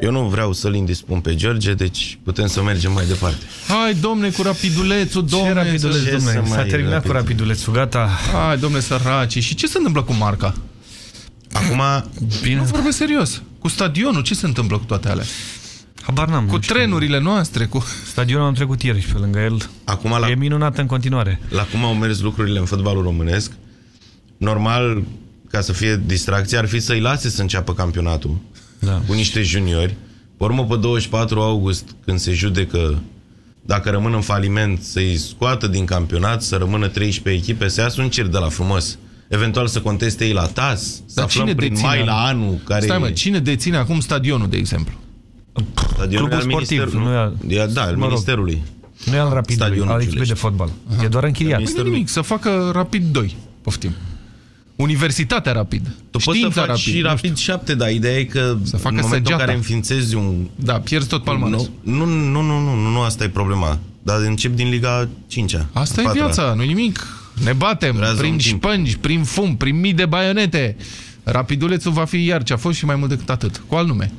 Eu nu vreau să-l indispun pe George, deci putem să mergem mai departe. Hai, domne, cu rapidulețul, domne. Ce rapiduleț, ce domne? să S-a mai terminat rapid? cu rapidulețul, gata. Hai, domne, săraci. Și ce se întâmplă cu marca? Acum, Bine. Nu vorbesc serios. Cu stadionul, ce se întâmplă cu toate alea? Habar n-am. Cu nu știu. trenurile noastre, cu... Stadionul am trecut ieri și pe lângă el. acum la, E minunat în continuare. la cum au mers lucrurile în fotbalul românesc, normal, ca să fie distracție, ar fi să-i lase să înceapă campionatul Da. cu niște juniori. Pe urmă, pe 24 august, când se judecă dacă rămân în faliment, să-i scoată din campionat, să rămână 13 echipe, să iasă un cer de la frumos. Eventual să conteste ei la TAS, să Dar aflăm cine prin deține mai anul? la anul care Stai mă, e cine deține acum stadionul, de exemplu? stadionul Clubul al sportiv, ministerului. nu e al- E, da, al Mă rog. ministerului. Nu e al rapidului, Stadionul al echipei Giulești. de fotbal. E doar închiriat. Minister- Păi nimic, să facă Rapid 2. Poftim. Universitatea Rapid. Tu poți să Știința faci rapid. și nu Rapid 7, dar ideea e că Să facă în momentul săgeata. în care înființezi un... Da, pierzi tot palmaresul. Nu, nu, nu, nu, nu, nu, nu, asta e problema. Dar încep din Liga 5 -a, Asta a e patra. viața, nu nimic. Ne batem Durează prin un timp. șpângi, prin fum, prin mii de baionete. Rapidulețul va fi iar ce a fost și mai mult decât atât. Cu alt nume.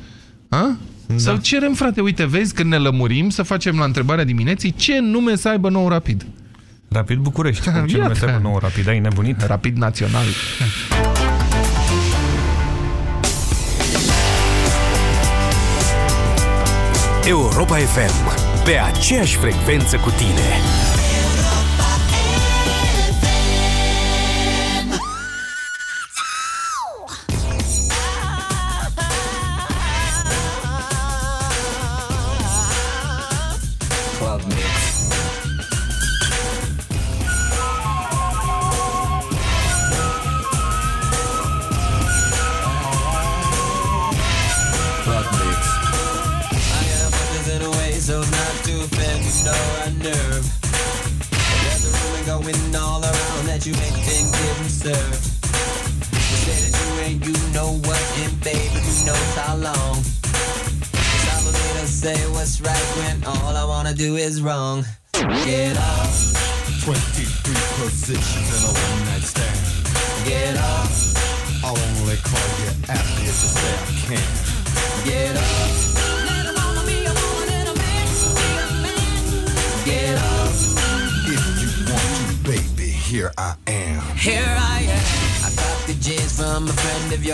Ha? Da. Să-l cerem, frate, uite, vezi, când ne lămurim, să facem la întrebarea dimineții ce nume să aibă nou Rapid. Rapid București. Cum ce nume Iată. trebuie nou Rapid? Ai nebunit? Rapid Național. Europa FM. Pe aceeași frecvență cu tine.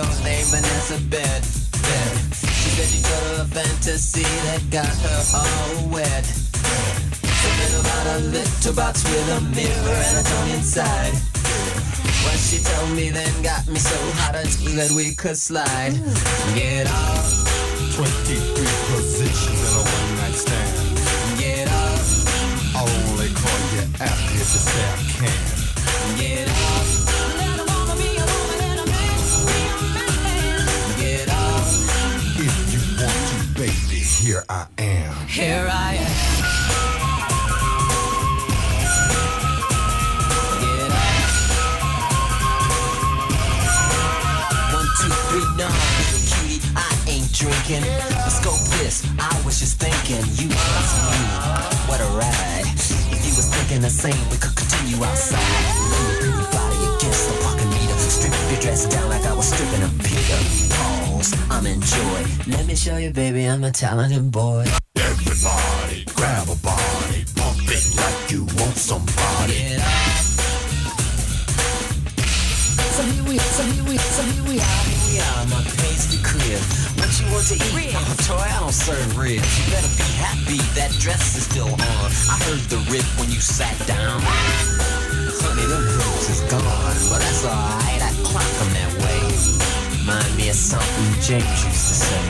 Yours named Vanessa Bed. She said she got her a fantasy that got her all wet. Something about a little box with a mirror and a tongue inside. What she told me then got me so hot that we could slide. Get off, 23 positions in a one night stand. get off, I'll only call you after you to say I can. get off. Here I am. here I am. No, cutie, I ain't drinking. Let's go this. I was just thinking, you plus me, what a ride. If you was thinking the same, we could continue outside. Lay your body against the parking meter. Strip your dress down like I was stripping a Peter. Pause, I'm in joy. Let me show you, baby, I'm a talented boy. Everybody, grab a body, pump it like you want somebody. Get off. So here we, so here we, so here we are. Here we are, my paisley crib. What you want to eat? Oh, Troy, I don't serve ribs. You better be happy that dress is still on. I heard the rip when you sat down. Honey, them hips is gone, but that's alright. I clock 'em that way. Remind me of something James used to say.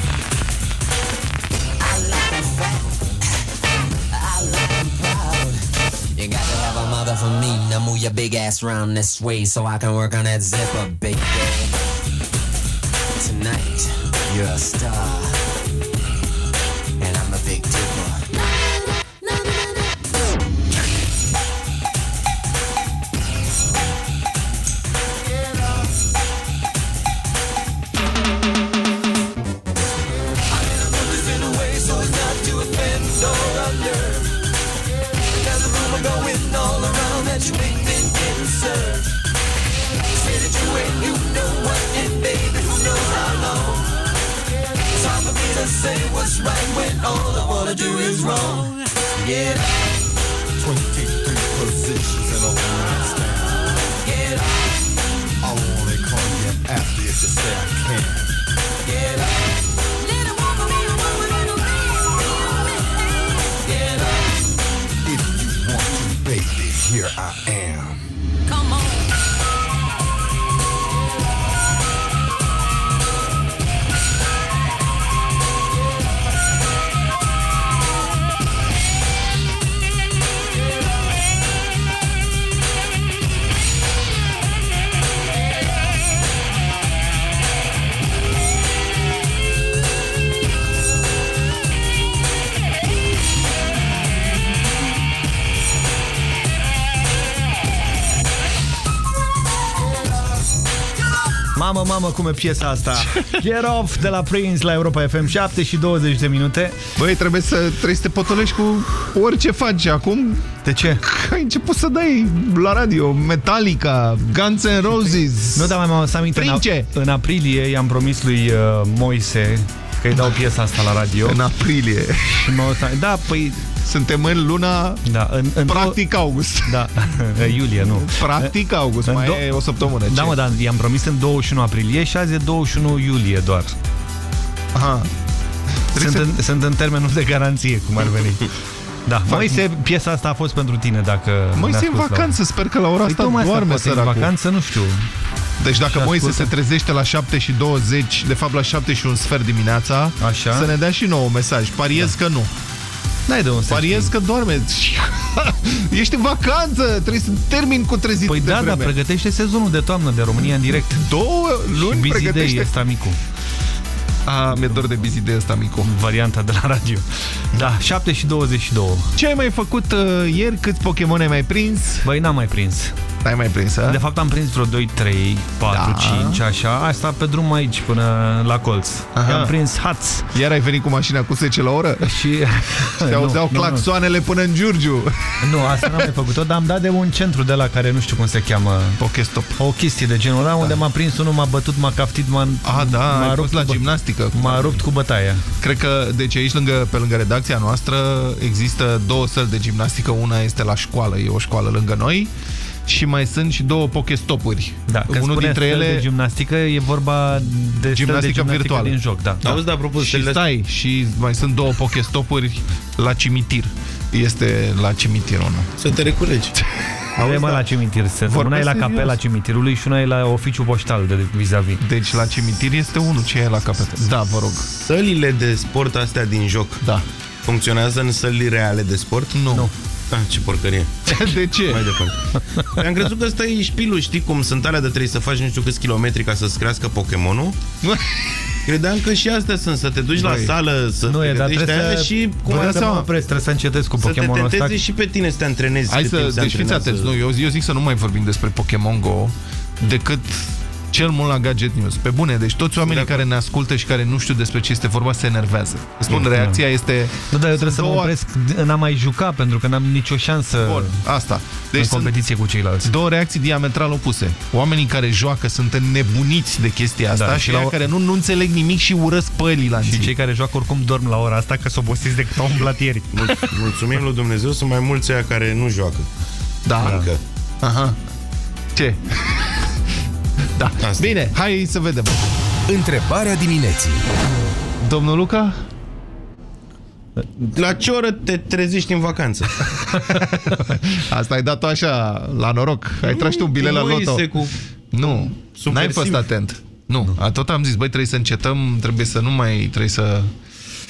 I like 'em fat. I like 'em proud. You got to have a mother for me. Now move your big ass round this way so I can work on that zipper, baby. Tonight, you're a star. Mamă, mamă, cum e piesa asta. Get Off de la Prince la Europa FM, 7 și 20 de minute. Băi, trebuie să, trebuie să te potolești cu orice faci acum. De ce? Că ai început să dai la radio Metallica, Guns N' Roses. Nu, dar mai m-am să aminte, în, Trince. în aprilie i-am promis lui uh, Moise că îi dau piesa asta la radio. În aprilie. Și m-am să- Da, păi, Suntem în luna da, în, în practic august. Da, iulie, nu. Practic august, În mai do- e o săptămână. Da, Ce? mă, dar i-am promis în 21 aprilie și azi e 21 iulie doar. Aha. Sunt, să- în, sunt în termenul de garanție, cum ar veni. Da, Moise, piesa asta a fost pentru tine, dacă Moise ne e în asculți la- vacanță, sper că la ora Păi asta tocmai asta, doarme poate e în săracul. vacanță, nu știu. Deci dacă Și Moise ascultă. se trezește la 7 și 20, de fapt la 7 și un sfert dimineața, Așa. să ne dea și nouă un mesaj. Pariez că nu. N-ai de unde să Pariez știi. că doarme. Ești în vacanță, trebuie să termin cu trezit Păi de da, vreme. dar pregătește sezonul de toamnă de România în direct. Două luni și Busy Day pregătește. este amicul. A, mi-e dor de busy day ăsta, Micu. Varianta de la radio. Da, 7 și 22. Ce ai mai făcut uh, ieri? Câți Pokémon ai mai prins? Băi, n-am mai prins. N-ai mai prins, a? De fapt am prins vreo 2, 3, 4, Da. 5, așa. Ai stat pe drum aici până la colț. Aha. Am prins Hats. Iar ai venit cu mașina cu 10 la oră? Și... Te auzeau nu, nu, claxoanele până în Giurgiu. Nu, asta n-am mai făcut-o, dar am dat de un centru de la care nu știu cum se cheamă. Pokestop. O chestie de genul ăla, unde m-a prins unul, m-a bătut, m-a caftit, m-a A, da, m-a ai fost la cu bă- gimnastică. M-a rupt cu bătaia. Cred că, deci aici, lângă, pe lângă redacția noastră, există două săli de gimnastică. Una este la școală, e o școală lângă noi. Și mai sunt și două pokestopuri. Da, când Unul spune dintre stel ele de gimnastică, e vorba de Gimnastică stel de gimnastică virtuală. din joc, da. Da. Auzi, dar apropo de Și stelele stai, și mai sunt două pokestopuri la cimitir. Este la cimitir unul. să te reculegi. Auzi, mă, la cimitir. Se, una Vorbesc e la serios. capela cimitirului și una e la oficiu poștal de vis-a-vis. Deci la cimitir este unul, ce e la capet. Da, vă rog. Sălile de sport astea din joc Da. funcționează în sălile reale de sport? Nu. Nu. Ah, ce porcărie. De ce? Mai departe. Am crezut că ăsta e șpilul, știi cum sunt alea de trebuie să faci nu știu câți kilometri ca să-ți crească Pokémonul? Credeam că și astea sunt, să te duci la Băi, sală, să Nu e, dar pregătești trebuie aia să... și cum Vă ar dați să mă seama? opresc, trebuie să încetez cu să te Pokémonul ăsta. tentezi și pe tine să te antrenezi. Hai cât să, timp se deci fiți antrenează. atenți, nu, eu, eu zic să nu mai vorbim despre Pokémon Go decât cel mult la Gadget News. Pe bune, deci toți oamenii de care ne ascultă și care nu știu despre ce este vorba se enervează. Spun, reacția este... Nu, dar eu trebuie să mă două- opresc în a mai juca, pentru că n-am nicio șansă Bun, asta. în Deci sunt competiție cu ceilalți. două reacții diametral opuse. Oamenii care joacă sunt înnebuniți de chestia asta Da, și, și și la la o- care nu, nu înțeleg nimic și urăsc pălii la Și cei care joacă oricum dorm la ora asta, că s-o obosiți decât au umblat ieri. Mul- Mulțumim lui Dumnezeu, sunt mai mulți aia care nu joacă. Da. Încă. Aha. Ce? da. Asta. Bine, hai să vedem. Întrebarea dimineții. Domnul Luca? La ce oră te trezești în vacanță? Asta ai dat-o așa, la noroc. Ai tras și tu un bilet la Moise loto. cu... Nu, Super n-ai fost simplu. atent. Nu, a, tot am zis, băi, trebuie să încetăm, trebuie să nu mai, trebuie să...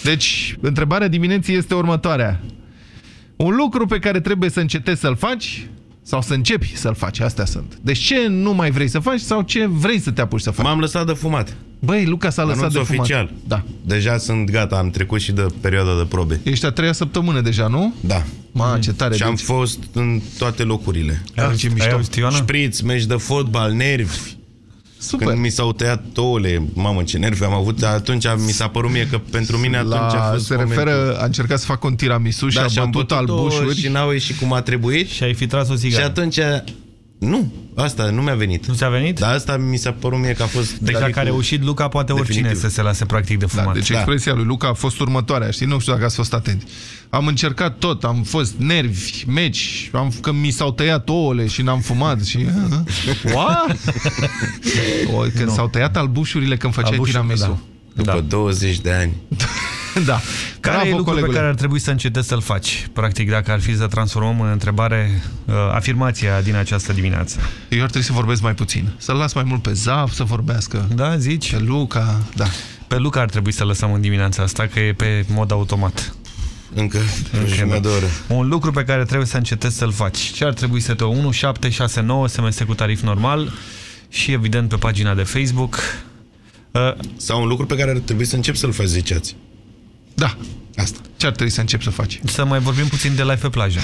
Deci, întrebarea dimineții este următoarea. Un lucru pe care trebuie să încetezi să-l faci sau să începi să-l faci, astea sunt. Deci ce nu mai vrei să faci sau ce vrei să te apuci să faci? M-am lăsat de fumat. Băi, Luca s-a lăsat Anunț de fumat. oficial. Da. Deja sunt gata, am trecut și de perioada de probe. Ești a treia săptămână deja, nu? Da. Ma, ce tare. Și am deci, fost în toate locurile. Ah, ce mișto. Ai auzit, Ioana? Șpriț, meci de fotbal, nervi. Super. Când mi s-au tăiat ouăle, mamă ce nervi am avut, dar atunci mi s-a părut mie că pentru mine atunci a La, fost se momentul. referă, a încercat să facă un tiramisu și da, a și am bătut bătut-o albușuri. și n-au ieșit cum a trebuit. Și ai fi tras o Și țigară. atunci Nu, asta nu mi-a venit. Nu ți-a venit? Dar asta mi s-a părut mie că a fost... Deci dacă a reușit Luca, poate oricine Definitiv. să se lase practic de Da, fumat. deci expresia lui Luca a fost următoarea, știi? Nu știu dacă ați fost atenți. Am încercat tot, am fost nervi, meci, am, că mi s-au tăiat ouăle și n-am fumat și... What? o, când s-au tăiat albușurile când făceai Albușul, tiramisu. După Da. 20 de ani. Da. Care Bravo, e lucrul pe colegule. care ar trebui să încetezi să-l faci? Practic, dacă ar fi să transformăm în întrebare uh, afirmația din această dimineață. Eu ar trebui să vorbesc mai puțin. Să-l las mai mult pe Zaf să vorbească. Da, zici? Pe Luca, da. Pe Luca ar trebui să lăsăm în dimineața asta, că e pe mod automat. Încă jumătate de oră. Un lucru pe care trebuie să încetezi să-l faci. Ce ar trebui să te 1769 SMS cu tarif normal și evident pe pagina de Facebook. Uh, Sau un lucru pe care ar trebui să încep să-l faci, ziceați. Da. Asta. Ce ar trebui să încep să faci? să mai vorbim puțin de live pe plajă.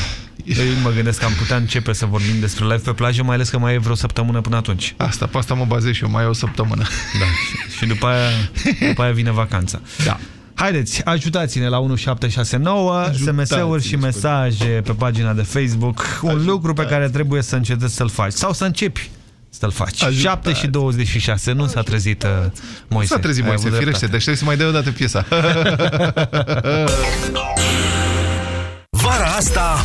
Eu mă gândesc că am putea începe să vorbim despre live pe plajă, mai ales că mai e vreo săptămână până atunci. Asta, pe asta mă bazez și eu, mai e o săptămână. Da. Și după aia, după aia vine vacanța. Da. Haideți, ajutați-ne la 1769, SMS-uri și mesaje pe pagina de Facebook. Un lucru pe care trebuie să încetezi să-l faci. Sau să începi să-l faci. Ajutați. 7 și 26, nu s-a trezit uh, Moise. S-a trezit Ai Moise, avut firește, dreptate. deci trebuie să mai dai o dată piesa. Vara asta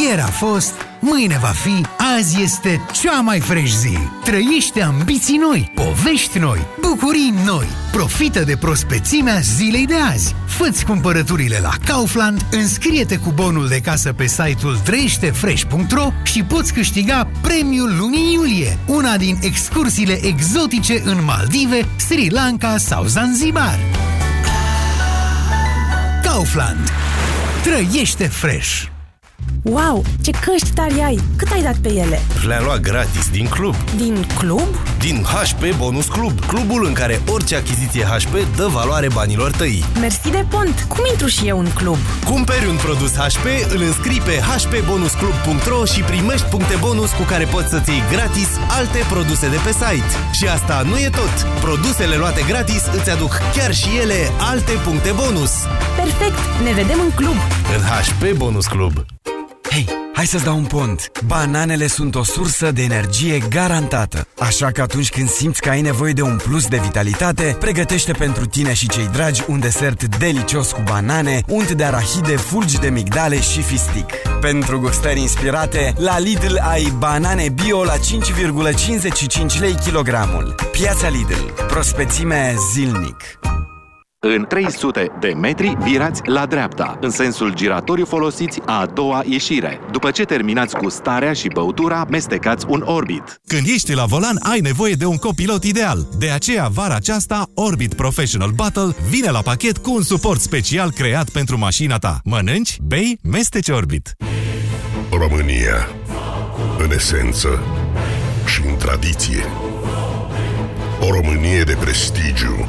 Ieri a fost, mâine va fi, azi este cea mai fresh zi. Trăiește ambiții noi, povești noi, bucurii noi. Profită de prospețimea zilei de azi. Fă-ți cumpărăturile la Kaufland, înscrie-te cu bonul de casă pe site-ul trăieștefresh.ro și poți câștiga premiul lunii iulie, una din excursiile exotice în Maldive, Sri Lanka sau Zanzibar. Kaufland. Trăiește fresh! Wow, ce căști tari ai! Cât ai dat pe ele? Le-am luat gratis din club. Din club? Din HP Bonus Club. Clubul în care orice achiziție HP dă valoare banilor tăi. Mersi de pont! Cum intru și eu în club? Cumperi un produs HP, îl înscrii pe hpbonusclub.ro și primești puncte bonus cu care poți să-ți iei gratis alte produse de pe site. Și asta nu e tot. Produsele luate gratis îți aduc chiar și ele alte puncte bonus. Perfect! Ne vedem în club! În HP Bonus Club. Hei, hai să-ți dau un pont. Bananele sunt o sursă de energie garantată. Așa că atunci când simți că ai nevoie de un plus de vitalitate, pregătește pentru tine și cei dragi un desert delicios cu banane, unt de arahide, fulgi de migdale și fistic. Pentru gustări inspirate, la Lidl ai banane bio la 5,55 lei kilogramul. Piața Lidl. Prospețime zilnic. În 300 de metri virați la dreapta, în sensul giratoriu folosiți a doua ieșire. După ce terminați cu starea și băutura, mestecați un Orbit. Când ești la volan, ai nevoie de un copilot ideal. De aceea, vara aceasta, Orbit Professional Battle vine la pachet cu un suport special creat pentru mașina ta. Mănânci, bei, mesteci Orbit. România, în esență și în tradiție. O Românie de prestigiu,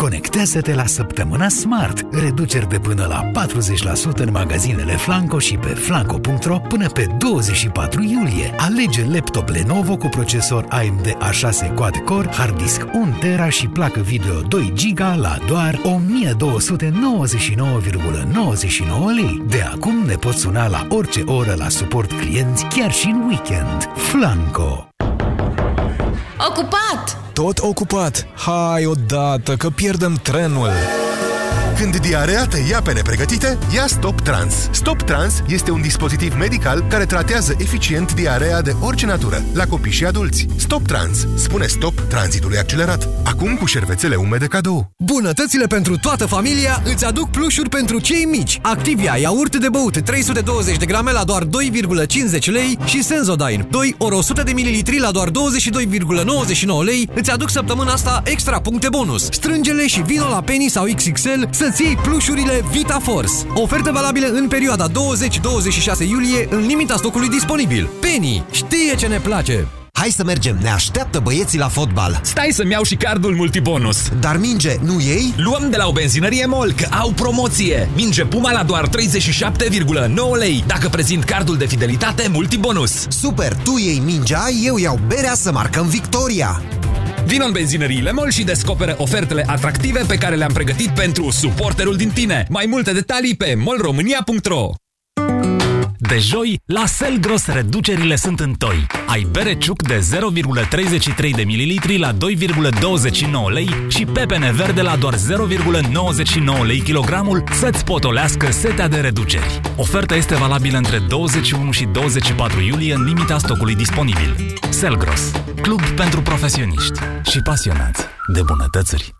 Conectează-te la săptămâna Smart. Reduceri de până la 40% în magazinele Flanco și pe flanco.ro până pe 24 iulie. Alege laptop Lenovo cu procesor AMD A6 Quad-Core, hard disk 1 tera și placă video 2 GB la doar 1299,99 lei. De acum ne poți suna la orice oră la suport clienți, chiar și în weekend. Flanco. Ocupat! Tot ocupat. Hai odată, că pierdem trenul. Când diarea te ia pe nepregătite, ia Stop Trans. Stop Trans este un dispozitiv medical care tratează eficient diarea de orice natură, la copii și adulți. Stop Trans spune stop tranzitului accelerat. Acum cu șervețele umede cadou. Bunătățile pentru toată familia îți aduc plușuri pentru cei mici. Activia iaurt de băut 320 de grame la doar 2,50 lei și Sensodyne 2 ori 100 de mililitri la doar 22,99 lei îți aduc săptămâna asta extra puncte bonus. Strângele și vino la Penny sau XXL să-ți iei plușurile Vita Force. Ofertă valabilă în perioada 20-26 iulie în limita stocului disponibil. Penny știe ce ne place! Hai să mergem, ne așteaptă băieții la fotbal. Stai să-mi iau și cardul multibonus. Dar minge, nu ei? Luăm de la o benzinărie MOL, că au promoție. Minge Puma la doar 37,9 lei, dacă prezint cardul de fidelitate multibonus. Super, tu iei mingea, eu iau berea să marcăm victoria. Vino în benzinăriile MOL și descoperă ofertele atractive pe care le-am pregătit pentru suporterul din tine. Mai multe detalii pe molromânia.ro De joi, la Selgros reducerile sunt în toi. Ai bere ciuc de 0,33 de ml la 2,29 lei și pepene verde la doar 0,99 lei kilogramul să-ți potolească setea de reduceri. Oferta este valabilă între 21 și 24 iulie în limita stocului disponibil. Selgros, club pentru profesioniști și pasionați de bunătățuri.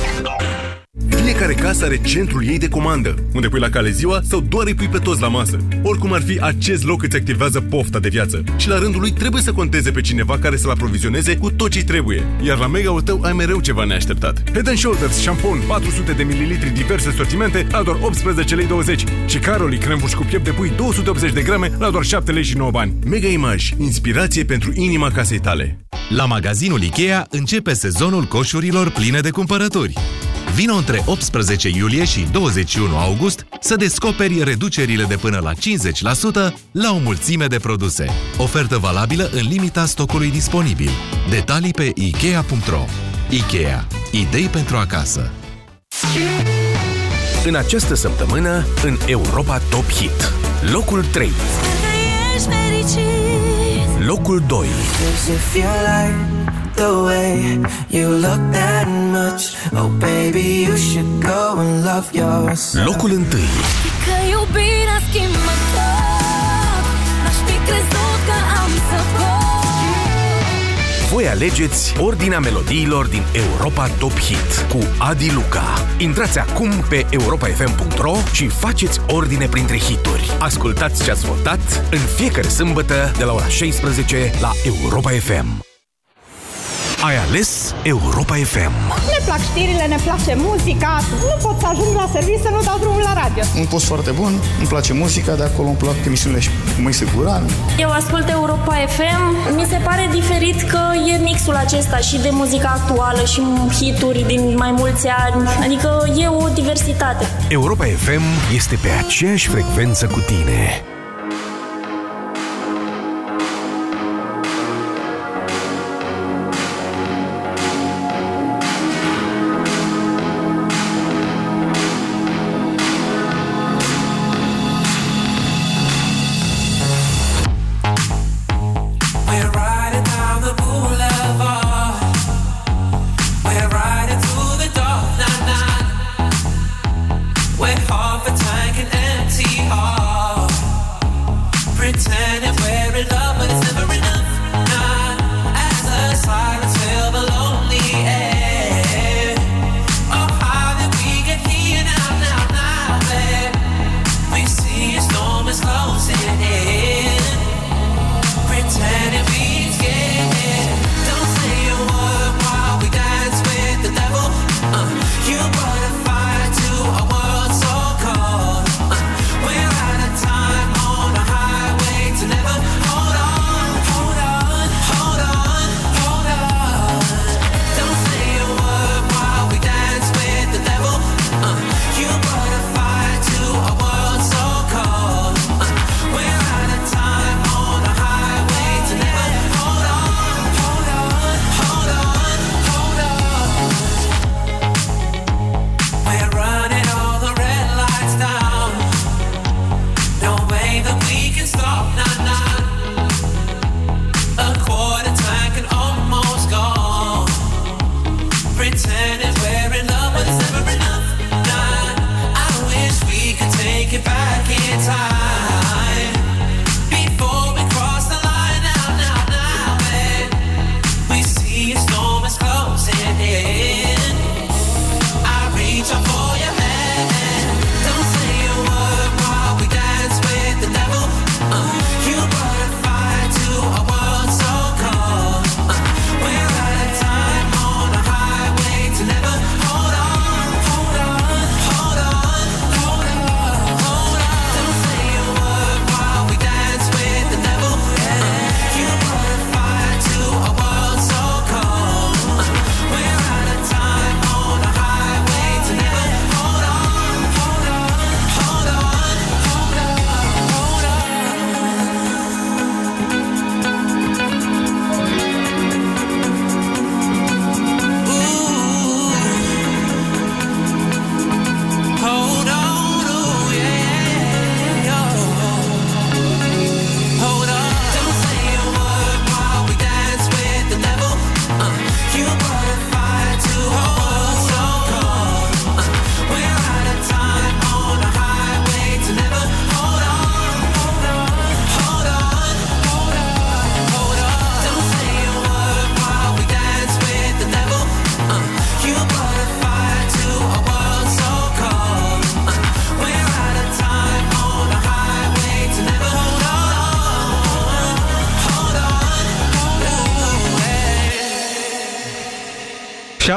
Fiecare casă are centrul ei de comandă, unde pui la cale ziua sau doar îi pui pe toți la masă. Oricum ar fi, acest loc îți activează pofta de viață și la rândul lui trebuie să conteze pe cineva care să-l aprovizioneze cu tot ce trebuie. Iar la mega-ul tău ai mereu ceva neașteptat. Head and Shoulders, șampon, 400 de ml, diverse sortimente, la doar 18 lei 20 și Caroli, crembuș cu piept de pui, 280 de grame, la doar 7 lei și 9 bani. Mega Image, inspirație pentru inima casei tale. La magazinul IKEA începe sezonul coșurilor pline de cumpărături. Vino între 18 iulie și 21 august să descoperi reducerile de până la 50% la o mulțime de produse. Ofertă valabilă în limita stocului disponibil. Detalii pe Ikea.ro Ikea. Idei pentru acasă. În această săptămână, în Europa Top Hit. Locul 3. Locul 2. The way you look that much Oh baby, you should go and love yourself Locul întâi. Că iubirea schimbă tot N-aș fi crezut că am să pot Voi alegeți ordinea melodiilor din Europa Top Hit cu Adi Luca. Intrați acum pe europafm.ro și faceți ordine printre hituri. Ascultați ce ați votat în fiecare sâmbătă de la ora 16 la Europa FM. Ai ales Europa FM. Ne plac știrile, ne place muzica Nu pot să ajung la serviciu să nu dau drumul la radio Un post foarte bun, îmi place muzica, de acolo îmi plac emisiunile și cu Moise Guran. Eu ascult Europa FM. Mi se pare diferit că e mixul acesta și de muzica actuală și hituri din mai mulți ani. Adică e o diversitate. Europa FM este pe aceeași frecvență cu tine.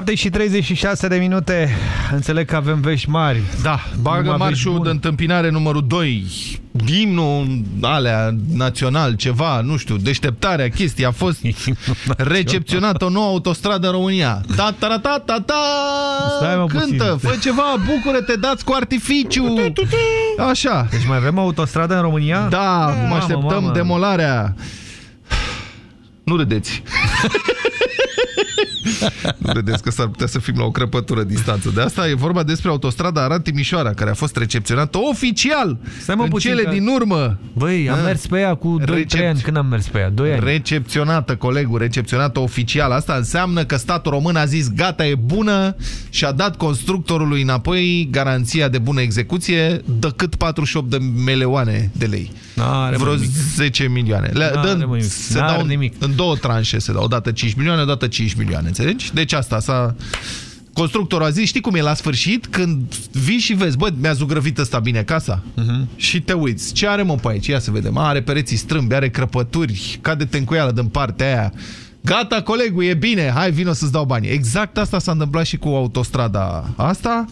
7 și 36 de minute. Înțeleg că avem vești mari. Da, bagă Numai marșul vești de întâmpinare numărul 2. Imnul alea național, ceva, nu știu, deșteptarea, chestia. A fost recepționată o nouă autostradă în România. Ta ta ta ta ta Stai, mă, Cântă, puțin. fă ceva, bucură-te, dați cu artificiu. Așa. Deci mai avem autostradă în România? Da, acum Mamă, așteptăm mamă. demolarea. Nu râdeți. nu râdeți că s-ar putea să fim la o crăpătură distanță. De asta e vorba despre autostrada Arad-Timișoara, care a fost recepționată oficial Stai, mă, în puțin cele că- din urmă. Băi, am Da. mers pe ea cu 2-3 Recep- ani. Când am mers pe ea? 2 ani. Recepționată, colegul, recepționată oficial. Asta înseamnă că statul român a zis gata, e bună și a dat constructorului înapoi garanția de bună execuție decât 48 de milioane de lei. N-are, Vreo mă, nimic. 10 milioane. Le, N-are, dă, mă, nimic. se N-are dau în, nimic. în două tranșe se dau. Odată 5 milioane, odată 5 milioane. Înțelegi? Deci asta s-a... Constructorul a zis, știi cum e la sfârșit? Când vii și vezi, bă, mi-a zugrăvit ăsta bine casa Mhm. și te uiți. Ce are mă pe aici? Ia să vedem. Are pereții strâmbi, are crăpături, cade tencuială din partea aia. Gata, colegul, e bine, hai, vino să-ți dau bani. Exact asta s-a întâmplat și cu autostrada asta.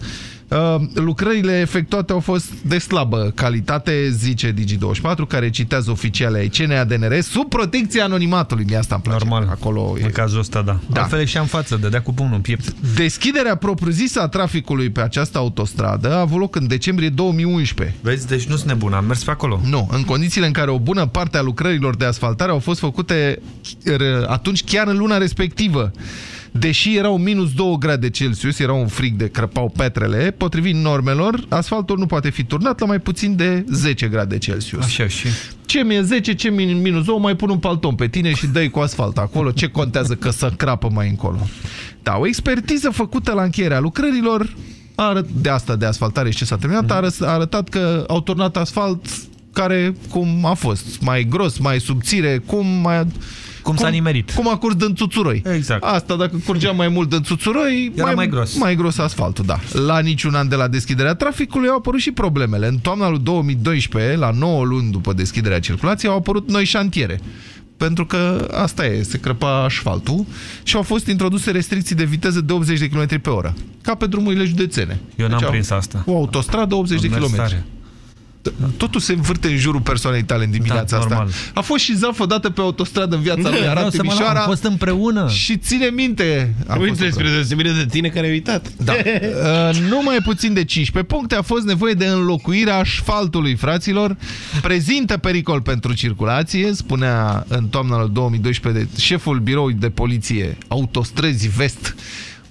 Uh, lucrările efectuate au fost de slabă calitate, zice Digi24, care citează oficiale ai CNADNR, sub protecția anonimatului. Mie asta îmi place. Normal. Acolo e... În cazul ăsta, da. Da. Altfel și în față, dădea cu pumnul în piept. Deschiderea propriu-zisă a traficului pe această autostradă a avut loc în decembrie 2011. Vezi, deci nu sunt nebun, am mers pe acolo. Nu, în condițiile în care o bună parte a lucrărilor de asfaltare au fost făcute r- atunci chiar în luna respectivă. Deși erau minus 2 grade Celsius, era un frig de crăpau petrele, potrivit normelor, asfaltul nu poate fi turnat la mai puțin de 10 grade Celsius. Așa și... Ce mi-e 10, ce mi minus 2, mai pun un palton pe tine și dai cu asfalt acolo. Ce contează că să crapă mai încolo? Da, o expertiză făcută la încheierea lucrărilor arăt, de asta de asfaltare și ce s-a terminat, a, arăt, a arătat că au turnat asfalt care cum a fost, mai gros, mai subțire, cum mai... Cum s-a nimerit. Cum a curs din țuțuroi. Exact. Asta, dacă curgea mai mult din țuțuroi, Era mai gros. Mai gros asfaltul, da. La niciun an de la deschiderea traficului au apărut și problemele. În toamna lui 2012, la 9 luni după deschiderea circulației, au apărut noi șantiere. Pentru că asta e, se crăpa asfaltul și au fost introduse restricții de viteză de 80 de km pe oră. Ca pe drumurile județene. Eu n-am Deci au- prins asta. O autostradă 80 de Am mers km. tare. Totul se învârte în jurul persoanei tale în dimineața Da, asta. normal. A fost și Zaf odată pe autostradă în viața lui Vreau Arad să mă lau, Timișoara. am fost împreună. Și ține minte. Am fost Uite, spre împreună. deosebire de tine care ai uitat. Da. Uh, nu mai puțin de 15 puncte a fost nevoie de înlocuirea asfaltului, fraților. Prezintă pericol pentru circulație, spunea în toamna lui 2012 de șeful biroului de poliție Autostrăzi Vest.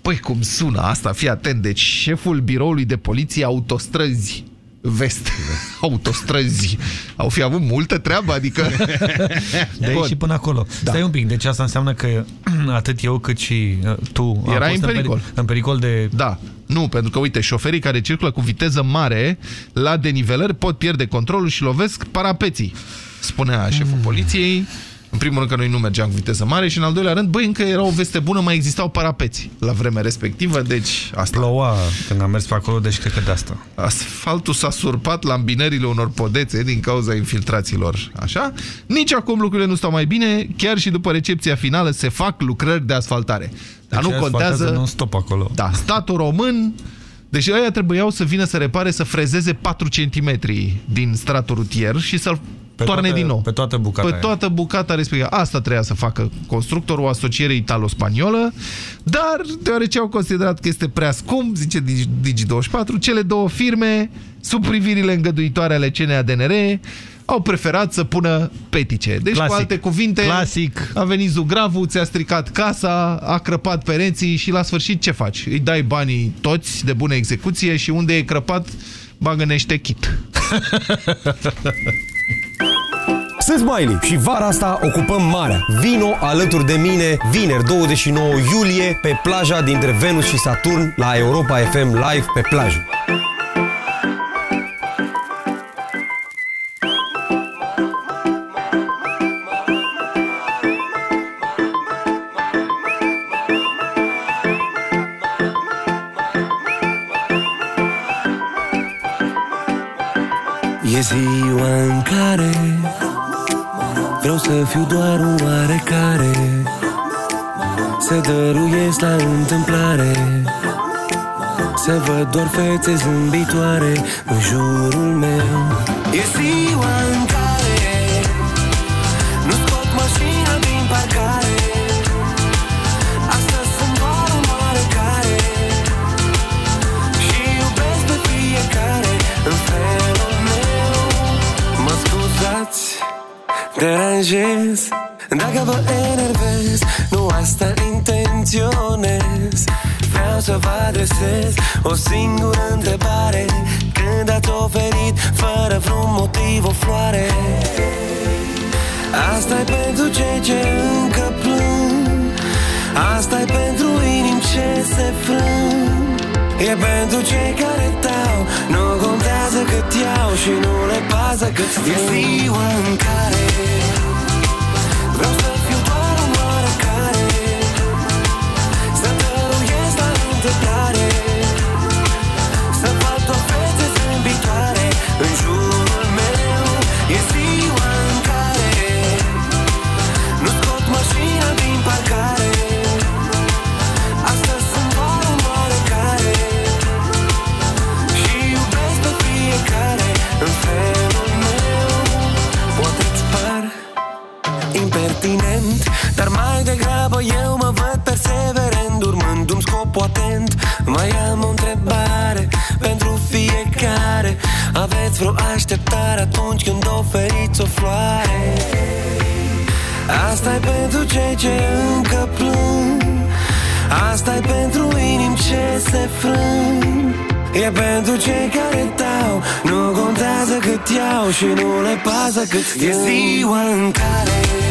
Păi cum sună asta, fii atent, deci șeful biroului de poliție Autostrăzi Vest. Autostrăzi. Au fi avut multă treabă, adică... De aici Bun. și până acolo. Da. Stai un pic, deci asta înseamnă că atât eu cât și uh, tu am Erai fost în pericol. În, peri în pericol de... Da. Nu, pentru că, uite, șoferii care circulă cu viteză mare la denivelări pot pierde controlul și lovesc parapeții, spunea șeful Mm. poliției. În primul rând că noi nu mergeam cu viteză mare și în al doilea rând, băi, încă era o veste bună, mai existau parapeți la vremea respectivă, deci asta. Ploua când am mers pe acolo, deci cred că de asta. Asfaltul s-a surpat la îmbinările unor podețe din cauza infiltrațiilor, așa? Nici acum lucrurile nu stau mai bine, chiar și după recepția finală se fac lucrări de asfaltare. Dar Deci nu contează... nu stop acolo. Da, statul român... Deci ăia trebuiau să vină să repare, să frezeze 4 cm din stratul rutier și să-l Pe toarne toată- din nou. pe toată bucata Pe aia. toată bucata respectivă. Asta trebuia să facă constructorul, o asociere italo-spaniolă, dar deoarece au considerat că este prea scump, zice Digi- Digi24, cele două firme, sub privirile îngăduitoare ale CNADNR, au preferat să pună petice. Deci, Clasic. cu alte cuvinte, Clasic. a venit zugravul, ți-a stricat casa, a crăpat pereții și la sfârșit ce faci? Îi dai banii toți de bună execuție și unde e crăpat, bagă niște chit. Sunt Smiley și vara asta ocupăm marea. Vino alături de mine vineri 29 iulie pe plaja dintre Venus și Saturn la Europa FM Live pe plajă. Ziua în care Vreau să fiu doar un oarecare Se dăruiesc la întâmplare Se văd doar fețe zâmbitoare În jurul meu. E ziua în care Deranjez Dacă vă enervez Nu asta intenționez. Vreau să vă adresez O singură întrebare. Când ați oferit Fără vreun motiv o floare? Asta e pentru cei ce încă plâng. Asta e pentru inimi ce se frâng. E pentru cei care dau Nu contează cât iau Și nu le pasă cât strâng E ziua în care Vreau Mai am o întrebare pentru fiecare. Aveți vreo așteptare atunci când oferiți o floare? Asta e pentru cei ce încă plâng. Asta e pentru inimi ce se frâng. E pentru cei care dau. Nu contează cât iau Și nu le pasă cât strâng E ziua în care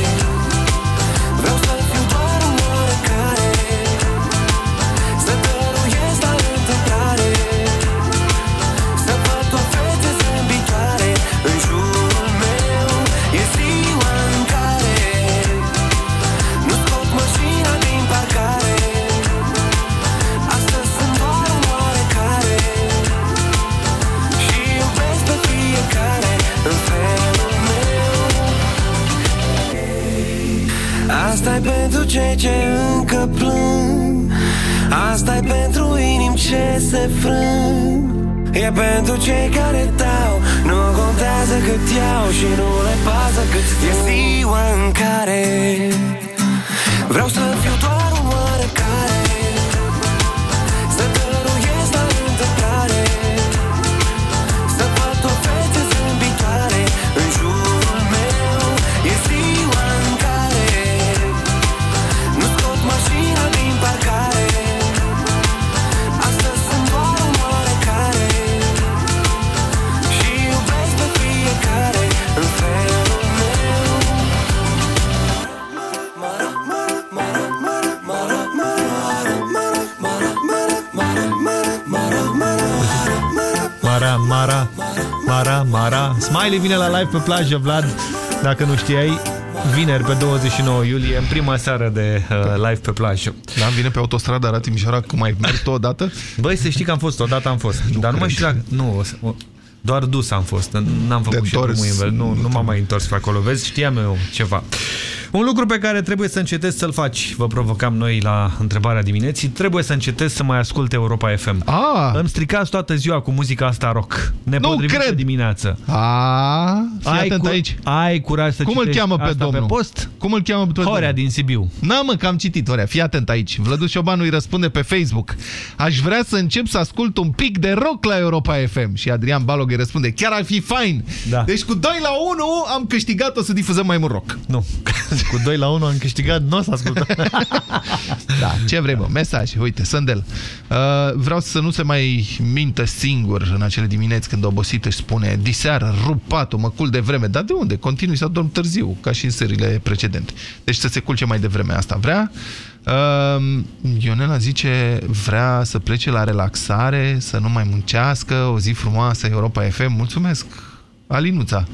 frâng E pentru cei care dau. Nu contează cât iau Și nu le pasă cât E ziua în care Vreau să fiu doar Smiley vine la live pe plajă, Vlad. Dacă nu știai, vineri pe 29 iulie, în prima seară de uh, live pe plajă. Da, vine pe autostrada Arad Timișoara, cum ai mers tu odată? Băi, să știi că am fost, odată am fost. Nu dar nu mai știu dacă... Nu, o- o- doar dus am fost. N-am făcut și întors. drumul invers. Nu, nu m-am mai întors pe acolo. Vezi, știam eu ceva. Un lucru pe care trebuie să încetezi să-l faci, vă provocam noi la întrebarea dimineții, trebuie să încetezi să mai asculte Europa FM. Ah. Îmi stricați toată ziua cu muzica asta rock. Nepotrivită cred. dimineață. A, fii Ai, atent cu... aici. ai curaj să Cum îl citești cheamă pe asta domnul? pe post? Cum îl cheamă pe Horea domnul? din Sibiu. Na mă, că am citit, Horea, fii atent aici. Vlăduș Ciobanu îi răspunde pe Facebook. Aș vrea să încep să ascult un pic de rock la Europa FM. Și Adrian Balog îi răspunde, chiar ar fi fain. Da. Deci cu 2 la 1 am câștigat, o să difuzăm mai mult rock. Nu. Cu 2 la 1 am câștigat, nu o să ascultăm. Da, ce vrei, mă? Mesaj, uite, Sândel. Uh, vreau să nu se mai mintă singur în acele dimineți când obosit își spune diseară, rup patul, mă cul de vreme. Dar de unde? Continui să dorm târziu, ca și în serile precedente. Deci să se culce mai devreme asta vrea. Uh, Ionela zice vrea să plece la relaxare, să nu mai muncească, o zi frumoasă, Europa FM. Mulțumesc, Alinuța.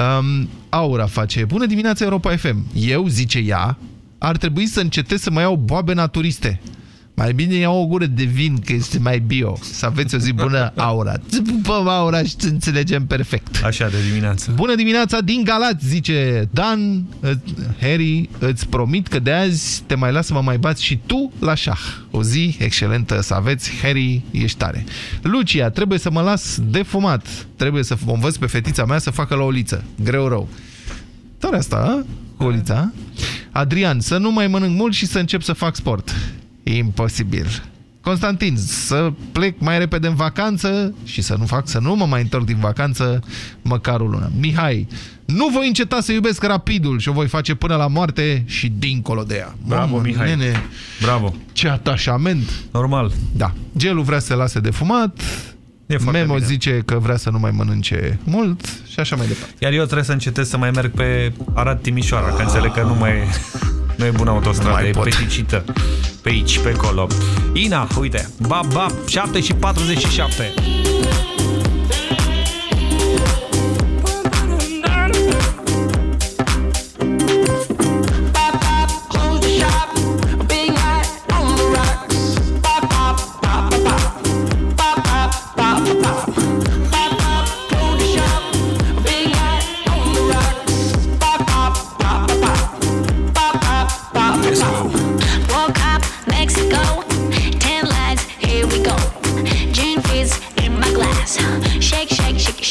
Um, Aura face, bună dimineața Europa FM. Eu, zice ea, ar trebui să încetez să mai iau boabe naturiste. Mai bine iau o gură de vin, că este mai bio. Să aveți o zi bună, Aura. Îți pupăm, Aura, și îți înțelegem perfect. Așa de dimineață. Bună dimineața din Galați, zice Dan. Harry, îți promit că de azi te mai las să mă mai bați și tu la șah. O zi excelentă să aveți. Harry, ești tare. Lucia, trebuie să mă las de fumat. Trebuie să o învăț pe fetița mea să facă la oliță. Greu rău. Tare asta, a? Olița. Adrian, să nu mai mănânc mult și să încep să fac sport. Imposibil. Constantin, să plec mai repede în vacanță și să nu fac, să nu mă mai întorc din vacanță măcar o lună. Mihai, nu voi înceta să iubesc rapidul și o voi face până la moarte și dincolo de ea. Bravo, Mamă, Mihai. Nene, Bravo. ce atașament. Normal. Da. Gelu vrea să se lase de fumat. E foarte Memo bine. zice că vrea să nu mai mănânce mult și așa mai departe. Iar eu trebuie să încetez să mai merg pe Arad Timișoara, că înțeleg că nu mai nu e bună autostradă, e peticită pe aici, pe acolo. Ina, uite, bap, bap, 7 și 47.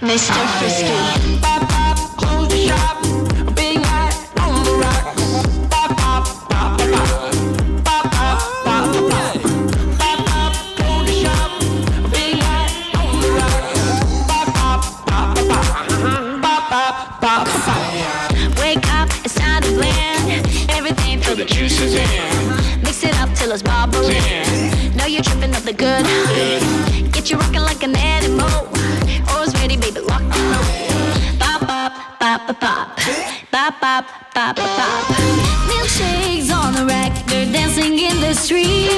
Mr. Frisky. Pop, pop, close the shop. Big night on the rocks. Pop, pop, pop, pop. Pop, pop, pop, pop. Pop, pop, close the shop. Big night on the rocks. Pop, pop, pop, pop. Pop, pop, pop, pop. Wake up, it's time to blend. Everything till the juice is in. Mix it up till it's bubbling. Know you're tripping up the good. Get you rocking like an pop, pop, pop. Pop, pop. Milkshakes on the rack, they're dancing in the street.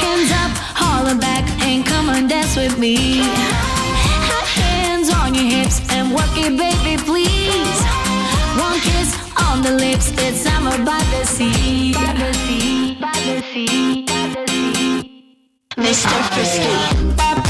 Hands up, holler back, and come on, dance with me. Hands on your hips and work it, baby, please. One kiss on the lips, it's summer by the sea. By the sea, by the sea, by the sea. Mr. Frisky.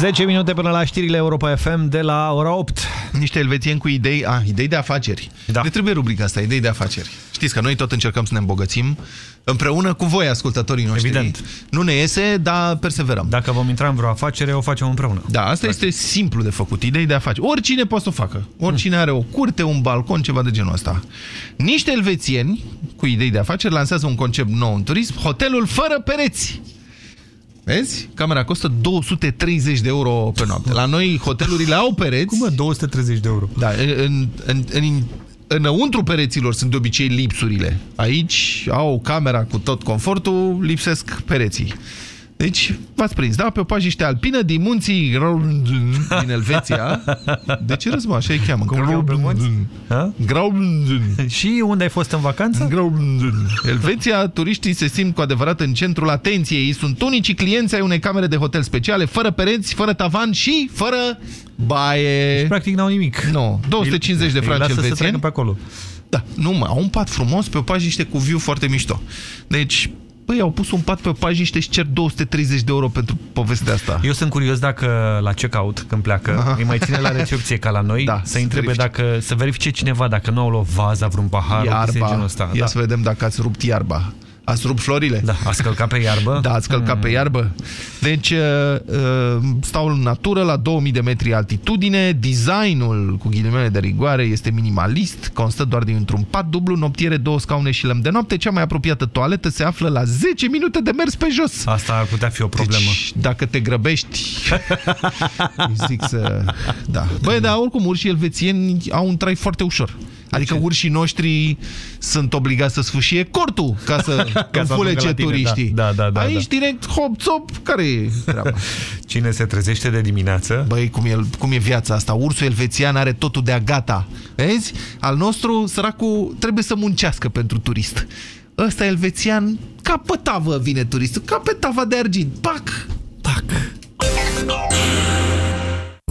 10 minute până la știrile Europa FM de la ora 8. Niște elvețieni cu idei, a, idei de afaceri. Da. De trebuie rubrica asta, idei de afaceri. Știți că noi tot încercăm să ne îmbogățim împreună cu voi, ascultătorii noștri. Evident. Nu ne iese, dar perseverăm. Dacă vom intra în vreo afacere, o facem împreună. Da, asta este simplu de făcut, idei de afaceri. Oricine poate să o facă. Oricine are o curte, un balcon, ceva de genul ăsta. Niște elvețieni cu idei de afaceri lansează un concept nou în turism, hotelul fără pereți. Vezi? Camera costă 230 de euro pe noapte. La noi hotelurile au pereți. Cum mă, 230 de euro? Da, în, în, în, înăuntru pereților sunt de obicei lipsurile. Aici au camera cu tot confortul, lipsesc pereții. Deci, v-ați prins, da? Pe o pajiște alpină din munții Graubünden din Elveția. De ce râzi, mă? Așa îi cheamă. Cum îl cheamă pe munți? Ha? Graubünden. Și unde ai fost în vacanță? Graubünden. Elveția, turiștii se simt cu adevărat în centrul atenției. Ei sunt unicii clienți ai unei camere de hotel speciale, fără pereți, fără tavan și fără baie. Deci, practic n-au nimic. Nu, 250 de Îi franci lasă să elvețieni. treacă pe acolo. Da, nu mă, au un pat frumos pe o pajiște cu view foarte mișto. Deci, băi, au pus un pat pe o pajiște și cer 230 de euro pentru povestea asta. Eu sunt curios dacă la check-out, când pleacă, Aha. îi mai ține la recepție ca la noi, Da, să să întrebe verifice. dacă, să verifice cineva dacă nu au luat vaza, vreun pahar, o chestie de genul ăsta. Ia Da. să vedem dacă ați rupt iarba. Ați rupt florile? Da, ați călcat pe iarbă? Da, ați călcat pe iarbă. Deci, uh, uh, stau în natură la 2000 de metri altitudine. Designul, cu ghilimele de rigoare, este minimalist. Constă doar dintr-un pat dublu, noptiere, două scaune și lemn de noapte. Cea mai apropiată toaletă se află la 10 minute de mers pe jos. Asta ar putea fi o problemă. Deci, dacă te grăbești, îți zic să... Da. Băi, dar oricum, urșii elvețieni au un trai foarte ușor. Adică urșii noștri sunt obligați să sfâșie cortul ca să, Ca să înfulece ajungă la tine, turiștii. da, da, da, Aici da. direct hop-top, care e treaba? Cine se trezește de dimineață? Băi, cum e, cum e viața asta? Ursul elvețian are totul de-a gata. Vezi? Al nostru, săracul, trebuie să muncească pentru turist. Ăsta elvețian, ca pe tavă vine turistul, ca pe tava de argint. Pac! Pac!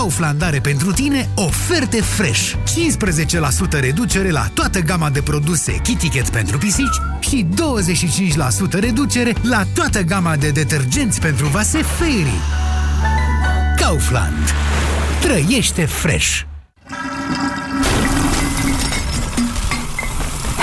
Kaufland are pentru tine oferte fresh. 15% reducere la toată gama de produse KittyCat pentru pisici și 25% reducere la toată gama de detergenți pentru vase Fairy. Kaufland. Trăiește fresh.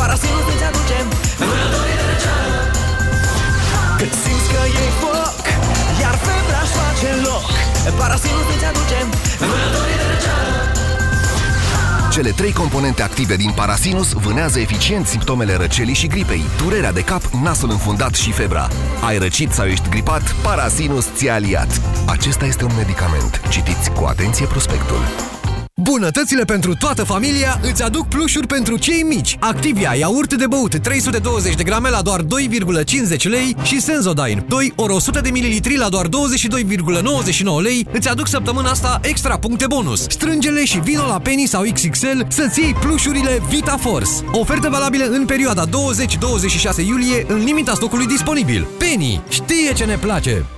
Parasinul îți aduce vânătorii de răceală Când simți că e foc, iar febra își face loc Parasinul îți aduce vânătorii de răceală Cele trei componente active din Parasinus vânează eficient simptomele răcelii și gripei, durerea de cap, nasul înfundat și febra. Ai răcit sau ești gripat? Parasinus ți-a aliat. Acesta este un medicament. Citiți cu atenție prospectul. Bunătățile pentru toată familia îți aduc plușuri pentru cei mici. Activia iaurt de băut 320 de grame la doar 2,50 lei și Sensodyne 2 ori 100 de mililitri la doar 22,99 lei îți aduc săptămâna asta extra puncte bonus. Strângele și vino la Penny sau XXL să-ți iei plușurile Vita Force. Ofertă valabilă în perioada 20-26 iulie în limita stocului disponibil. Penny știe ce ne place!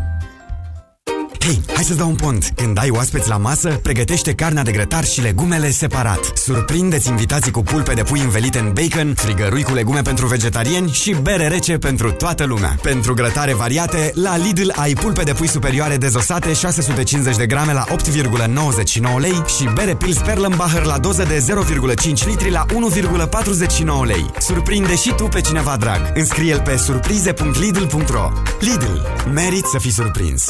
Hei, hai să-ți dau un pont. Când ai oaspeți la masă, pregătește carnea de grătar și legumele separat. Surprindeți invitații cu pulpe de pui învelite în bacon, frigărui cu legume pentru vegetariani și bere rece pentru toată lumea. Pentru grătare variate, la Lidl ai pulpe de pui superioare dezosate 650 de grame la 8,99 lei și bere Pils Perlenbacher la doză de 0,5 litri la 1,49 lei. Surprinde și tu pe cineva drag. Înscrie-l pe surprize.lidl.ro Lidl. Merit să fii surprins.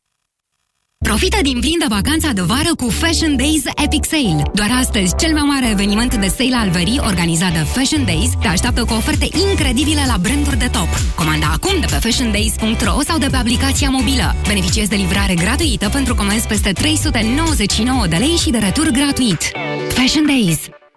Profită din plin de vacanța de vară cu Fashion Days Epic Sale. Doar astăzi, cel mai mare eveniment de sale al verii organizat de Fashion Days te așteaptă cu oferte incredibile la branduri de top. Comanda acum de pe fashiondays.ro sau de pe aplicația mobilă. Beneficiezi de livrare gratuită pentru comenzi peste 399 de lei și de retur gratuit. Fashion Days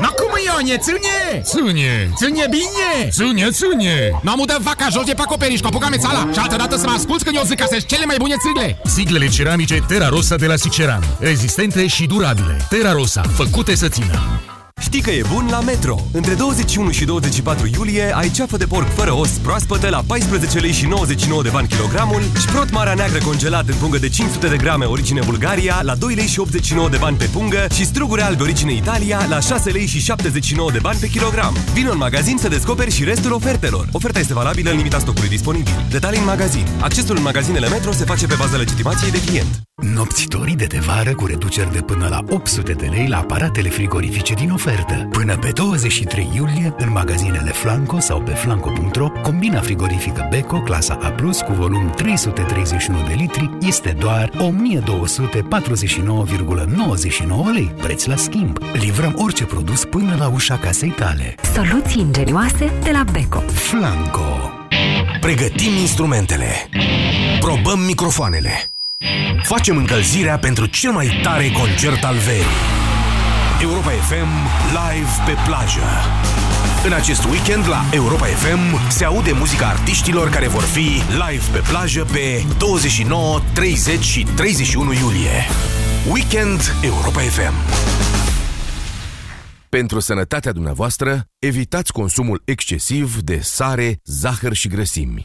No cum Ionie, ține! Ține! Ține bine! Ține, ține! Nu am udat vaca jos de pe acoperiș, copuca mețala și altă dată să mă asculți când eu zic că sunt cele mai bune țigle! Siglele ceramice Terra Rosa de la Siceran. Rezistente și durabile. Terra Rosa, făcute să țină. Știi că e bun la Metro! Între 21 și 24 iulie ai ceafă de porc fără os proaspătă la 14 lei și 99 de bani kilogramul, șprot marea neagră congelat în pungă de 500 de grame origine Bulgaria la 2 lei și 89 de bani pe pungă și struguri albe origine Italia la 6 lei și 79 de bani pe kilogram. Vino în magazin să descoperi și restul ofertelor. Oferta este valabilă în limita stocului disponibil. Detalii în magazin. Accesul în magazinele Metro se face pe baza legitimației de client. Nopți toride de vară cu reduceri de până la 800 de lei la aparatele frigorifice din ofertă. Până pe 23 iulie, în magazinele Flanco sau pe flanco.ro, combina frigorifică Beko clasa A+, cu volum 331 de litri, este doar 1249,99 lei, preț la schimb. Livrăm orice produs până la ușa casei tale. Soluții ingenioase de la Beko. Flanco. Pregătim instrumentele. Probăm microfoanele. Facem încălzirea pentru cel mai tare concert al verii. Europa FM live pe plajă. În acest weekend la Europa FM se aude muzica artiștilor care vor fi live pe plajă pe 29, 30 și 31 iulie. Weekend Europa FM. Pentru sănătatea dumneavoastră, evitați consumul excesiv de sare, zahăr și grăsimi.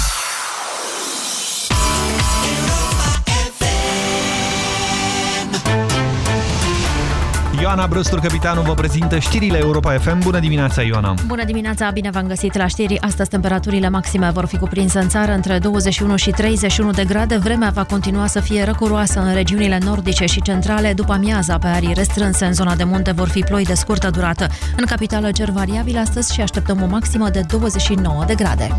Ioana Brăstur, capitanul, vă prezintă știrile Europa FM. Bună dimineața, Ioana! Bună dimineața, bine v-am găsit la știri. Astăzi temperaturile maxime vor fi cuprinse în țară între 21 și 31 de grade. Vremea va continua să fie răcoroasă în regiunile nordice și centrale. După amiaza, pe arii restrânse în zona de munte vor fi ploi de scurtă durată. În capitală cer variabil astăzi și așteptăm o maximă de 29 de grade.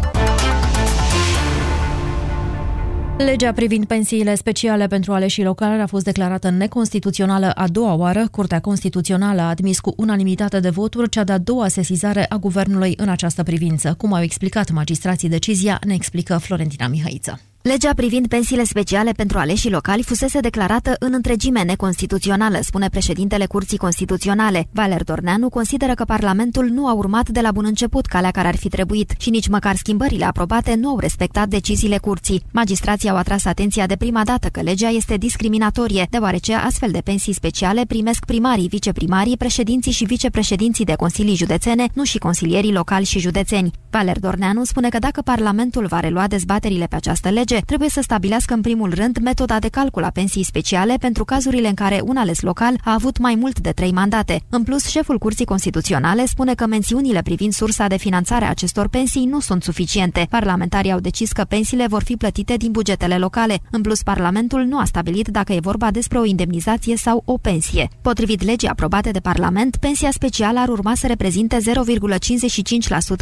Legea privind pensiile speciale pentru aleșii locali a fost declarată neconstituțională a doua oară. Curtea Constituțională a admis cu unanimitate de voturi cea de-a doua sesizare a guvernului în această privință. Cum au explicat magistrații decizia, ne explică Florentina Mihăiță. Legea privind pensiile speciale pentru aleșii locali fusese declarată în întregime neconstituțională, spune președintele Curții Constituționale. Valer Dorneanu consideră că Parlamentul nu a urmat de la bun început calea care ar fi trebuit și nici măcar schimbările aprobate nu au respectat deciziile curții. Magistrații au atras atenția de prima dată că legea este discriminatorie, deoarece astfel de pensii speciale primesc primarii, viceprimarii, președinții și vicepreședinții de consilii județene, nu și consilierii locali și județeni. Valer Dorneanu spune că dacă Parlamentul va relua dezbaterile pe această lege, lege trebuie să stabilească în primul rând metoda de calcul a pensii speciale pentru cazurile în care un ales local a avut mai mult de trei mandate. În plus, șeful Curții Constituționale spune că mențiunile privind sursa de finanțare a acestor pensii nu sunt suficiente. Parlamentarii au decis că pensiile vor fi plătite din bugetele locale. În plus, Parlamentul nu a stabilit dacă e vorba despre o indemnizație sau o pensie. Potrivit legii aprobate de Parlament, pensia specială ar urma să reprezinte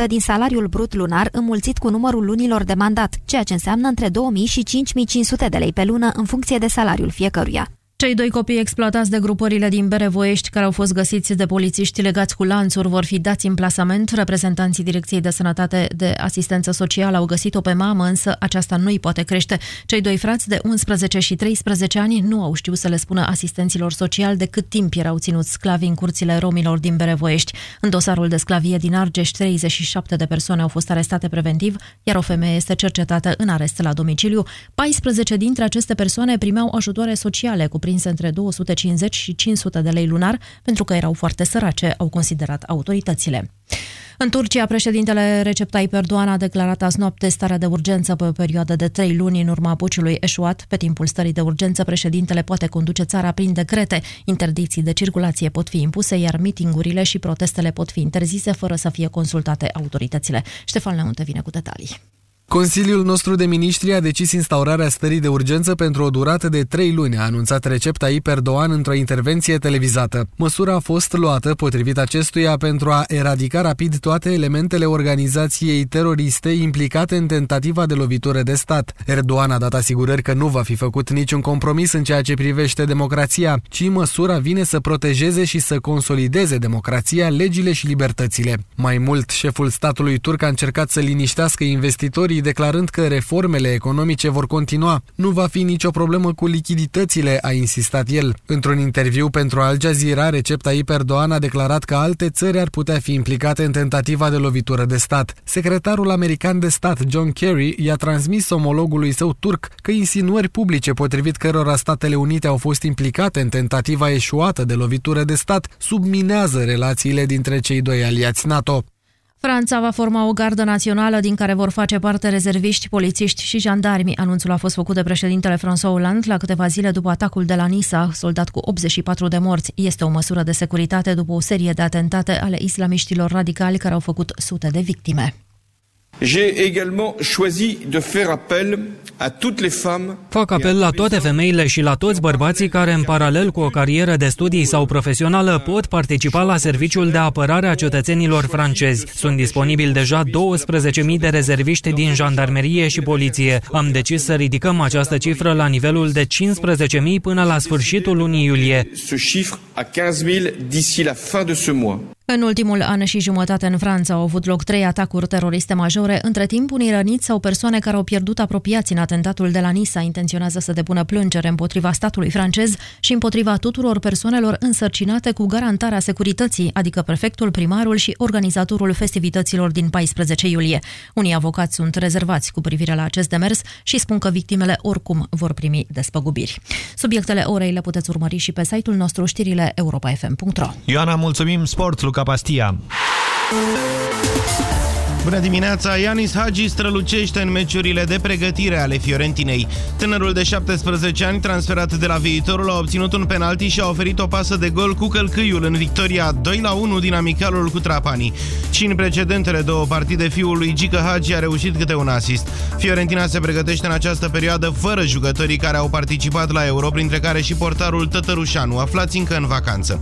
0,55% din salariul brut lunar înmulțit cu numărul lunilor de mandat, ceea ce înseamnă între 2000 și 5500 de lei pe lună în funcție de salariul fiecăruia. Cei doi copii exploatați de grupările din Berevoiești, care au fost găsiți de polițiști legați cu lanțuri, vor fi dați în plasament. Reprezentanții Direcției de Sănătate de Asistență Socială au găsit-o pe mamă, însă aceasta nu îi poate crește. Cei doi frați de 11 și 13 ani nu au știut să le spună asistenților sociali de cât timp erau ținuți sclavi în curțile romilor din Berevoiești. În dosarul de sclavie din Argeș, 37 de persoane au fost arestate preventiv, iar o femeie este cercetată în arest la domiciliu. 14 dintre aceste persoane primeau ajutoare sociale cu cuprinse între 250 și 500 de lei lunar, pentru că erau foarte sărace, au considerat autoritățile. În Turcia, președintele Recep Tayyip Erdogan a declarat azi noapte starea de urgență pe o perioadă de trei luni în urma puciului eșuat. Pe timpul stării de urgență, președintele poate conduce țara prin decrete. Interdicții de circulație pot fi impuse, iar mitingurile și protestele pot fi interzise fără să fie consultate autoritățile. Ștefan Leunte vine cu detalii. Consiliul nostru de miniștri a decis instaurarea stării de urgență pentru o durată de trei luni, a anunțat Recep Tayyip Erdogan într-o intervenție televizată. Măsura a fost luată, potrivit acestuia, pentru a eradica rapid toate elementele organizației teroriste implicate în tentativa de lovitură de stat. Erdogan a dat asigurări că nu va fi făcut niciun compromis în ceea ce privește democrația, ci măsura vine să protejeze și să consolideze democrația, legile și libertățile. Mai mult, șeful statului turc a încercat să liniștească investitorii declarând că reformele economice vor continua. Nu va fi nicio problemă cu lichiditățile, a insistat el. Într-un interviu pentru Al Jazeera, Recep Tayyip Erdogan a declarat că alte țări ar putea fi implicate în tentativa de lovitură de stat. Secretarul american de stat, John Kerry, i-a transmis omologului său turc că insinuări publice potrivit cărora Statele Unite au fost implicate în tentativa eșuată de lovitură de stat subminează relațiile dintre cei doi aliați NATO. Franța va forma o gardă națională din care vor face parte rezerviști, polițiști și jandarmi. Anunțul a fost făcut de președintele François Hollande la câteva zile după atacul de la Nisa, soldat cu 84 de morți. Este o măsură de securitate după o serie de atentate ale islamiștilor radicali care au făcut sute de victime. J'ai également choisi de faire appel à toutes les femmes. Fac apel la toate femeile și la toți bărbații care, în paralel cu o carieră de studii sau profesională, pot participa la serviciul de apărare a cetățenilor francezi. Sunt disponibili deja 12.000 de rezerviști din jandarmerie și poliție. Am decis să ridicăm această cifră la nivelul de 15.000 până la sfârșitul lunii iulie. Ce chiffre à 15.000 d'ici la fin de ce mois. În ultimul an și jumătate în Franța au avut loc trei atacuri teroriste majore. Între timp, unii răniți sau persoane care au pierdut apropiați în atentatul de la Nisa intenționează să depună plângere împotriva statului francez și împotriva tuturor persoanelor însărcinate cu garantarea securității, adică prefectul, primarul și organizatorul festivităților din 14 iulie. Unii avocați sunt rezervați cu privire la acest demers și spun că victimele oricum vor primi despăgubiri. Subiectele orei le puteți urmări și pe site-ul nostru știrile europa.fm.ro Ioana, mulțumim! Sport, Luca Pastia! Bună dimineața! Ianis Hagi strălucește în meciurile de pregătire ale Fiorentinei. Tânărul de 17 ani, transferat de la viitorul, a obținut un penalti și a oferit o pasă de gol cu călcâiul în victoria 2-1 din amicalul cu Trapani. Și în precedentele două partide, fiul lui Gică Hagi a reușit câte un asist. Fiorentina se pregătește în această perioadă fără jucătorii care au participat la Euro, printre care și portarul Tătărușanu, aflați încă în vacanță.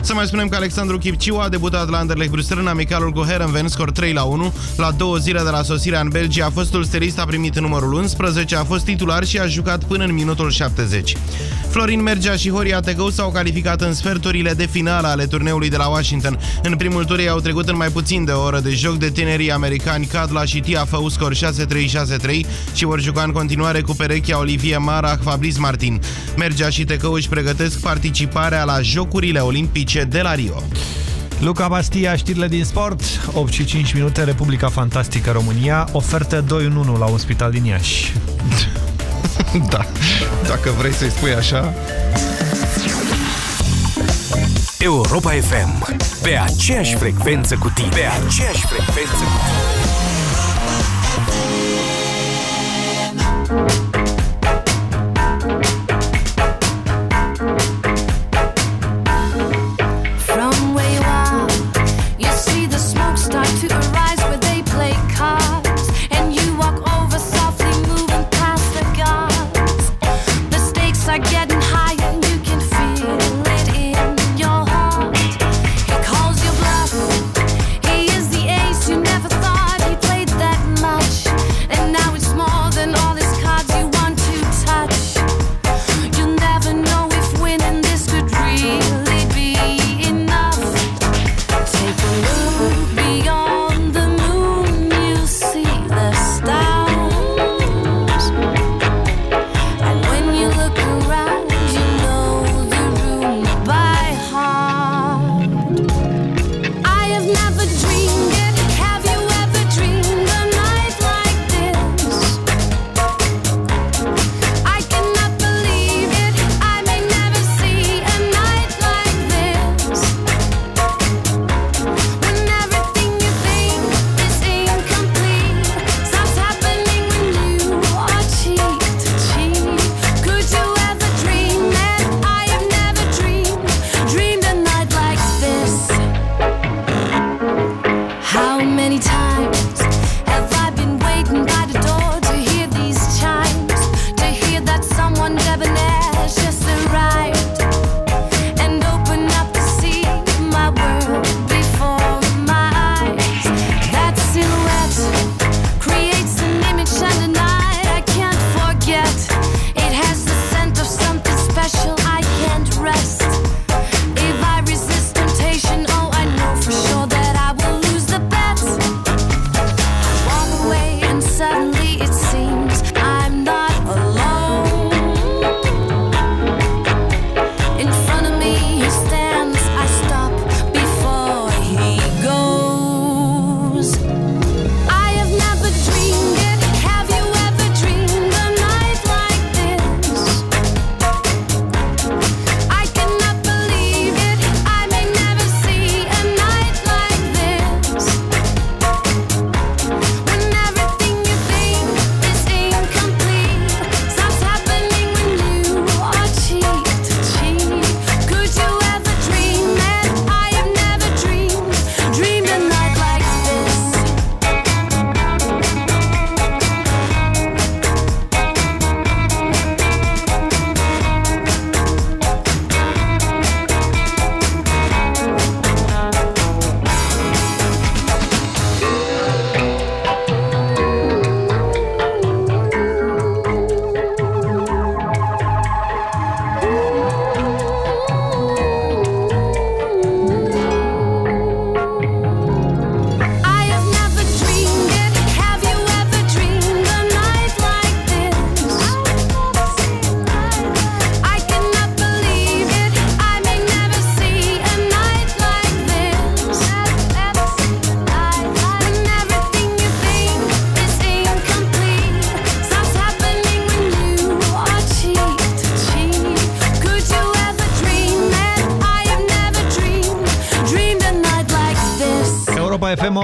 Să mai spunem că Alexandru Chipciu a debutat la Anderlecht Bruxelles în amicalul cu Herenven, scor 3 la 1. La două zile de la sosirea în Belgia, fostul stelist a primit numărul 11, a fost titular și a jucat până în minutul 70. Florin Mergea și Horia Tegău s-au calificat în sferturile de finală ale turneului de la Washington. În primul tur ei au trecut în mai puțin de o oră de joc de tinerii americani Cadla și Tia Fău scor 6-3-6-3 și vor juca în continuare cu perechea Olivier Marach, Fabrice Martin. Mergea și Tegău își pregătesc participarea la Jocurile Olimpice de la Rio. Luca Bastia, știrile din sport, 8 și 5 minute, Republica Fantastică România, ofertă 2 în 1 la un spital din Iași. da, dacă vrei să-i spui așa... Europa FM, pe aceeași frecvență cu tine. Pe aceeași frecvență cu tine.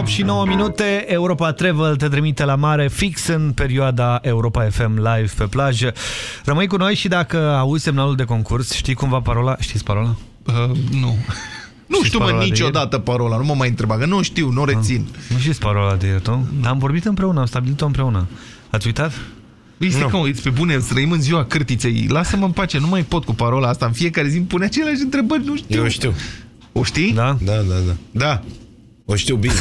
8 și 9 minute. Europa Travel te trimite la mare fix în perioada Europa FM live pe plajă. Rămâi cu noi și dacă auzi semnalul de concurs, știi cum va parola? Știți parola? Uh, nu. Nu știu mă niciodată parola, nu mă mai întreba, că nu știu, nu o rețin. Nu știți parola de ieri, tu? Dar am vorbit împreună, am stabilit-o împreună. Ați uitat? Este no. cum, pe bune, trăim în ziua cârtiței. Lasă-mă în pace, nu mai pot cu parola asta. În fiecare zi îmi pune aceleași întrebări, nu știu. Eu știu. O știi? Da? Da, da, da. Da. O știu bine.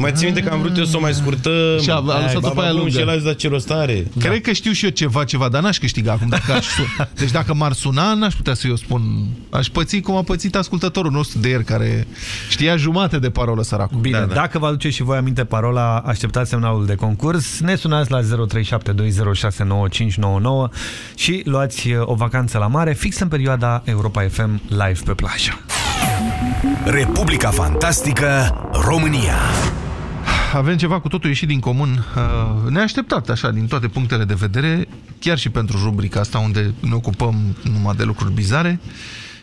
Mai țin minte că am vrut eu să o mai scurtă Și a, a lăsat-o pe aia lungă. Și el ce rost are. Da. Cred că știu și eu ceva, ceva, dar n-aș câștiga acum. Dacă aș suna. Deci dacă m-ar suna, n-aș putea să eu spun. Aș păți cum a pățit ascultătorul nostru de ieri, care știa jumate de parolă săracul. Bine, da, da. dacă vă aduceți și voi aminte parola, așteptați semnalul de concurs, ne sunați la 0372069599 și luați uh, o vacanță la mare, fix în perioada Europa FM live pe plajă. Republica Fantastică România avem ceva cu totul ieșit din comun uh, neașteptat, așa, din toate punctele de vedere, chiar și pentru rubrica asta unde ne ocupăm numai de lucruri bizare.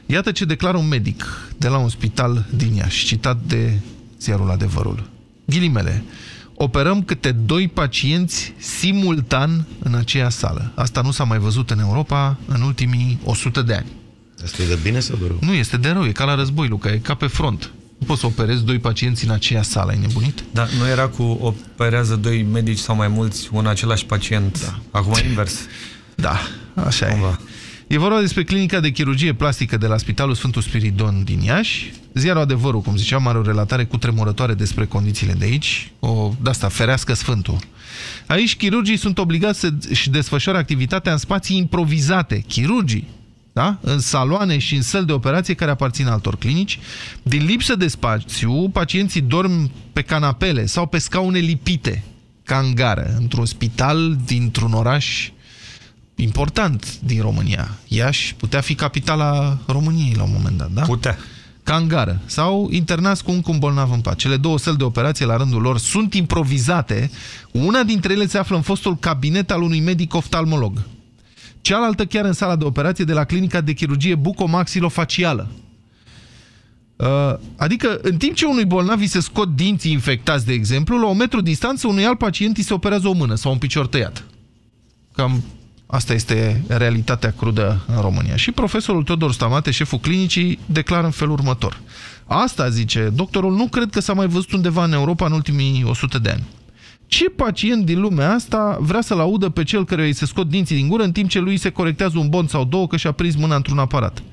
Iată ce declară un medic de la un spital din Iași, citat de ziarul Adevărul. Ghilimele, operăm câte doi pacienți simultan în aceea sală. Asta nu s-a mai văzut în Europa în ultimii 100 de ani. Asta e de bine sau de rău? Nu, este de rău, e ca la război, Luca, e ca pe front. Nu poți să operezi doi pacienți în aceea sală, ai nebunit? Da, nu era cu operează doi medici sau mai mulți un același pacient. Da. Acum invers. Da, așa Cumva. e. E vorba despre clinica de chirurgie plastică de la Spitalul Sfântul Spiridon din Iași. Ziarul Adevărul, cum ziceam, are o relatare cu tremurătoare despre condițiile de aici. O, de asta, ferească Sfântul. Aici chirurgii sunt obligați să-și desfășoare activitatea în spații improvizate. Chirurgii, da? în saloane și în săli de operație care aparțin altor clinici. Din lipsă de spațiu, pacienții dorm pe canapele sau pe scaune lipite, ca în gară, într-un spital dintr-un oraș important din România. Iași putea fi capitala României la un moment dat, da? Putea. Ca în gară. Sau internați cu un bolnav în pat. Cele două săli de operație, la rândul lor, sunt improvizate. Una dintre ele se află în fostul cabinet al unui medic oftalmolog cealaltă chiar în sala de operație de la clinica de chirurgie bucomaxilofacială. Uh, adică, în timp ce unui bolnav îi se scot dinții infectați, de exemplu, la un metru distanță unui alt pacient îi se operează o mână sau un picior tăiat. Cam asta este realitatea crudă în România. Și profesorul Teodor Stamate, șeful clinicii, declară în felul următor. Asta, zice, doctorul, nu cred că s-a mai văzut undeva în Europa în ultimii 100 de ani. Ce pacient din lumea asta vrea să-l audă pe cel care îi se scot dinții din gură în timp ce lui se corectează un bond sau două că și-a prins mâna într-un aparat?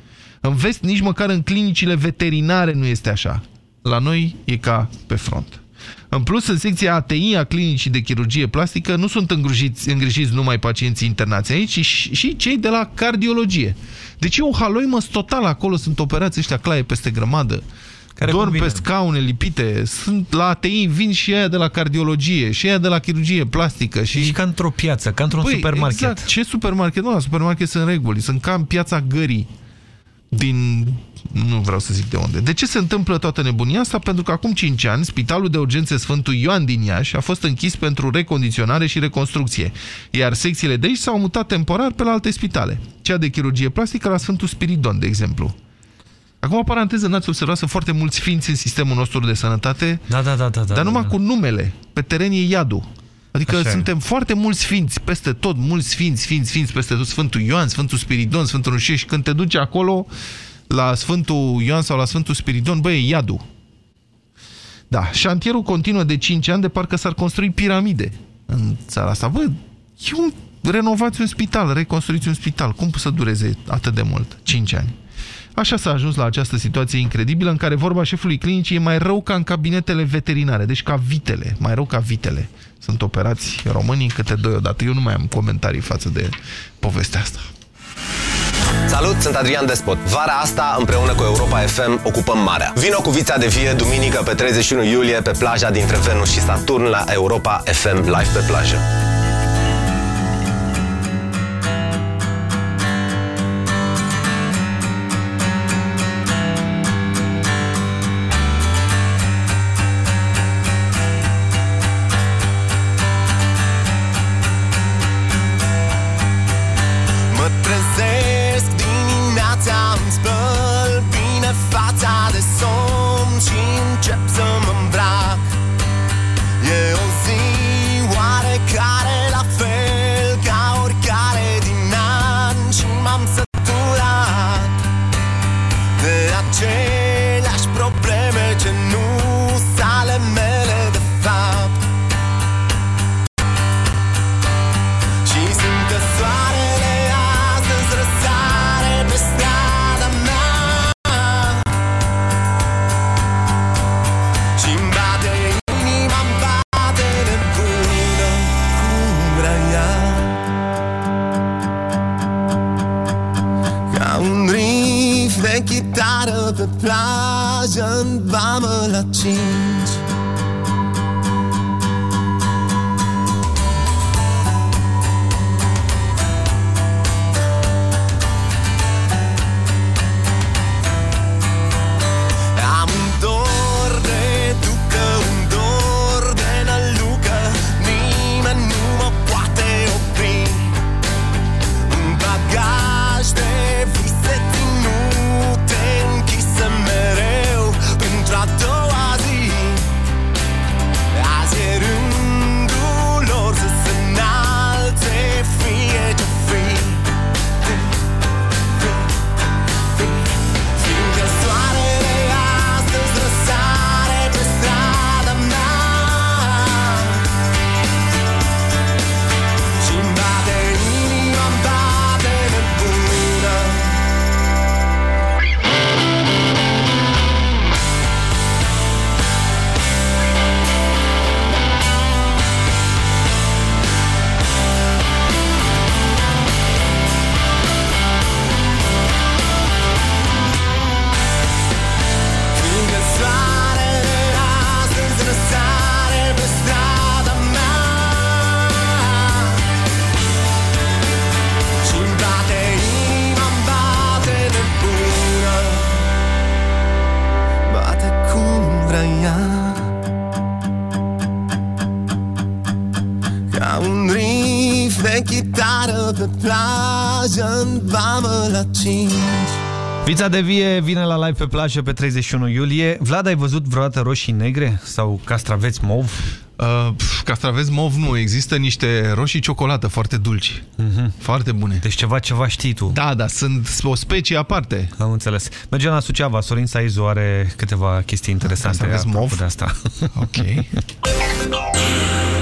În vest, nici măcar în clinicile veterinare nu este așa. La noi e ca pe front. În plus, în secția ATI a clinicii de chirurgie plastică nu sunt îngrijiți, îngrijiți numai pacienții internați aici, ci și cei de la cardiologie. Deci e o haloimă total acolo, sunt operații ăștia claie peste grămadă. Care dorm convine. pe scaune lipite, sunt la ATI, vin și aia de la cardiologie, și aia de la chirurgie plastică. Și, și ca într-o piață, ca într-un supermarket. Exact. Ce supermarket? Nu, la supermarket sunt reguli, sunt ca în piața gării din... nu vreau să zic de unde. De ce se întâmplă toată nebunia asta? Pentru că acum 5 ani, Spitalul de Urgențe Sfântul Ioan din Iași a fost închis pentru recondiționare și reconstrucție, iar secțiile de aici s-au mutat temporar pe la alte spitale. Cea de chirurgie plastică la Sfântul Spiridon, de exemplu. Acum, o paranteză, n-ați observat, sunt foarte mulți ființi în sistemul nostru de sănătate, da, da, da, da, dar da, numai da. cu numele. Pe teren e iadul. Adică Așa suntem e. foarte mulți sfinți peste tot, mulți sfinți, sfinți, sfinți peste tot. Sfântul Ioan, Sfântul Spiridon, Sfântul Rușie și când te duci acolo la Sfântul Ioan sau la Sfântul Spiridon, băi, e iadul. Da, șantierul continuă de 5 ani de parcă s-ar construi piramide în țara asta. Bă, e un, renovați un spital, reconstruiți un spital. Cum să dureze atât de mult? 5 ani. Așa s-a ajuns la această situație incredibilă în care vorba șefului clinicii e mai rău ca în cabinetele veterinare, deci ca vitele, mai rău ca vitele. Sunt operați românii câte doi odată. Eu nu mai am comentarii față de povestea asta. Salut, sunt Adrian Despot. Vara asta, împreună cu Europa FM, ocupăm marea. Vino cu vița de vie duminică pe 31 iulie pe plaja dintre Venus și Saturn la Europa FM live pe plajă. Plajă în vamă la cinci Vița de vie vine la live pe plajă pe 31 iulie. Vlad, ai văzut vreodată roșii negre sau castraveți mov? Uh, castraveți mov nu, există niște roșii ciocolată foarte dulci. Mhm. Foarte bune. Deci ceva, ceva știi tu. Da, da, sunt o specie aparte. Am înțeles. Mergem la Suceava. Sorin Saizu are câteva chestii interesante. Castraveți apropo mov? De asta. Ok.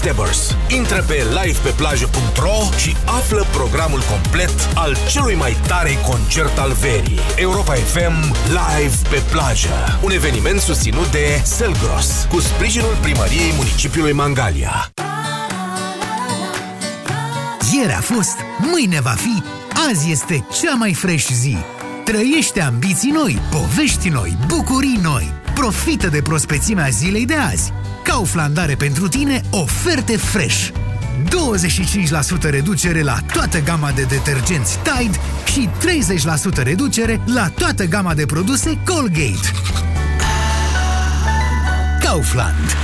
Backstabbers. Intră pe livepeplajă.ro și află programul complet al celui mai tare concert al verii. Europa FM Live pe plajă. Un eveniment susținut de Selgros, cu sprijinul primăriei municipiului Mangalia. Ieri a fost, mâine va fi, azi este cea mai fresh zi. Trăiește ambiții noi, povești noi, bucurii noi. Profită de prospețimea zilei de azi. Kaufland are pentru tine oferte fresh. 25% reducere la toată gama de detergenți Tide și 30% reducere la toată gama de produse Colgate. Kaufland.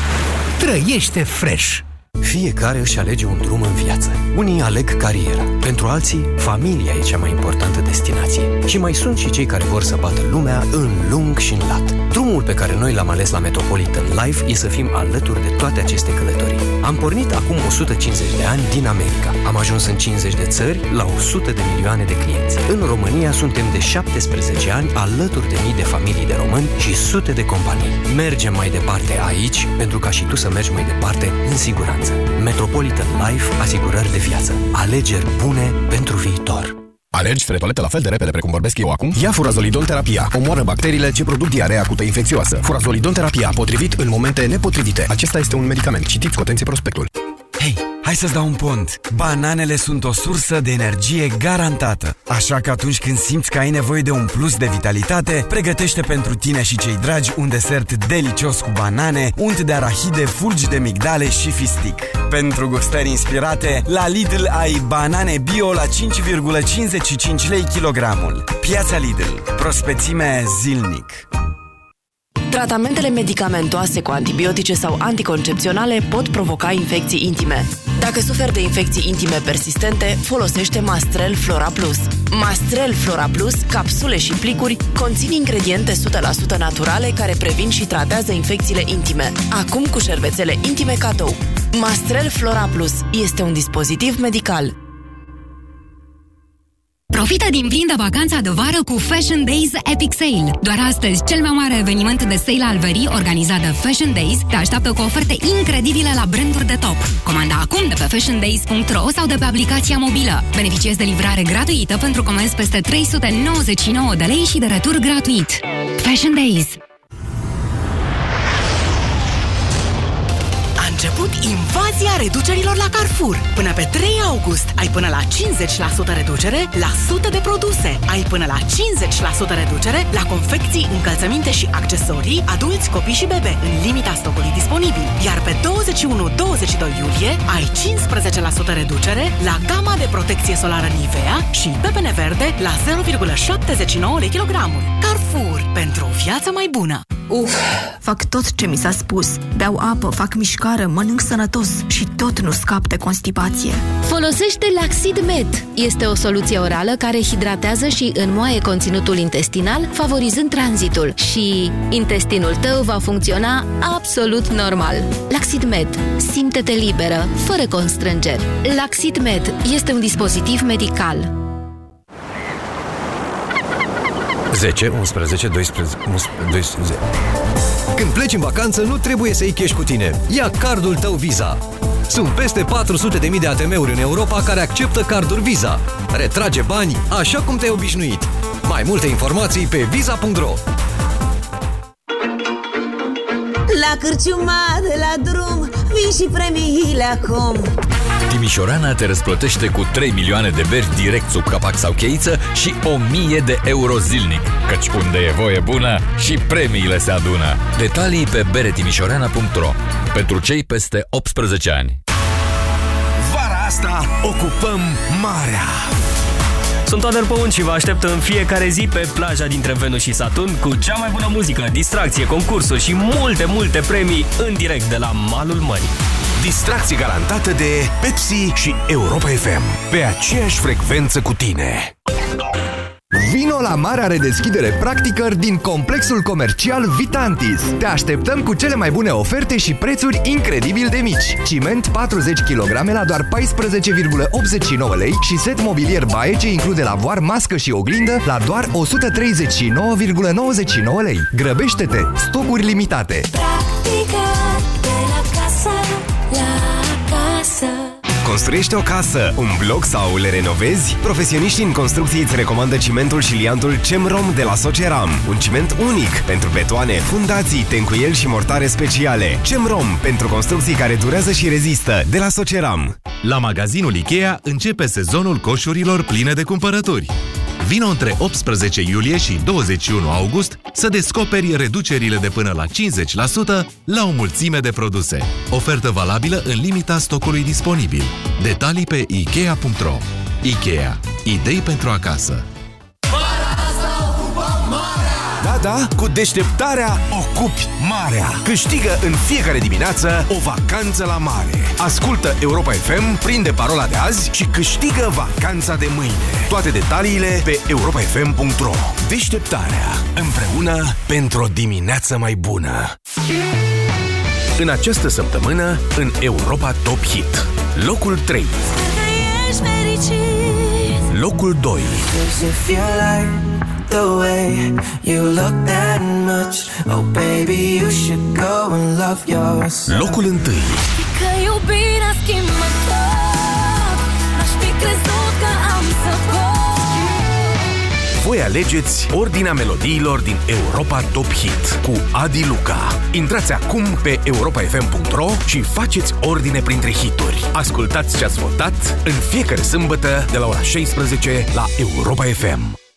Trăiește fresh! Fiecare își alege un drum în viață. Unii aleg cariera. Pentru alții, familia e cea mai importantă destinație. Și mai sunt și cei care vor să bată lumea în lung și în lat. Drumul pe care noi l-am ales la Metropolitan Life e să fim alături de toate aceste călătorii. Am pornit acum 150 de ani din America. Am ajuns în 50 de țări la 100 de milioane de clienți. În România suntem de 17 ani alături de mii de familii de români și sute de companii. Mergem mai departe aici pentru ca și tu să mergi mai departe în siguranță. Metropolitan Life, asigurări de viață. Alegeri bune pentru viitor. Alergi spre toaletă la fel de repede precum vorbesc eu acum? Ia furazolidon terapia. Omoară bacteriile ce produc diarea acută infecțioasă. Furazolidon terapia, potrivit în momente nepotrivite. Acesta este un medicament. Citiți cu atenție prospectul. Hei, Hai să-ți dau un pont. Bananele sunt o sursă de energie garantată. Așa că atunci când simți că ai nevoie de un plus de vitalitate, pregătește pentru tine și cei dragi un desert delicios cu banane, unt de arahide, fulgi de migdale și fistic. Pentru gustări inspirate, la Lidl ai banane bio la 5,55 lei kilogramul. Piața Lidl. Prospețime zilnic. Tratamentele medicamentoase cu antibiotice sau anticoncepționale pot provoca infecții intime. Dacă suferi de infecții intime persistente, folosește Mastrel Flora Plus. Mastrel Flora Plus, capsule și plicuri, conțin ingrediente 100% naturale care previn și tratează infecțiile intime. Acum cu șervețele intime cadou. Mastrel Flora Plus este un dispozitiv medical. Profită din plin de vacanța de vară cu Fashion Days Epic Sale. Doar astăzi, cel mai mare eveniment de sale al verii organizat de Fashion Days te așteaptă cu oferte incredibile la branduri de top. Comanda acum de pe fashiondays.ro sau de pe aplicația mobilă. Beneficiezi de livrare gratuită pentru comenzi peste 399 de lei și de retur gratuit. Fashion Days început invazia reducerilor la Carrefour. Până pe 3 august ai până la 50% reducere la sute de produse. Ai până la 50% reducere la confecții, încălțăminte și accesorii, adulți, copii și bebe, în limita stocului disponibil. Iar pe 21-22 iulie ai 15% reducere la gama de protecție solară Nivea și pepene verde la 0,79 lei kilogramul. Carrefour, pentru o viață mai bună. Uf, fac tot ce mi s-a spus. Beau apă, fac mișcare, mănânc sănătos și tot nu scap de constipație. Folosește Laxid Med. Este o soluție orală care hidratează și înmoaie conținutul intestinal, favorizând tranzitul. Și intestinul tău va funcționa absolut normal. Laxid Med. Simte-te liberă, fără constrângeri. Laxid Med este un dispozitiv medical. 10, 11, 12, 12... Când pleci în vacanță, nu trebuie să iei cash cu tine. Ia cardul tău Visa. Sunt peste 400.000 de ATM-uri în Europa care acceptă carduri Visa. Retrage bani așa cum te-ai obișnuit. Mai multe informații pe visa.ro La cârciuma de la drum Vin și premiile acum Timișorana te răsplătește cu 3 milioane de beri direct sub capac sau cheiță și 1000 de euro zilnic. Căci unde e voie bună și premiile se adună. Detalii pe beretimișorana.ro Pentru cei peste 18 ani. Vara asta ocupăm marea. Sunt Toader Păun și vă aștept în fiecare zi pe plaja dintre Venus și Saturn cu cea mai bună muzică, distracție, concursuri și multe, multe premii în direct de la Malul Mării. Distracție garantată de Pepsi și Europa FM. Pe aceeași frecvență cu tine. Vino la marea redeschidere practică din complexul comercial Vitantis. Te așteptăm cu cele mai bune oferte și prețuri incredibil de mici. Ciment 40 kg la doar 14,89 lei și set mobilier baie ce include lavoar, mască și oglindă la doar 139,99 lei. Grăbește-te! Stocuri limitate! Practica Construiești o casă, un bloc sau le renovezi? Profesioniștii în construcții îți recomandă cimentul și liantul CEMROM de la Soceram. Un ciment unic pentru betoane, fundații, tencuieli și mortare speciale. CEMROM pentru construcții care durează și rezistă de la Soceram. La magazinul Ikea începe sezonul coșurilor pline de cumpărături. Vino între 18 iulie și 21 august să descoperi reducerile de până la 50% la o mulțime de produse. Ofertă valabilă în limita stocului disponibil. Detalii pe Ikea.ro Ikea. Idei pentru acasă. Da, da, cu deșteptarea ocupi marea. Câștigă în fiecare dimineață o vacanță la mare. Ascultă Europa FM, prinde parola de azi și câștigă vacanța de mâine. Toate detaliile pe europafm.ro Deșteptarea. Împreună pentru o dimineață mai bună. În această săptămână, în Europa Top Hit. Locul 3. Ești fericit Locul 2. Does it feel like the way you look that much Oh baby, you should go and love yourself Locul 1. Că iubirea schimbă tot N-aș fi crezut că am să pot Voia alegeți ordinea melodiilor din Europa Top Hit cu Adi Luca. Intrați acum pe europafm.ro și faceți ordine printre hituri. Ascultați ce ați votat în fiecare sâmbătă de la ora 16 la Europa FM.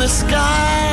The sky.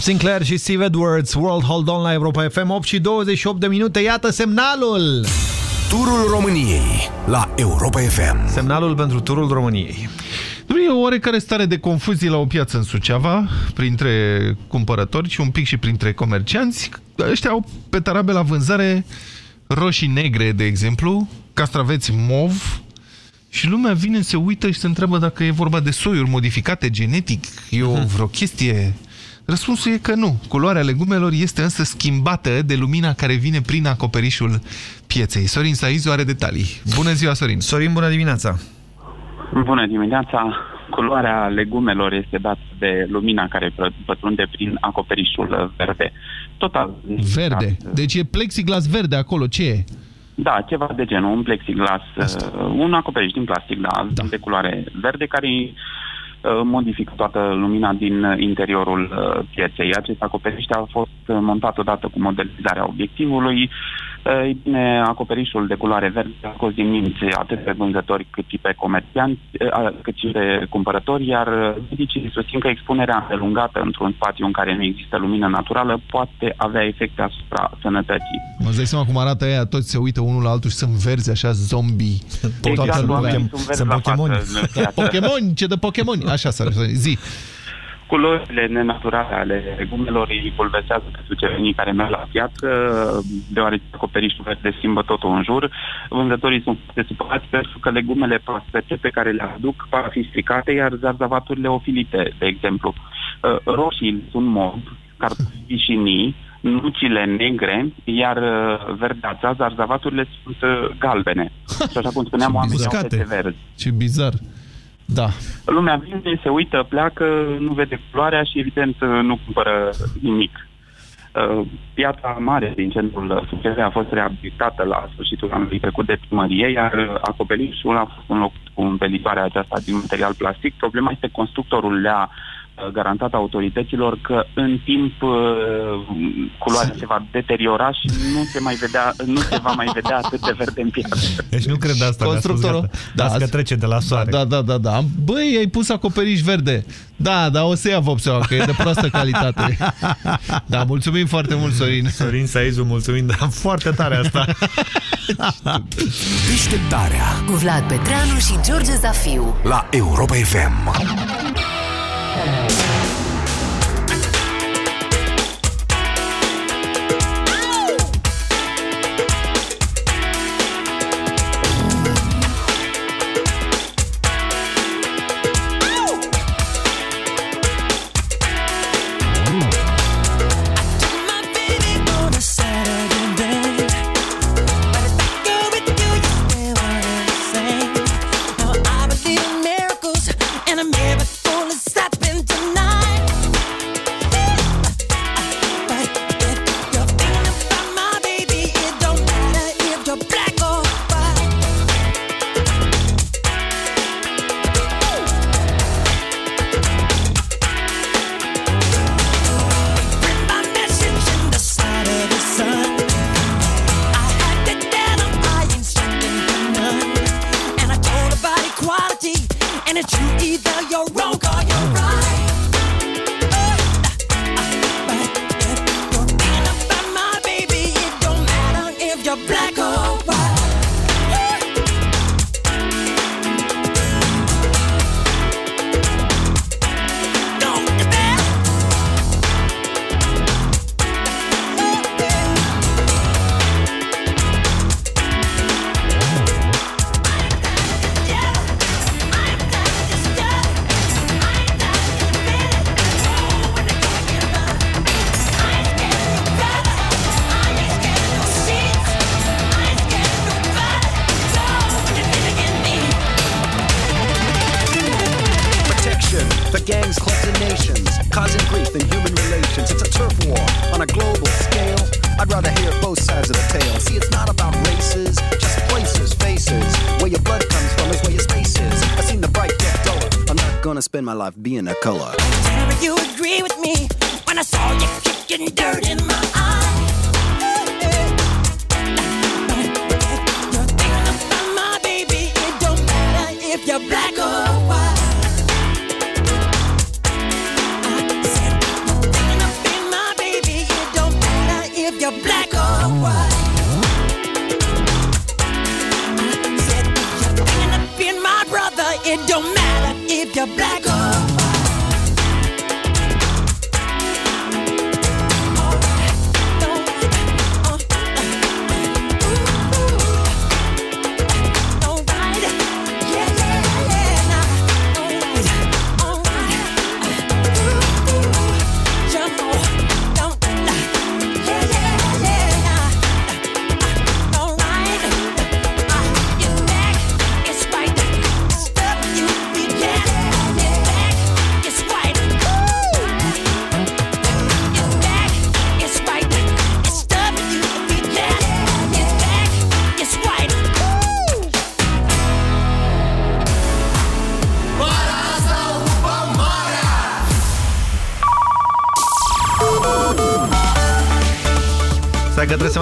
Bob Sinclair și Steve Edwards, World Hold On la Europa FM, 8 și 28 de minute, iată semnalul! Turul României la Europa FM. Semnalul pentru turul României. E o oarecare stare de confuzie la o piață în Suceava, printre cumpărători și un pic și printre comercianți. Ăștia au pe tarabe la vânzare roșii negre, de exemplu, castraveți mov, și lumea vine, se uită și se întreabă dacă e vorba de soiuri modificate genetic, e o vreo chestie... Răspunsul e că nu. Culoarea legumelor este însă schimbată de lumina care vine prin acoperișul pieței. Sorin Saizu are detalii. Bună ziua, Sorin! Sorin, bună dimineața! Bună dimineața! Culoarea legumelor este dată de lumina care pătrunde prin acoperișul verde. Total. Verde. Deci e plexiglas verde acolo. Ce e? Da, ceva de genul, un plexiglas, uh, un acoperiș din plastic, da, da, de culoare verde, care uh, modifică toată lumina din uh, interiorul uh, pieței. Acest acoperiș a fost uh, montat odată cu modelizarea obiectivului. Uh, Ei bine, acoperișul de culoare verde a scos din minți atât pe vânzători cât și pe comercianți, uh, cât și pe cumpărători, iar uh, medicii susțin că expunerea îndelungată într-un spațiu în care nu există lumină naturală poate avea efecte asupra sănătății. Mă îți dai seama cum arată ea, toți se uită unul la altul și sunt verzi așa, zombie. Exact, Toată lumea. oamenii sunt verzi la față. Pokémon, ce de Pokémon, așa să zi. Culorile nenaturale ale legumelor îi pulversează pe sucevenii care merg la piață, deoarece acoperișul verde schimbă totul în jur. Vânzătorii sunt foarte supărați pentru că legumele proaspete pe care le aduc par a fi stricate, iar zarzavaturile ofilite, de exemplu. Uh, Roșiile sunt mov, cartofii și nii, nucile negre, iar uh, verdeața, zarzavaturile sunt uh, galbene. Și așa cum spuneam, oamenii au Uscate. fete verzi. Ce bizar. Da. Lumea vine, se uită, pleacă, nu vede culoarea și evident nu cumpără nimic. Uh, Piața mare din centrul Suceavei a fost reabilitată la sfârșitul anului trecut de primărie, iar uh, acoperișul a fost înlocuit cu învelitoarea aceasta din material plastic. Problema este constructorul le-a uh, garantat autorităților că în timp uh, culoarea se va deteriora și nu se, mai vedea, nu se va mai vedea atât de verde în piață. Deci nu cred asta. Constructorul. Da, că trece de la soare. Da, da, da, da. Băi, ai pus acoperiș verde. Da, da, o să ia vopseaua, că e de proastă calitate. Da, mulțumim foarte mult, Sorin. Sorin Saizu, mulțumim, dar foarte tare asta. Deșteptarea Cu Vlad Petreanu și George Zafiu. la Europa FM. A black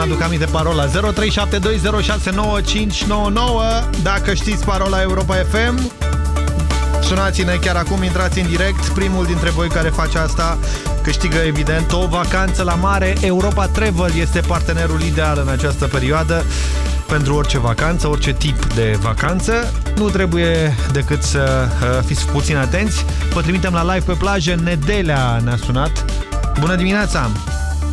trebuie să-mi aduc aminte parola 0372069599 Dacă știți parola Europa FM Sunați-ne chiar acum, intrați în direct Primul dintre voi care face asta câștigă evident o vacanță la mare Europa Travel este partenerul ideal în această perioadă pentru orice vacanță, orice tip de vacanță. Nu trebuie decât să uh, fiți puțin atenți. Vă trimitem la live pe plajă. Nedelea ne-a sunat. Bună dimineața!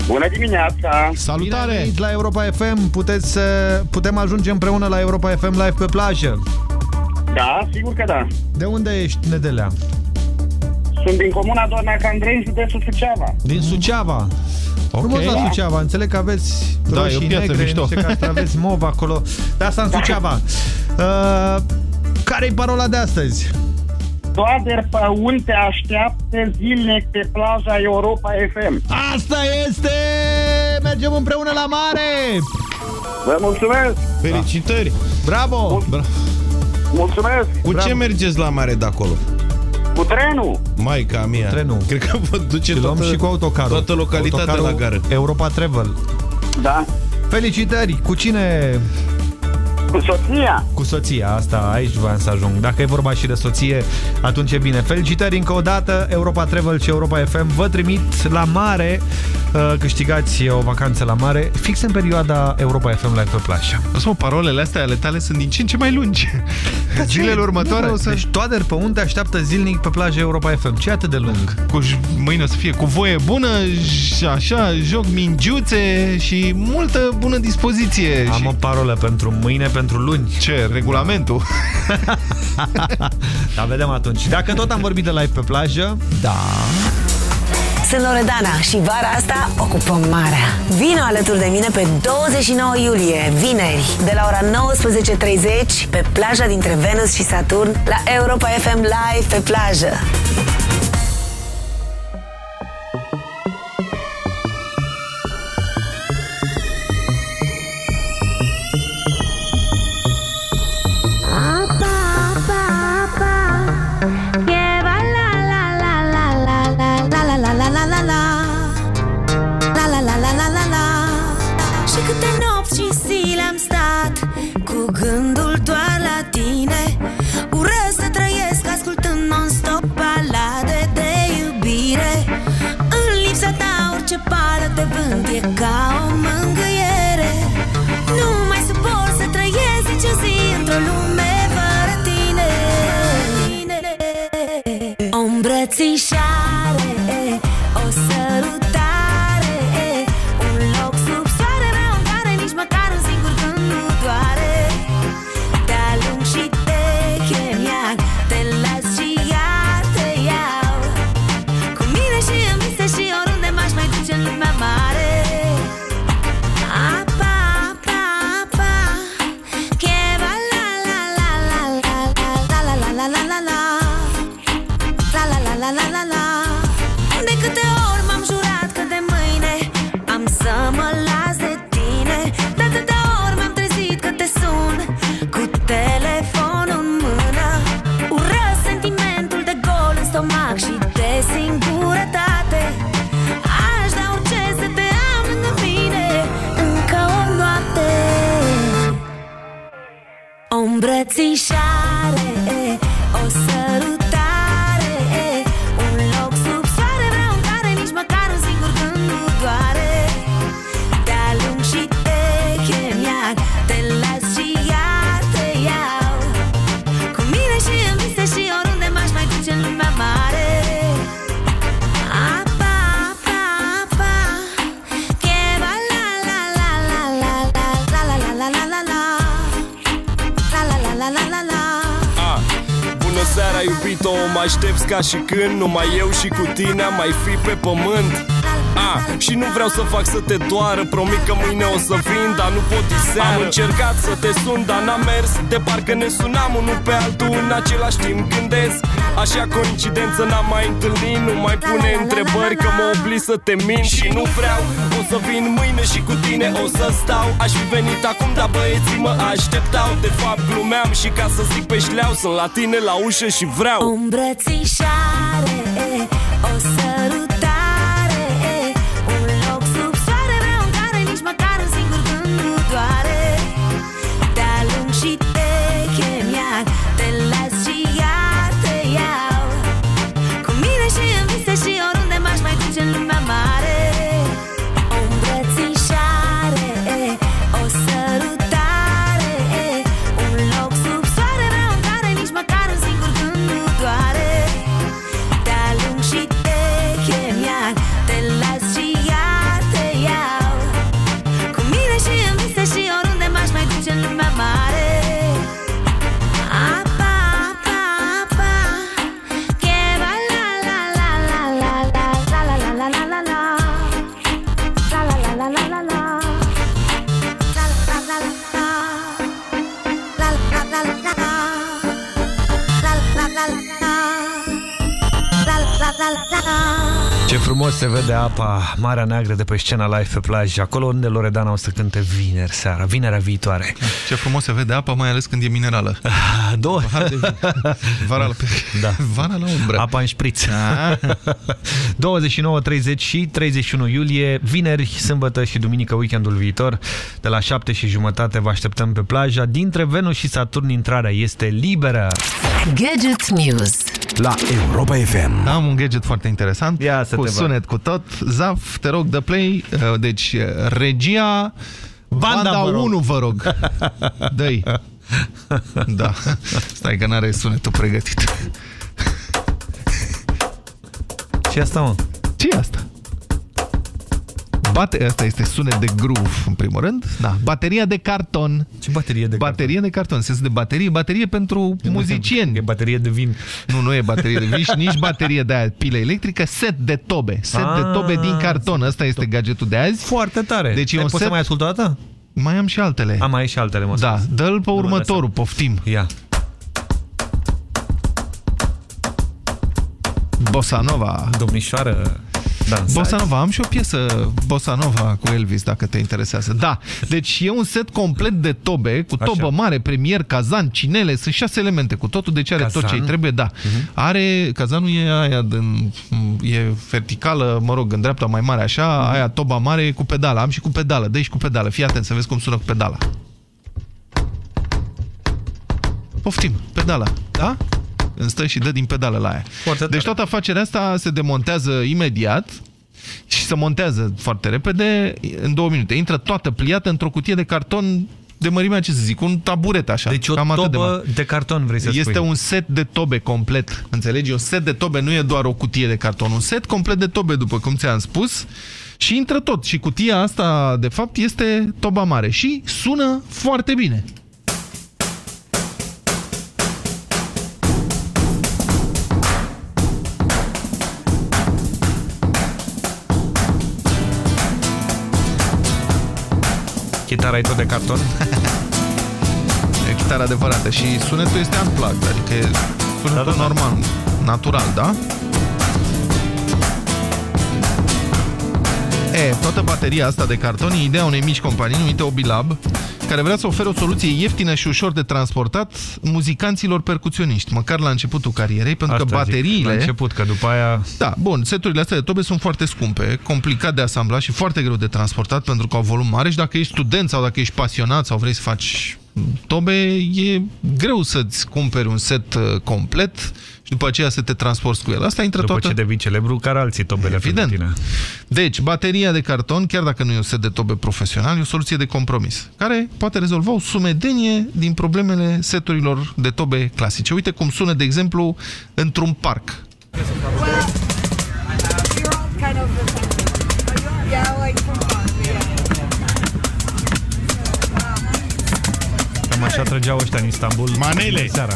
Bună dimineața! Salutare! Bine venit la Europa FM. Puteți să putem ajunge împreună la Europa FM live pe plajă. Da, sigur că da. De unde ești, Nedelea? Sunt din comuna Doamna Candrei, județul Suceava. Din Suceava. Frumos la Da. Suceava, înțeleg că aveți Da, roșii e o piață negre, mișto. nu știu, că aveți mov acolo. De asta în Da. Suceava. Uh, care-i parola de astăzi? Toader Păun te așteaptă zilnic pe plaja Europa FM. Asta este! Mergem împreună la mare! Vă mulțumesc! Felicitări! Bravo! Bra Mulțumesc! Cu Bravo. ce mergeți la mare de acolo? Cu trenul! Maica mea. Trenul. Cred că vă duce Și luăm toată, și cu autocarul. toată localitatea Autocarul la gară. Europa Travel. Da. Felicitări! Cu cine? Cu soția! Cu soția, asta aici voiam să ajung. Dacă e vorba și de soție, atunci e bine. Felicitări încă o dată, Europa Travel și Europa FM vă trimit la mare, uh, câștigați o vacanță la mare, fix în perioada Europa FM Live pe plajă. O să mă, parolele astea ale tale sunt din ce în ce mai lungi. Zilele următoare o să... Deci toader pe unde așteaptă zilnic pe plaja Europa FM. Ce atât de lung? Cu, mâine o să fie cu voie bună și așa, joc mingiuțe și multă bună dispoziție. Am și... o parolă pentru mâine, pentru luni. Ce? Regulamentul? da, vedem atunci. Dacă tot am vorbit de live pe plajă, da. Sunt Loredana și vara asta ocupăm marea. Vino alături de mine pe 29 iulie, vineri, de la ora 19.30 pe plaja dintre Venus și Saturn la Europa FM Live pe plajă. Sim, mă aștepți ca și când Numai eu și cu tine am mai fi pe pământ. A, și nu vreau să fac să te doară Promit că mâine o să vin, dar nu pot diseară. Am încercat să te sun, dar n-am mers De parcă ne sunam unul pe altul În același timp gândesc Așa coincidență n-am mai întâlnit Nu mai pune întrebări că mă obli să te mint Și nu vreau, o să vin mâine și cu tine o să stau. Aș fi venit acum, dar băieții mă așteptau. De fapt glumeam și ca să zic pe șleau Sunt la tine la ușă și vreau. O îmbrățișare, o sărutare se vede apa Marea Neagră de pe scena live pe plajă, acolo unde Loredana o să cânte vineri seara, vinerea viitoare. Ce frumos se vede apa, mai ales când e minerală. Două. Vara la, da. Vara la umbră. Apa în șpriț. 29, 30 și 31 iulie, vineri, sâmbătă și duminică weekendul viitor, de la 7 și jumătate vă așteptăm pe plaja. Dintre Venus și Saturn intrarea este liberă. Gadget News La Europa FM. Am un gadget foarte interesant, Ia să cu te văd. sunet, cu tot. Zaf, te rog, de play. Uh, Deci, uh, regia... Banda, vă rog. 1, vă rog. Dă-i. Da. Stai că n-are sunetul pregătit. Ce asta, mă? ce e asta? Bate... Asta este sunet de groove, în primul rând. Da. Bateria de carton. Ce baterie de Baterie de carton. Sens de baterie. Baterie pentru muzicieni. E baterie de vin. Nu, nu e baterie de vin și nici baterie de aia, pilă electrică, set de tobe. Set de Ah, tobe din carton. Asta este gadgetul de azi. Foarte tare. Deci e Ai, un poți set... să mai ascult o dată? Mai am și altele. Am mai și altele, mă Da, scuze. dă-l pe mă următorul, lăsa. poftim. Ia. Bossa Nova. Domnișoară dansați. Bossa Nova, am și o piesă Bossa Nova cu Elvis, dacă te interesează. Da, deci e un set complet de tobe, cu Așa. tobă mare, premier, cazan, cinele, sunt șase elemente cu totul, deci are tot Cazan? ce îi trebuie, da. Are, cazanul e aia, din, e verticală, mă rog, în dreapta mai mare așa, aia toba mare cu pedala, am și cu pedală, dă și cu pedală, fii atent să vezi cum sună cu pedala. Poftim, pedala, da? Îmi stă și dă din pedală la aia. Foarte Deci toată afacerea asta se demontează imediat și se montează foarte repede, în două minute. Intră toată pliată într-o cutie de carton de mărimea, ce să zic, un taburet așa. Deci o cam atât de tobă mare. de carton, vrei să Este spui. un set de tobe complet, înțelegi? Un set de tobe nu e doar o cutie de carton, un set complet de tobe, după cum ți-am spus, și intră tot. Și cutia asta, de fapt, este toba mare și sună foarte bine. Chitara e tot de carton? E chitară adevărată și sunetul este unplugged, adică e sunetul da, da, da. normal, natural, da? E, toată bateria asta de carton e ideea unei mici companii numite Obilab, care vrea să ofere o soluție ieftină și ușor de transportat muzicanților percuționiști, măcar la începutul carierei, pentru Asta că zic, bateriile... la început, că după aia... Da, bun, seturile astea de tobe sunt foarte scumpe, complicat de asamblat și foarte greu de transportat pentru că au volum mare și dacă ești student sau dacă ești pasionat sau vrei să faci tobe, e greu să-ți cumperi un set uh, complet și după aceea să te transporti cu el. Asta intră După toată... ce devii celebru, care alții tobele Evident. pentru tine. Deci, bateria de carton, chiar dacă nu e un set de tobe profesional, e o soluție de compromis, care poate rezolva o sumedenie din problemele seturilor de tobe clasice. Uite cum sună, de exemplu, într-un parc. kind of yeah, like from Cam așa trăgeau ăștia în Istanbul. Manele. Seara.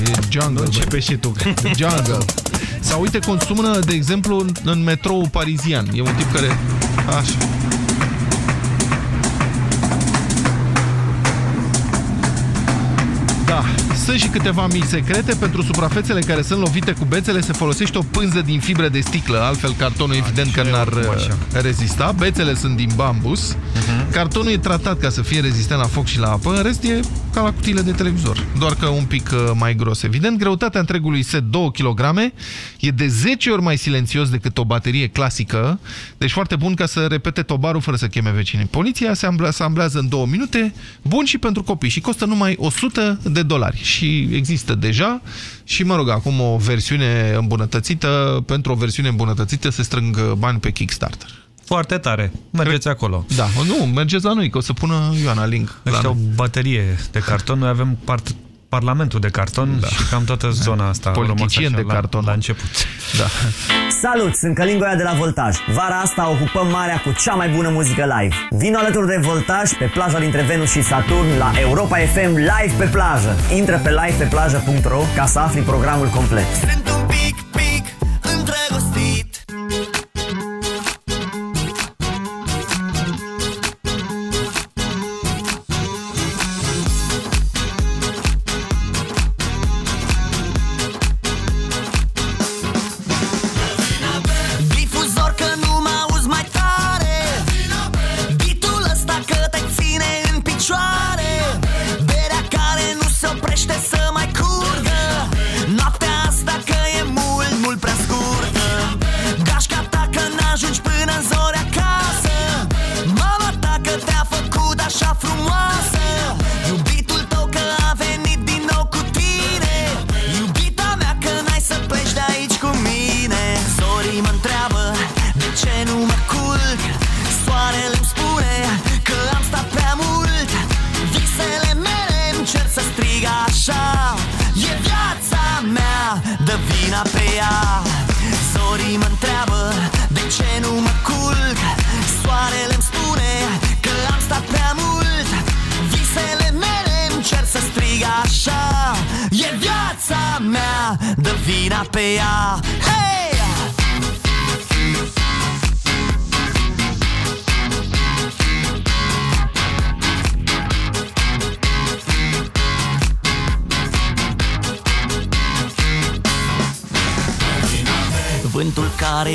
E jungle. Începe și tu. Jungle. Sau uite cum sună, de exemplu, în, în metrou parizian. E un tip care... Așa. Da, sunt și câteva mii secrete. Pentru suprafețele care sunt lovite cu bețele se folosește o pânză din fibră de sticlă, altfel cartonul evident că n-ar uh, rezista. Bețele sunt din bambus. Cartonul e tratat ca să fie rezistent la foc și la apă, în rest e ca la cutiile de televizor, doar că un pic uh, mai gros. Evident, greutatea întregului set 2 kg e de 10 ori mai silențios decât o baterie clasică, deci foarte bun ca să repete tobarul fără să cheme vecinii. Poliția se ambla- se amblează în două minute, bun și pentru copii și costă numai 100 de dolari și există deja și mă rog, acum o versiune îmbunătățită, pentru o versiune îmbunătățită se strâng uh, bani pe Kickstarter. Foarte tare. Mergeți acolo. Da, nu, mergeți la noi, că o să pună Ioana link. la Ăștia o noi. baterie de carton. Noi avem part Parlamentul de carton da. și cam toată zona asta. a rămas Politicieni așa de la, carton. La început. Da. Salut, sunt Călingoia de la Voltaj. Vara asta ocupăm marea cu cea mai bună muzică live. Vino alături de Voltaj pe plaja dintre Venus și Saturn la Europa FM live pe plajă. Intră pe livepeplajă.ro ca să afli programul complet. Sunt un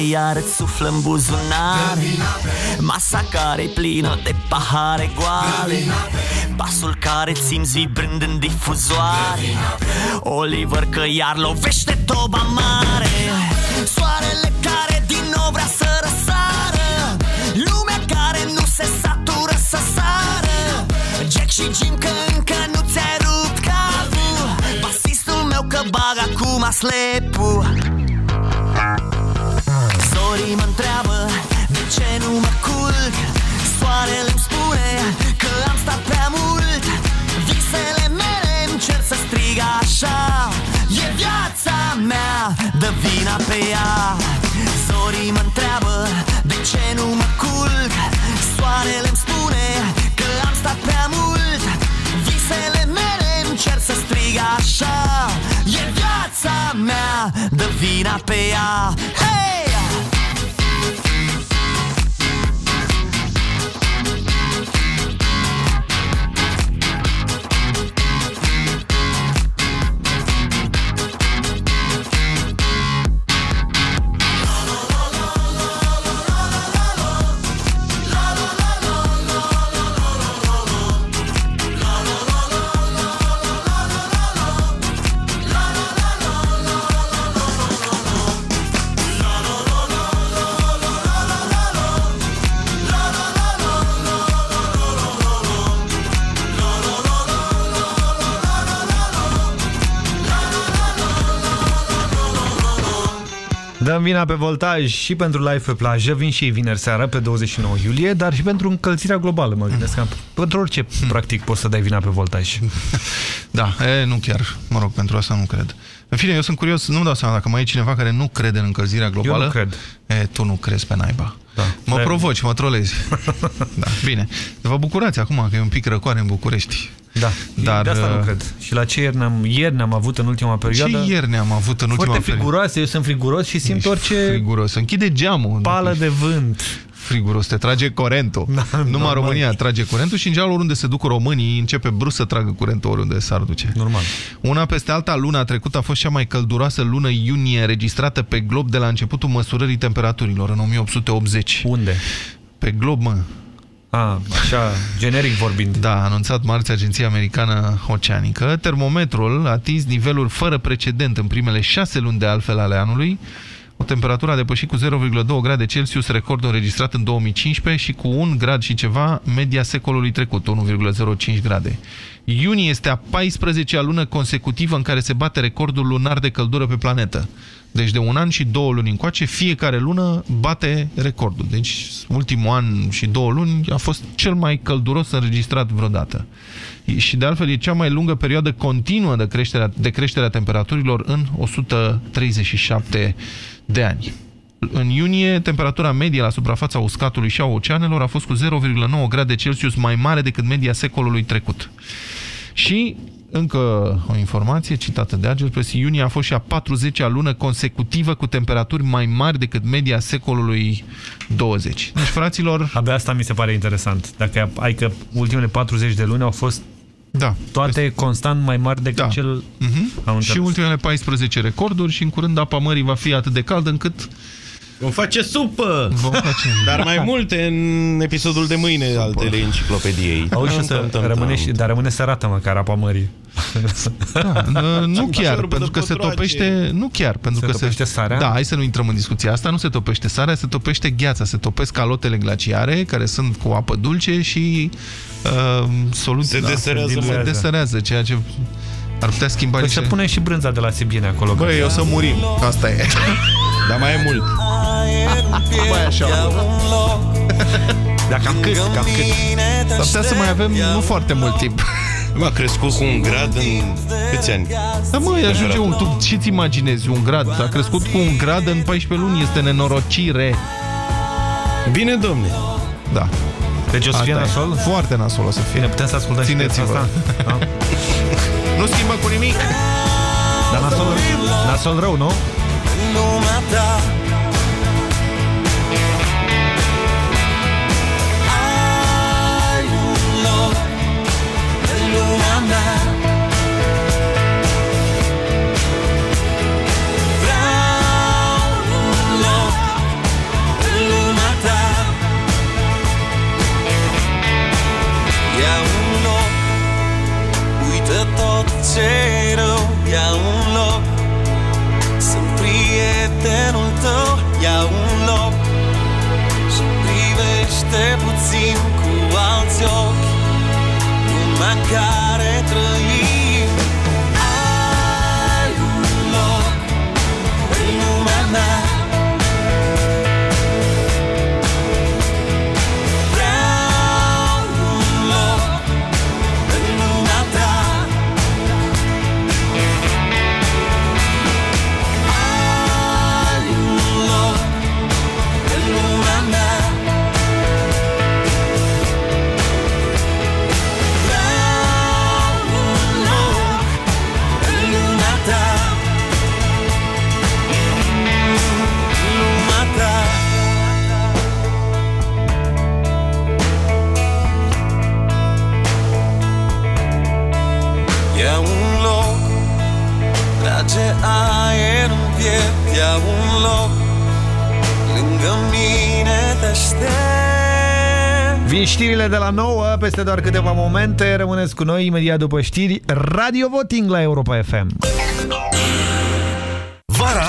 iar îți suflă în buzunar Masa care e plină de pahare goale. Pasul care simți vibrând în difuzoare. Oliver că iar lovește toba mare. Soarele care din nou vrea să răsară. Lumea care nu se satură să sară. Jack și Jim că încă nu ți-ai rupt capul. Basistul meu că bag acum slepul Dăm vina pe voltaj și pentru live pe plajă, vin și ei vineri seara pe 29 iulie, dar și pentru încălzirea globală, mă gândesc că pentru orice, practic, poți să dai vina pe voltaj. Da, e, nu chiar. Mă rog, pentru asta nu cred. În fine, eu sunt curios, nu-mi dau seama dacă mai e cineva care nu crede în încălzirea globală. Eu nu cred. E, tu nu crezi pe naiba. Da. Mă Da. provoci, mă trolezi. da, bine. Vă bucurați acum că e un pic răcoare în București. Da, Dar, de asta nu uh, cred. Și la ce ieri ne-am ieri ne-am avut în ultima perioadă? Și ieri ne-am avut în ultima Foarte perioadă. friguroase, eu sunt friguros și simt orice Friguros. Închide geamul. pală de vânt. Friguros, te trage curentul. Da, Numai normal. România trage curentul și în general oriunde se duc românii începe brusc să tragă curentul oriunde s-ar duce. Normal. Una peste alta, luna trecută a fost cea mai călduroasă lună iunie registrată pe glob de la începutul măsurării temperaturilor, în 1880. Unde? Pe glob, mă. A, așa, generic vorbind. Da, a anunțat marți Agenția Americană Oceanică. Termometrul a atins nivelul fără precedent în primele șase luni de altfel ale anului. O temperatură a depășit cu 0,2 grade Celsius recordul înregistrat în 2015 și cu 1 grad și ceva media secolului trecut, 1,05 grade. Iunie este a 14-a lună consecutivă în care se bate recordul lunar de căldură pe planetă. Deci de un an și două luni încoace, fiecare lună bate recordul. Deci ultimul an și două luni a fost cel mai călduros înregistrat vreodată. Și de altfel e cea mai lungă perioadă continuă de creșterea, de creșterea temperaturilor în 137 de ani. În iunie, temperatura medie la suprafața uscatului și a oceanelor a fost cu 0,9 grade Celsius mai mare decât media secolului trecut. Și încă o informație citată de Agerpress, iunie a fost și a 40-a lună consecutivă cu temperaturi mai mari decât media secolului 20. Deci, fraților... Abia asta mi se pare interesant. Dacă ai că ultimele 40 de luni au fost da, toate constant mai mari decât Da. cel... Mhm. Am Și înțeles. ultimele 14 recorduri și în curând apa mării va fi atât de caldă încât Vom face supă! Vom face. Dar mai multe în episodul de mâine al teleenciclopediei. Auzi și Tam, să tam, tam, rămâne, tam. și, dar rămâne sărată măcar apa mării. Da, nu- nu chiar, ciorbă pentru de că se potroace. topește, nu chiar, pentru Se că topește sarea? Da, hai să nu intrăm în discuția asta, nu se topește sarea, se topește gheața, se topesc calotele glaciare care sunt cu apă dulce și uh, soluții Se desărează, se mă. desărează, ceea ce ar putea schimba Păi niște... se pune și brânza de la Sibiene acolo. Băi, că- o să murim, asta e. Dar mai e mult. Băi, așa. Dar cam cât, cam cât? S-ar putea să mai avem nu foarte mult timp. Bă, a crescut cu un grad în câți ani? Da, mă, ajunge un, tu ce-ți imaginezi, un grad? A crescut cu un grad în 14 luni, este nenorocire. Bine, domne. Da. Deci o să fie Asta e. nasol? Foarte nasol o să fie. Bine, putem să ascultăm și Țineți-vă. piesa asta? Da? Nu schimbă cu nimic. Dar nasol, nasol rău, nu? lumea ta tot ce e rău Ia un loc. Sunt prietenul tău Ia un loc. Și privește puțin cu alți ochi. Lumea în care aer în piept Ia un loc Lângă mine te aștept Vin știrile de la 9 peste doar câteva momente. Rămâneți cu noi imediat după știri. Radio Voting la Europa FM. Vara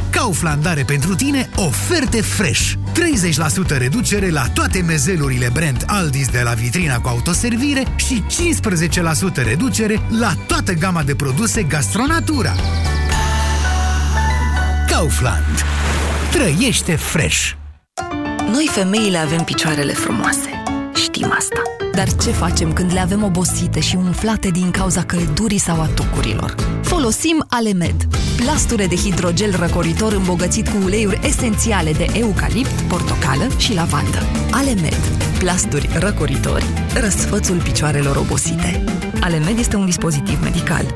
Kaufland are pentru tine oferte fresh. 30% reducere la toate mezelurile brand Aldis de la vitrina cu autoservire și 15% reducere la toată gama de produse Gastronatura. Kaufland. Trăiește fresh! Noi femeile avem picioarele frumoase. Știm asta. Dar ce facem când le avem obosite și umflate din cauza căldurii sau a tocurilor? Folosim Alemed, plasture de hidrogel răcoritor îmbogățit cu uleiuri esențiale de eucalipt, portocală și lavandă. Alemed, plasturi răcoritori, răsfățul picioarelor obosite. Alemed este un dispozitiv medical.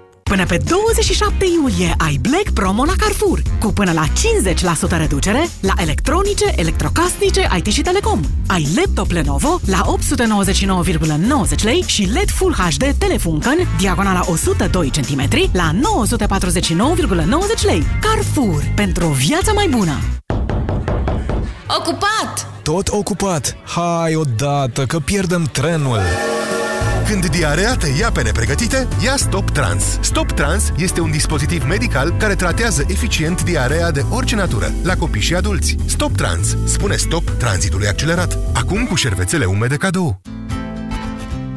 Până pe 27 iulie ai Black Promo la Carrefour, cu până la 50% reducere la electronice, electrocasnice, IT și telecom. Ai laptop Lenovo la 899,90 lei și LED Full HD Telefunken, diagonala 102 cm, la 949,90 lei. Carrefour, pentru o viață mai bună! Ocupat! Tot ocupat. Hai odată, că pierdem trenul. Când diarea te ia pe nepregătite, ia Stop Trans. Stop Trans este un dispozitiv medical care tratează eficient diarea de orice natură, la copii și adulți. Stop Trans spune stop tranzitului accelerat. Acum cu șervețele umede cadou.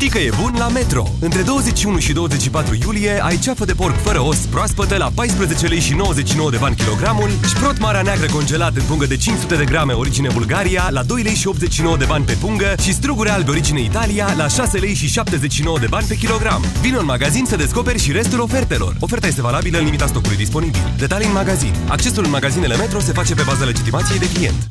Știi că e bun la Metro! Între 21 și 24 iulie ai ceafă de porc fără os proaspătă la 14 lei și 99 de bani kilogramul, șprot Marea Neagră congelat în pungă de 500 de grame origine Bulgaria la 2 lei și 89 de bani pe pungă și struguri albe origine Italia la 6 lei și 79 de bani pe kilogram. Vino în magazin să descoperi și restul ofertelor. Oferta este valabilă în limita stocului disponibil. Detalii în magazin. Accesul în magazinele Metro se face pe baza legitimației de client.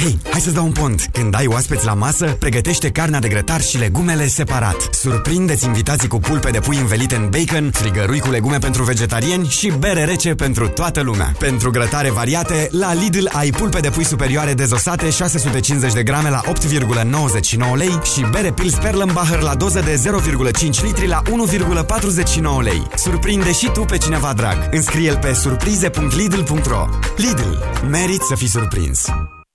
Hei, hai să-ți dau un pont. Când ai oaspeți la masă, pregătește carnea de grătar și legumele separat. Surprindeți invitații cu pulpe de pui învelite în bacon, frigărui cu legume pentru vegetariani și bere rece pentru toată lumea. Pentru grătare variate, la Lidl ai pulpe de pui superioare dezosate 650 de grame la 8,99 lei și bere Pils Perlenbacher la doză de 0,5 litri la 1,49 lei. Surprinde și tu pe cineva drag. Înscrie-l pe surprize.lidl.ro Lidl. Merit să fii surprins.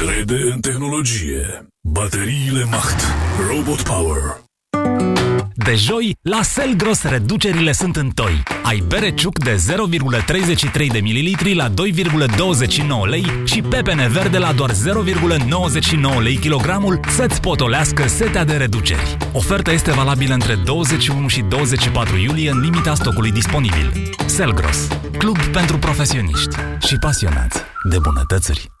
Crede în tehnologie. Bateriile Macht. Robot Power. De joi, la Selgros reducerile sunt în toi. Ai bere ciuc de 0,33 de ml la 2,29 lei și pepene verde la doar 0,99 lei kilogramul să-ți potolească setea de reduceri. Oferta este valabilă între 21 și 24 iulie în limita stocului disponibil. Selgros, club pentru profesioniști și pasionați de bunătățuri.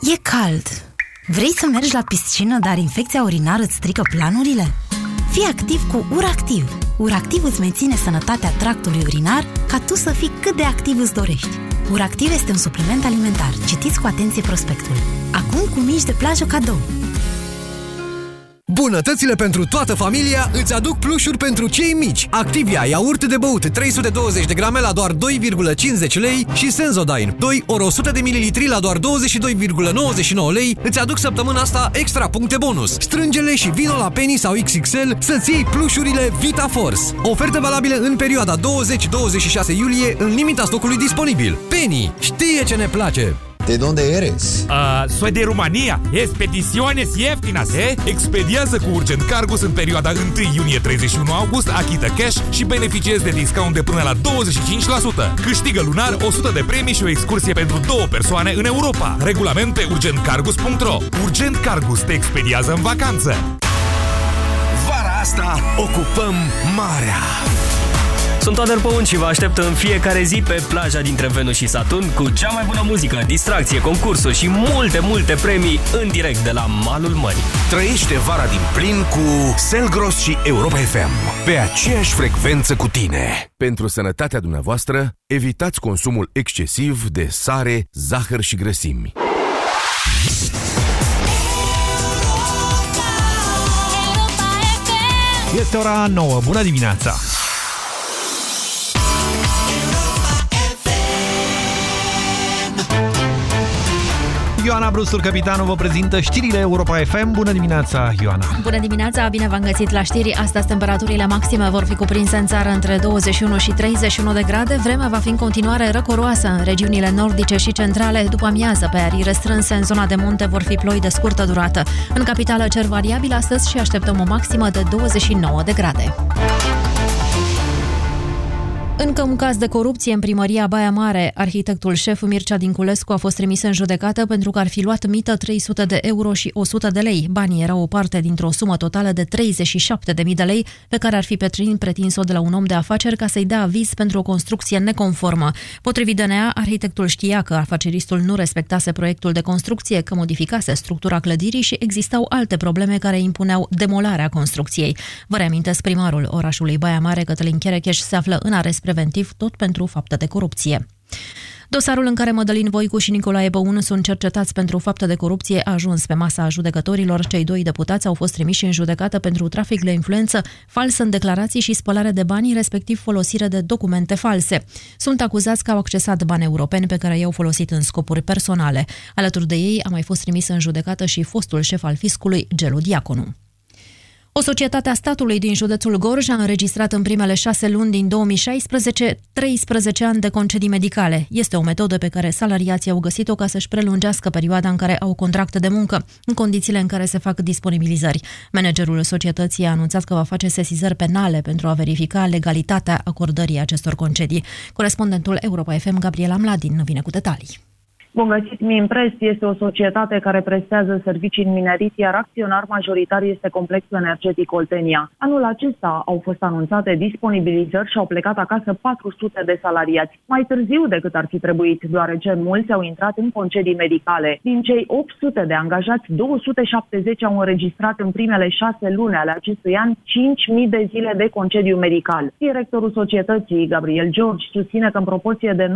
E cald. Vrei să mergi la piscină, dar infecția urinară îți strică planurile? Fii activ cu URACTIV. URACTIV îți menține sănătatea tractului urinar ca tu să fii cât de activ îți dorești. URACTIV este un supliment alimentar. Citiți cu atenție prospectul. Acum cu mici de plajă cadou. Bunătățile pentru toată familia îți aduc plușuri pentru cei mici. Activia iaurt de băut 320 de grame la doar 2,50 lei și Sensodyne 2 ori 100 de mililitri la doar 22,99 lei îți aduc săptămâna asta extra puncte bonus. Strângele și vino la Penny sau XXL să-ți iei plușurile Vita Force. Oferte valabile în perioada 20-26 iulie în limita stocului disponibil. Penny știe ce ne place! ¿De dónde eres? Uh, soy de Rumanía. Expediciones ieftinas, eh? Expediază cu Urgent Cargus în perioada 1 iunie-31 august, achită cash și beneficiezi de discount de până la 25%. Câștigă lunar 100 de premii și o excursie pentru două persoane în Europa. Regulament pe urgentcargus.ro Urgent Cargus te expediază în vacanță. Vara asta ocupăm marea. Sunt Toader Păun și vă aștept în fiecare zi pe plaja dintre Venus și Saturn cu cea mai bună muzică, distracție, concursuri și multe, multe premii în direct de la malul mării. Trăiește vara din plin cu Selgros și Europa FM. Pe aceeași frecvență cu tine. Pentru sănătatea dumneavoastră, evitați consumul excesiv de sare, zahăr și grăsimi. Este ora 9. Bună dimineața! Ioana Brustur, capitanul, vă prezintă știrile Europa FM. Bună dimineața, Ioana! Bună dimineața, bine v-am găsit la știri. Astăzi temperaturile maxime vor fi cuprinse în țară între 21 și 31 de grade. Vremea va fi în continuare răcoroasă în regiunile nordice și centrale. După amiază, pe arii restrânse în zona de munte vor fi ploi de scurtă durată. În capitală cer variabil astăzi și așteptăm o maximă de 29 de grade. Încă un caz de corupție în primăria Baia Mare. Arhitectul șef Mircea Dinculescu a fost trimis în judecată pentru că ar fi luat mită 300 de euro și 100 de lei. Banii erau o parte dintr-o sumă totală de 37.000 de lei pe care ar fi Petrin pretins-o de la un om de afaceri ca să-i dea aviz pentru o construcție neconformă. Potrivit DNA, arhitectul știa că afaceristul nu respectase proiectul de construcție, că modificase structura clădirii și existau alte probleme care impuneau demolarea construcției. Vă reamintesc, primarul orașului Baia Mare, Cătălin Cherecheș, se află în arest preventiv tot pentru fapte de corupție. Dosarul în care Mădălin Voicu și Nicolae Băun sunt cercetați pentru fapte de corupție a ajuns pe masa judecătorilor. Cei doi deputați au fost trimiși în judecată pentru trafic de influență, fals în declarații și spălare de bani, respectiv folosire de documente false. Sunt acuzați că au accesat bani europeni pe care i-au folosit în scopuri personale. Alături de ei a mai fost trimis în judecată și fostul șef al fiscului, Gelu Diaconu. O societate a statului din județul Gorj a înregistrat în primele șase luni din 2016 13 ani de concedii medicale. Este o metodă pe care salariații au găsit-o ca să-și prelungească perioada în care au contracte de muncă, în condițiile în care se fac disponibilizări. Managerul societății a anunțat că va face sesizări penale pentru a verifica legalitatea acordării acestor concedii. Corespondentul Europa FM, Gabriela Mladin, vine cu detalii. Bun găsit, Mimpres este o societate care prestează servicii în minerit, iar acționar majoritar este complexul energetic Oltenia. Anul acesta au fost anunțate disponibilizări și au plecat acasă 400 de salariați. Mai târziu decât ar fi trebuit, deoarece mulți au intrat în concedii medicale. Din cei 800 de angajați, 270 au înregistrat în primele șase luni ale acestui an 5.000 de zile de concediu medical. Directorul societății, Gabriel George, susține că în proporție de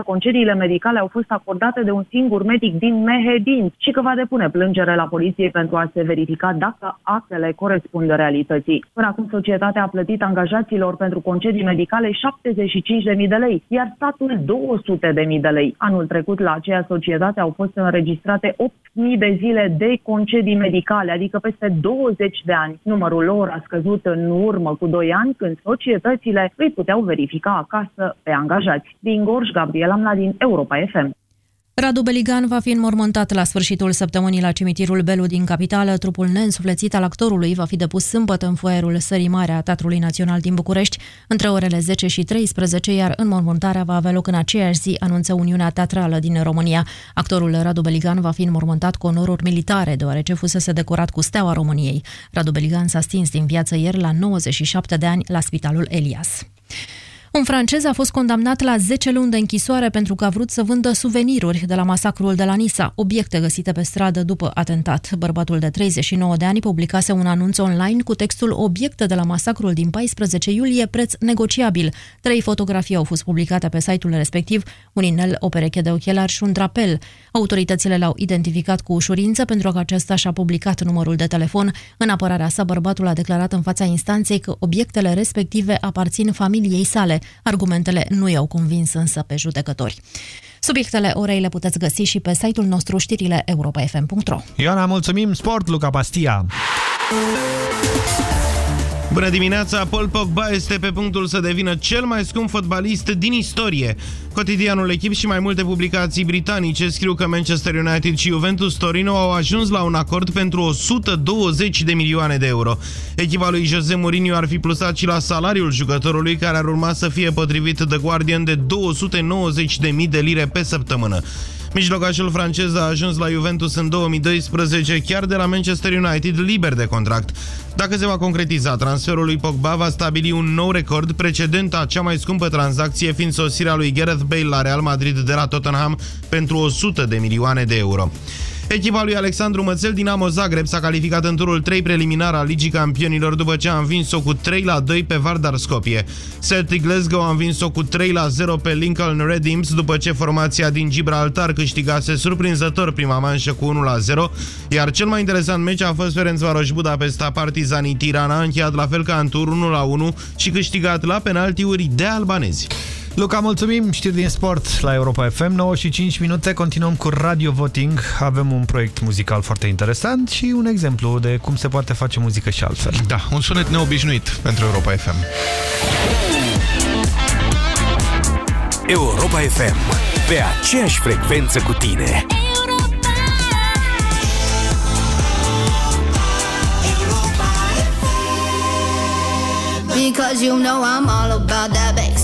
95% concediile medicale au fost fost acordate de un singur medic din Mehedin și că va depune plângere la poliție pentru a se verifica dacă actele corespund realității. Până acum, societatea a plătit angajaților pentru concedii medicale 75.000 de lei, iar statul 200.000 de lei. Anul trecut, la aceea societate au fost înregistrate 8.000 de zile de concedii medicale, adică peste 20 de ani. Numărul lor a scăzut în urmă cu 2 ani, când societățile îi puteau verifica acasă pe angajați. Din Gorj, Gabriela Mladin, Europa FM. Radu Beligan va fi înmormântat la sfârșitul săptămânii la cimitirul Belu din capitală. Trupul neînsuflețit al actorului va fi depus sâmbătă în foaierul Sării Mare a Teatrului Național din București între orele 10 și 13, iar înmormântarea va avea loc în aceeași zi, anunță Uniunea Teatrală din România. Actorul Radu Beligan va fi înmormântat cu onoruri militare, deoarece fusese decorat cu Steaua României. Radu Beligan s-a stins din viață ieri la 97 de ani la Spitalul Elias. Un francez a fost condamnat la 10 luni de închisoare pentru că a vrut să vândă suveniruri de la masacrul de la Nisa, obiecte găsite pe stradă după atentat. Bărbatul de 39 de ani publicase un anunț online cu textul Obiecte de la masacrul din 14 iulie, preț negociabil. Trei fotografii au fost publicate pe site-ul respectiv, un inel, o pereche de ochelari și un drapel. Autoritățile l-au identificat cu ușurință pentru că acesta și-a publicat numărul de telefon. În apărarea sa, bărbatul a declarat în fața instanței că obiectele respective aparțin familiei sale. Argumentele nu i-au convins însă pe judecători. Subiectele orei le puteți găsi și pe site-ul nostru știrile europa.fm.ro Ioana, mulțumim! Sport, Luca Pastia! Bună dimineața! Paul Pogba este pe punctul să devină cel mai scump fotbalist din istorie. Cotidianul Echip și mai multe publicații britanice scriu că Manchester United și Juventus Torino au ajuns la un acord pentru 120 de milioane de euro. Echipa lui Jose Mourinho ar fi plusat și la salariul jucătorului care ar urma să fie potrivit de Guardian de 290 de mii de lire pe săptămână. Mijlocașul francez a ajuns la Juventus în 2012, chiar de la Manchester United, liber de contract. Dacă se va concretiza, transferul lui Pogba va stabili un nou record, precedent a cea mai scumpă tranzacție fiind sosirea lui Gareth Bale la Real Madrid de la Tottenham pentru 100 de milioane de euro. Echipa lui Alexandru Mățel Dinamo Zagreb s-a calificat în turul 3 preliminar al Ligii Campionilor după ce a învins-o cu 3 la 2 pe Vardar Skopje. Celtic Glasgow a învins-o cu 3 la 0 pe Lincoln Red Imps după ce formația din Gibraltar câștigase surprinzător prima manșă cu 1 la 0, iar cel mai interesant meci a fost Ferencvaros Budapesta Partizanii Tirana, încheiat la fel ca în tur 1 la 1 și câștigat la penaltiuri de albanezi. Luca, mulțumim! Știri din sport la Europa FM, 9 și 5 minute. Continuăm cu Radio Voting. Avem un proiect muzical foarte interesant și un exemplu de cum se poate face muzică și altfel. Da, un sunet neobișnuit pentru Europa FM. Europa FM, pe aceeași frecvență cu tine. Because you know I'm all about that bass,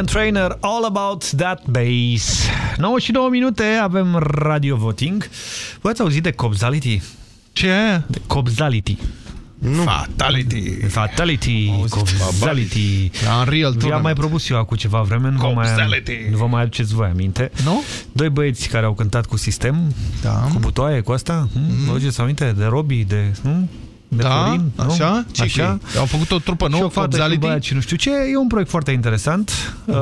Megan Trainer, All About That Bass. 9 și 2 minute, avem radio voting. Voi ați auzit de Cobzality? Ce? De Cobzality. Nu. Fatality. Fatality, Cobzality. La Unreal Vi-am Tournament. mai propus eu acum ceva vreme, nu vă, mai, Cobzality. nu vă mai aduceți voi aminte. Nu? Doi băieți care au cântat cu sistem, Da. cu butoaie, cu asta. Mm. Vă aduceți aminte? De Robi, de... Mm? De Da, Florin, nu? așa? Ce așa? că e? Au făcut o trupă și nouă, o fată și un Cobzality? băiat și nu știu ce. E un proiect foarte interesant uh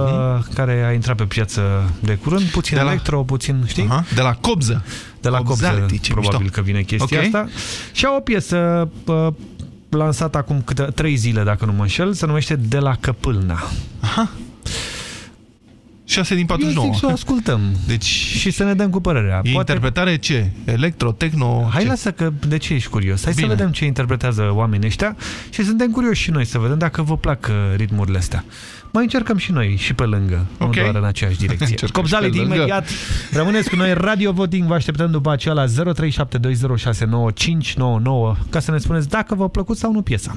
care a intrat pe piață de curând. Puțin De la- electro, puțin, știi? Aha, de la Cobză. De la Cobză, Cobzality, ce probabil mișto. că vine chestia Ok. asta. Și au o piesă uh, lansată acum câte trei zile, dacă nu mă înșel, se numește De la Căpâlna. Aha. 6 din Eu 49. zic să o ascultăm Deci și să ne dăm cu părerea. e interpretare ce? Electro, techno? Hai ce? lasă că de ce ești curios. Hai Bine. să vedem ce interpretează oamenii ăștia și suntem curioși și noi să vedem dacă vă plac uh, ritmurile astea. Mai încercăm și noi și pe lângă, Ok. nu doar în aceeași direcție. Încercăm Copzality și pe lângă. imediat. Rămâneți cu noi Radio Voting, vă așteptăm după aceea la 0372069599 ca să ne spuneți dacă v-a plăcut sau nu piesa.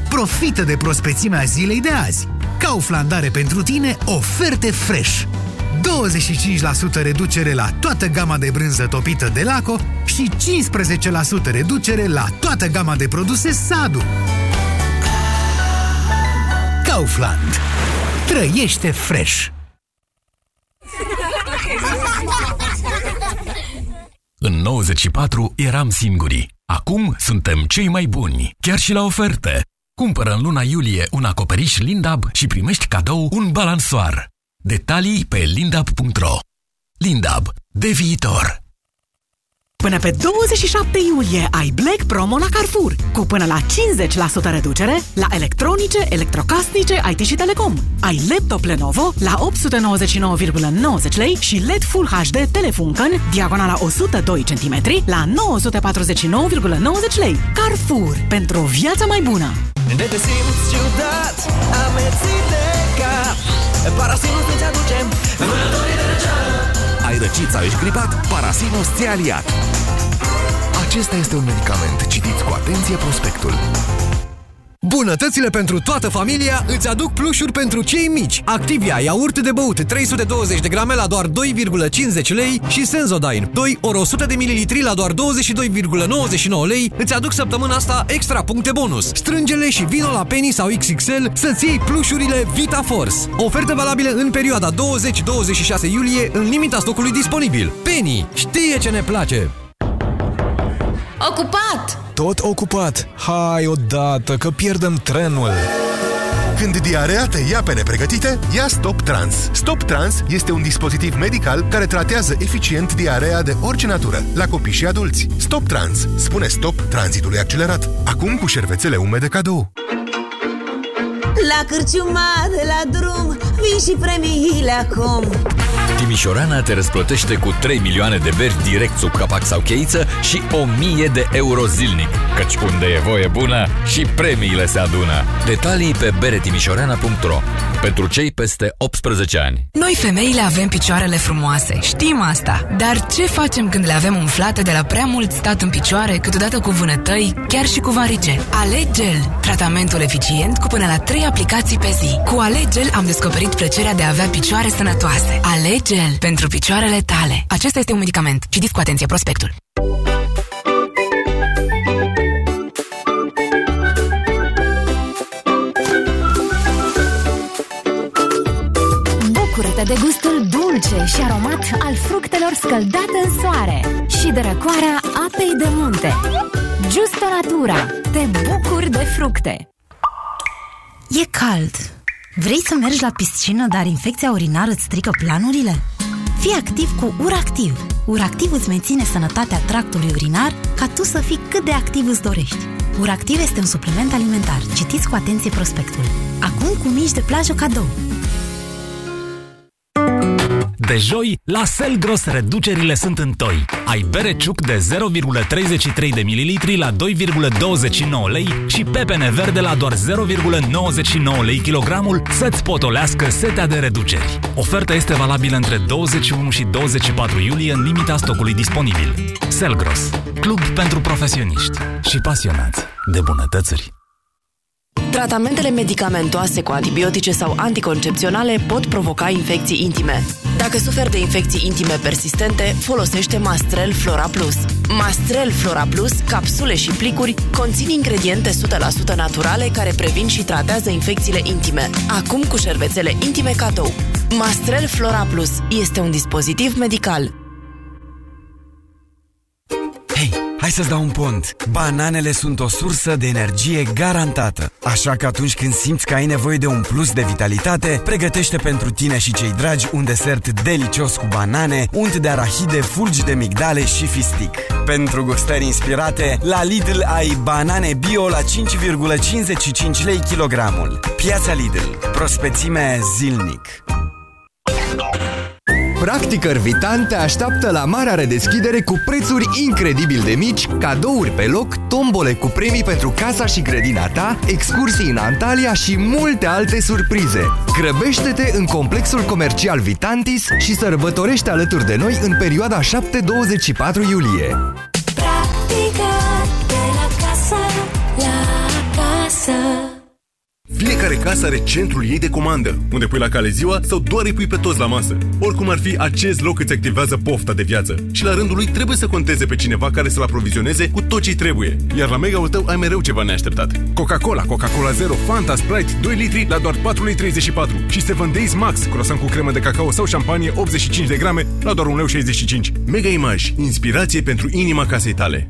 Profită de prospețimea zilei de azi. Kaufland are pentru tine oferte fresh. 25% reducere la toată gama de brânză topită de Laco și 15% reducere la toată gama de produse Sadu. Kaufland. Trăiește fresh! În 94 eram singuri. Acum suntem cei mai buni, chiar și la oferte. Cumpără în luna iulie un acoperiș Lindab și primești cadou un balansoar. Detalii pe lindab.ro Lindab. De viitor. Până pe 27 iulie ai Black Promo la Carrefour, cu până la 50% reducere la electronice, electrocasnice, IT și telecom. Ai laptop Lenovo la 899,90 lei și LED Full HD Telefunken, diagonala 102 cm, la 949,90 lei. Carrefour, pentru o viață mai bună! De te simți ciudat, amețit de cap Parasinus îți aducem vânătorii de răceală Ai răcit sau ești gripat? Parasinus ți aliat. Acesta este un medicament. Citiți cu atenție prospectul. Bunătățile pentru toată familia îți aduc plușuri pentru cei mici. Activia iaurt de băut 320 de grame la doar 2,50 lei și Sensodyne 2 ori 100 de mililitri la doar 22,99 lei îți aduc săptămâna asta extra puncte bonus. Strângele și vino la Penny sau XXL să-ți iei plușurile Vita Force. Oferte valabile în perioada 20-26 iulie în limita stocului disponibil. Penny știe ce ne place! Ocupat! Tot ocupat. Hai odată, că pierdem trenul. Când diarea te ia pe nepregătite, ia Stop Trans. Stop Trans este un dispozitiv medical care tratează eficient diarea de orice natură, la copii și adulți. Stop Trans spune stop tranzitului accelerat. Acum cu șervețele umede cadou. La cârciuma de la drum Vin și premiile acum Timișorana te răsplătește cu 3 milioane de beri direct sub capac sau cheiță și 1000 de euro zilnic. Căci unde e voie bună și premiile se adună. Detalii pe beretimișorana.ro Pentru cei peste 18 ani. Noi femeile avem picioarele frumoase, știm asta. Dar ce facem când le avem umflate de la prea mult stat în picioare, câteodată cu vânătăi, chiar și cu varice? Alegel, tratamentul eficient cu până la 3 aplicații pe zi. Cu Alegel am descoperit plăcerea de a avea picioare sănătoase. Alegel pentru picioarele tale. Acesta este un medicament. Citiți cu atenție prospectul. Bucură-te de gustul dulce și aromat al fructelor scăldate în soare și de răcoarea apei de munte. Justo Natura. Te bucuri de fructe. E cald. Vrei să mergi la piscină, dar infecția urinară îți strică planurile? Fii activ cu URACTIV. URACTIV îți menține sănătatea tractului urinar ca tu să fii cât de activ îți dorești. URACTIV este un supliment alimentar. Citiți cu atenție prospectul. Acum cu mici de plajă cadou. De joi, la Selgros reducerile sunt în toi. Ai bere ciuc de 0,33 de mililitri la 2,29 lei și pepene verde la doar 0,99 lei kilogramul să-ți potolească setea de reduceri. Oferta este valabilă între 21 și 24 iulie în limita stocului disponibil. Selgros, club pentru profesioniști și pasionați de bunătățuri. Tratamentele medicamentoase cu antibiotice sau anticoncepționale pot provoca infecții intime. Dacă suferi de infecții intime persistente, folosește Mastrel Flora Plus. Mastrel Flora Plus, capsule și plicuri, conțin ingrediente 100% naturale care previn și tratează infecțiile intime. Acum cu șervețele intime cadou. Mastrel Flora Plus este un dispozitiv medical. Hai să-ți dau un pont. Bananele sunt o sursă de energie garantată. Așa că atunci când simți că ai nevoie de un plus de vitalitate, pregătește pentru tine și cei dragi un desert delicios cu banane, unt de arahide, fulgi de migdale și fistic. Pentru gustări inspirate, la Lidl ai banane bio la 5,55 lei kilogramul. Piața Lidl. Prospețime zilnic. Practicăr Vitan te așteaptă la marea redeschidere cu prețuri incredibil de mici, cadouri pe loc, tombole cu premii pentru casa și grădina ta, excursii în Antalya și multe alte surprize. Grăbește-te în complexul comercial Vitantis și sărbătorește alături de noi în perioada 7-24 iulie. Fiecare casă are centrul ei de comandă, unde pui la cale ziua sau doar îi pui pe toți la masă. Oricum ar fi, acest loc îți activează pofta de viață și la rândul lui trebuie să conteze pe cineva care să-l aprovizioneze cu tot ce trebuie. Iar la mega-ul tău ai mereu ceva neașteptat. Coca-Cola, Coca-Cola Zero, Fanta, Sprite, 2 litri la doar 4,34 lei și 7 Days Max, croissant cu cremă de cacao sau șampanie 85 de grame la doar 1,65 lei. Mega Image, inspirație pentru inima casei tale.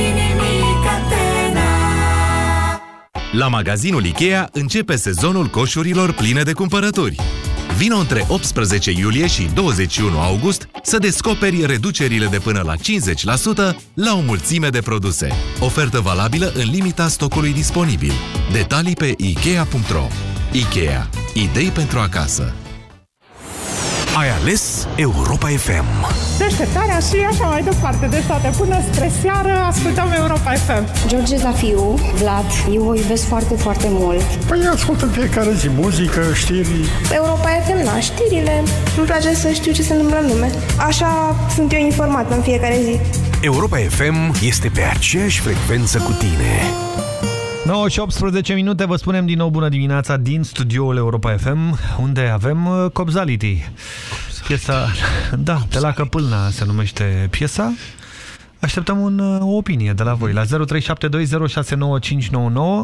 La magazinul IKEA începe sezonul coșurilor pline de cumpărături. Vino între 18 iulie și 21 august să descoperi reducerile de până la 50% la o mulțime de produse. Ofertă valabilă în limita stocului disponibil. Detalii pe Ikea.ro Ikea. Idei pentru acasă. Ai ales Europa FM. Deșteptarea și așa mai departe. Deci toate până spre seară ascultăm Europa FM. George Zafiu, Vlad, eu o iubesc foarte, foarte mult. Păi ascult în fiecare zi muzică, știri. Europa FM, na, știrile. Îmi place să știu ce se întâmplă în lume. Așa sunt eu informată în fiecare zi. Europa FM este pe aceeași frecvență cu tine. 9 și 18 minute, vă spunem din nou bună dimineața din studioul Europa FM, unde avem uh, Copzality. Piesa, da, de la Căpâlna se numește piesa. Așteptăm un, uh, o opinie de la voi la 0372069599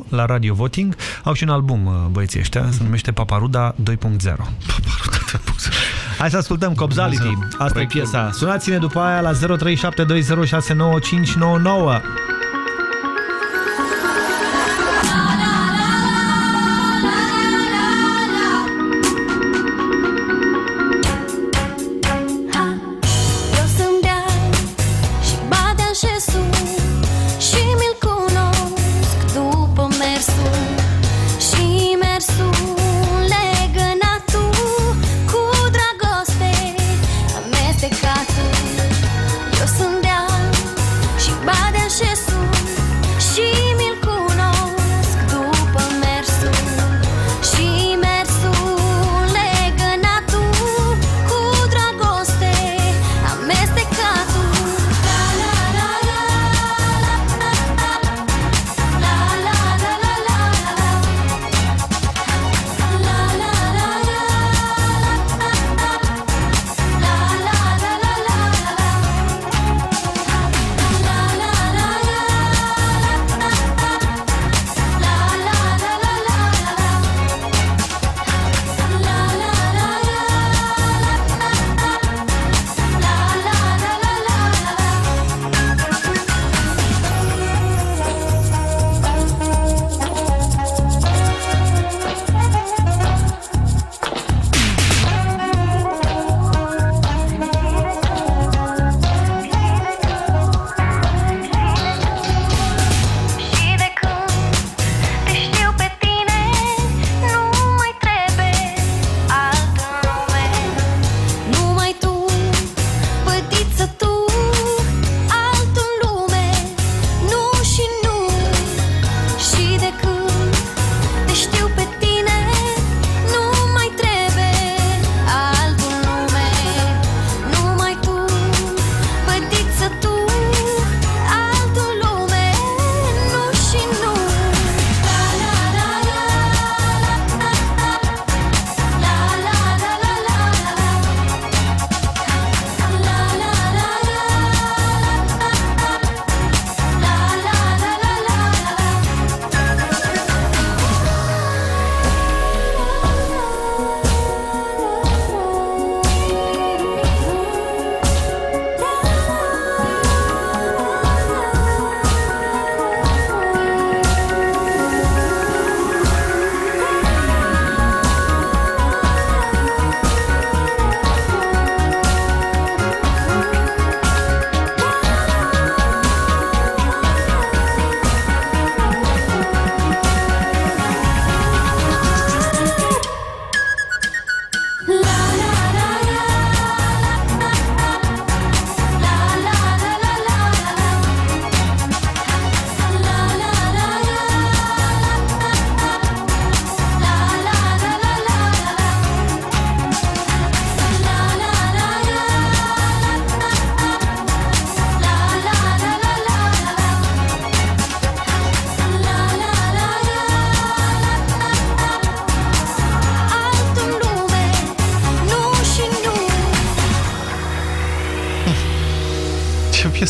la Radio Voting. Au și un album uh, băieții ăștia, se numește Paparuda 2.0. Paparuda 2.0. Hai să ascultăm Copzality. Asta e piesa. Sunați-ne după aia la 0372069599.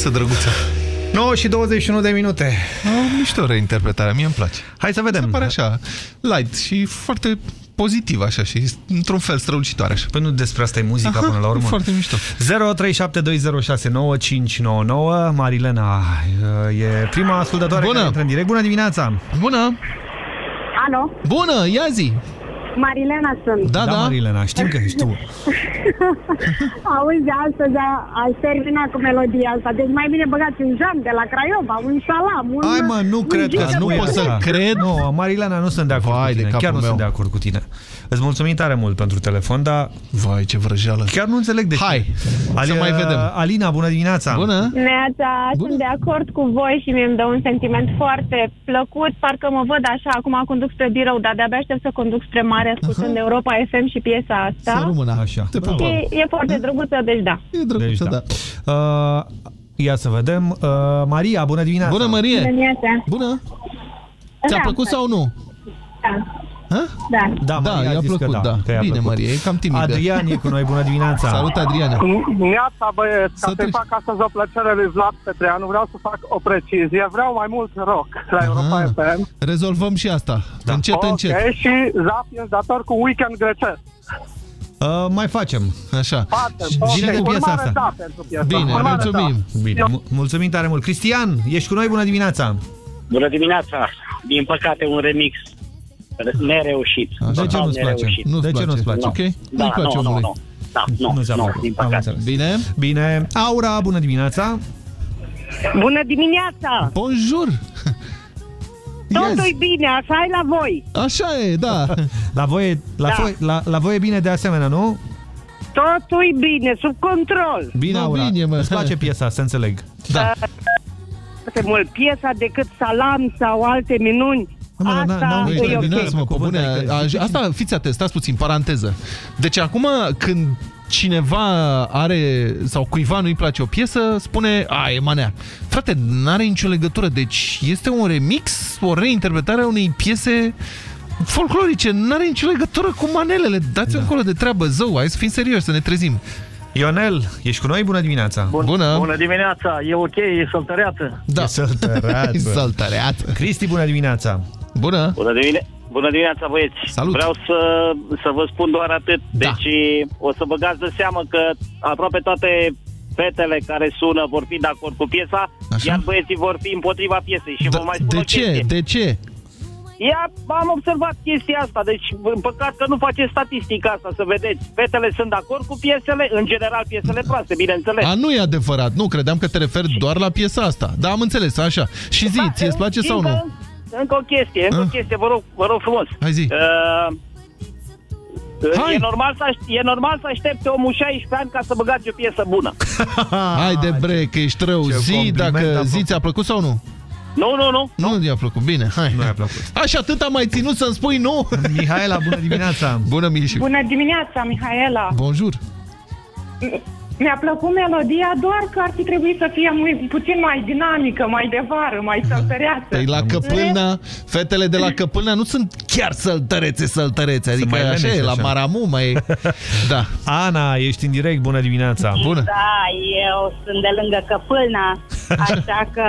Piesă drăguță. 9 și 21 de minute. Oh, mișto reinterpretarea, mie îmi place. Hai să vedem. Se pare așa, light și foarte pozitiv așa și într-un fel strălucitoare așa. Păi nu despre asta e muzica Aha, până la urmă. Foarte mișto. 0372069599 Marilena e prima ascultătoare Bună. care intră în direct. Bună dimineața! Bună! Alo, Bună, ia zi! Marilena sunt. Da, da. Marilena, știm că ești tu. Auzi, astăzi a- ai terminat cu melodia asta. Deci mai bine băgați un jam de la Craiova, un salam, un... Hai mă, nu un cred că gică nu de pot să păsări. cred. Nu, Marilena, nu sunt de acord Vai cu de tine. capul Chiar nu meu. sunt de acord cu tine. Îți mulțumim tare mult pentru telefon, dar... Vai, ce vrăjeală. Chiar nu înțeleg de ce. Hai, să mai vedem. Alina, bună dimineața! Bună! Neața, sunt de acord cu voi și mi-mi dă un sentiment foarte plăcut. Parcă mă văd așa, acum conduc spre birou, dar de-abia aștept să conduc spre mare ascultând Europa FM și piesa asta. Să rămână. Așa. Te pupăm. Și e foarte drăguță, deci da. E drăguță, Deci, da. da. Uh, ia să vedem. Uh, Maria, bună dimineața! Bună, Marie! Neața. Bună! Ți-a Da, plăcut sau nu? Da. Ha? Da. Da, Da, Maria a i-a zis că plăcut, da. că i-a Bine, plăcut. Marie, e cam timidă. Adrian e cu noi, bună dimineața! Salut, Adriana! Neața, băieți, ca Să să-i treci. fac astăzi o plăcere lui Vlad Petreanu, vreau să fac o precizie. Vreau mai mult rock la Europa Aha. FM. Rezolvăm și asta. Da. Încet, ok, încet. și Zapiens dator cu Weekend grecesc. Uh, mai facem. Așa. Facem, Vine ok, cu piesa urmare asta. da pentru piesa. Bine, Urmare mulțumim. Da. Bine, mu- mulțumim tare mult. Cristian, ești cu noi, bună dimineața! Bună dimineața! Din păcate un remix nereușit. Așa. De ce Total nu-ți place? nereușit. Nu-ți De ce place? nu-ți place? Ok? Da, Nu-i place nu, nu, omului. nu. Da, nu, Nu ți-a nu, plăcut. din Am păcate. înțeles. Bine? Bine. Aura, bună dimineața! Bună dimineața! Bonjour! Totul-i bine, așa e la voi. Așa e, da. La voi, la, Da. voi, la, la voi e bine de asemenea, nu? Totul-i bine, sub control. Bine, No, Aura. bine, mă. Îți place piesa, să înțeleg. Da. Foarte mult piesa decât salam sau alte minuni. Mă, dar n- Asta n-au nici e Terminați, ok. mă, pe Cuvânt, bune. adică A- ziceți- Asta, fiți atent, stați puțin, paranteză. Deci acum, când cineva are, sau cuiva nu-i place o piesă, spune, a, e manea. Frate, n-are nicio legătură. Deci este un remix, o reinterpretare a unei piese folclorice. N-are nicio legătură cu manelele. Dați da. încolo de treabă, zău, hai să fim serioși, să ne trezim. Ionel, ești cu noi? Bună dimineața! Bun, Bună. Bună dimineața! E ok, e săltăreată. Da. E săltăreață. E săltăreață. Cristi, bună dimineața! Bună. Bună, dimine- Bună dimineața, băieți! Salut. Vreau să, să vă spun doar atât. Da. Deci o să băgați de seamă că aproape toate fetele care sună vor fi de acord cu piesa, Așa. iar băieții vor fi împotriva piesei. Și vă Da, mai spun de o ce? chestie. De ce? Ia, am observat chestia asta, deci în păcat că nu faceți statistica asta, să vedeți. Fetele sunt de acord cu piesele, în general piesele proaste, bineînțeles. A, nu e adevărat. Nu, credeam că te referi doar la piesa asta. Da, am înțeles, așa. Și zi, ție îți place sau nu? Încă, încă o chestie, încă o chestie, vă rog, vă rog frumos. Hai zi. Uh, Hai. E normal, să aș- e normal să aștepte omul 16 ani ca să băgați o piesă bună. Hai de bre, că ești rău. Ce Zi compliment dacă am zi ți-a plăcut sau nu? Nu, nu, nu. Nu ți-a plăcut. Bine, hai. Nu i-a plăcut. Așa, atât am mai ținut să-mi spui nu? Mihaela, bună dimineața! Bună, Mișu. Bună dimineața, Mihaela. Bonjour. Mi-a plăcut melodia, doar că ar fi trebuit să fie mai, puțin mai dinamică, mai de vară, mai săltăreață. Păi la Căpâlna, fetele de la Căpâlna nu sunt chiar săltărețe, săltărețe. Adică mai așa leneșe, e, la așa. Maramu mai e. Da. Ana, ești în direct, bună dimineața! Bună. Da, eu sunt de lângă Căpâlna, așa că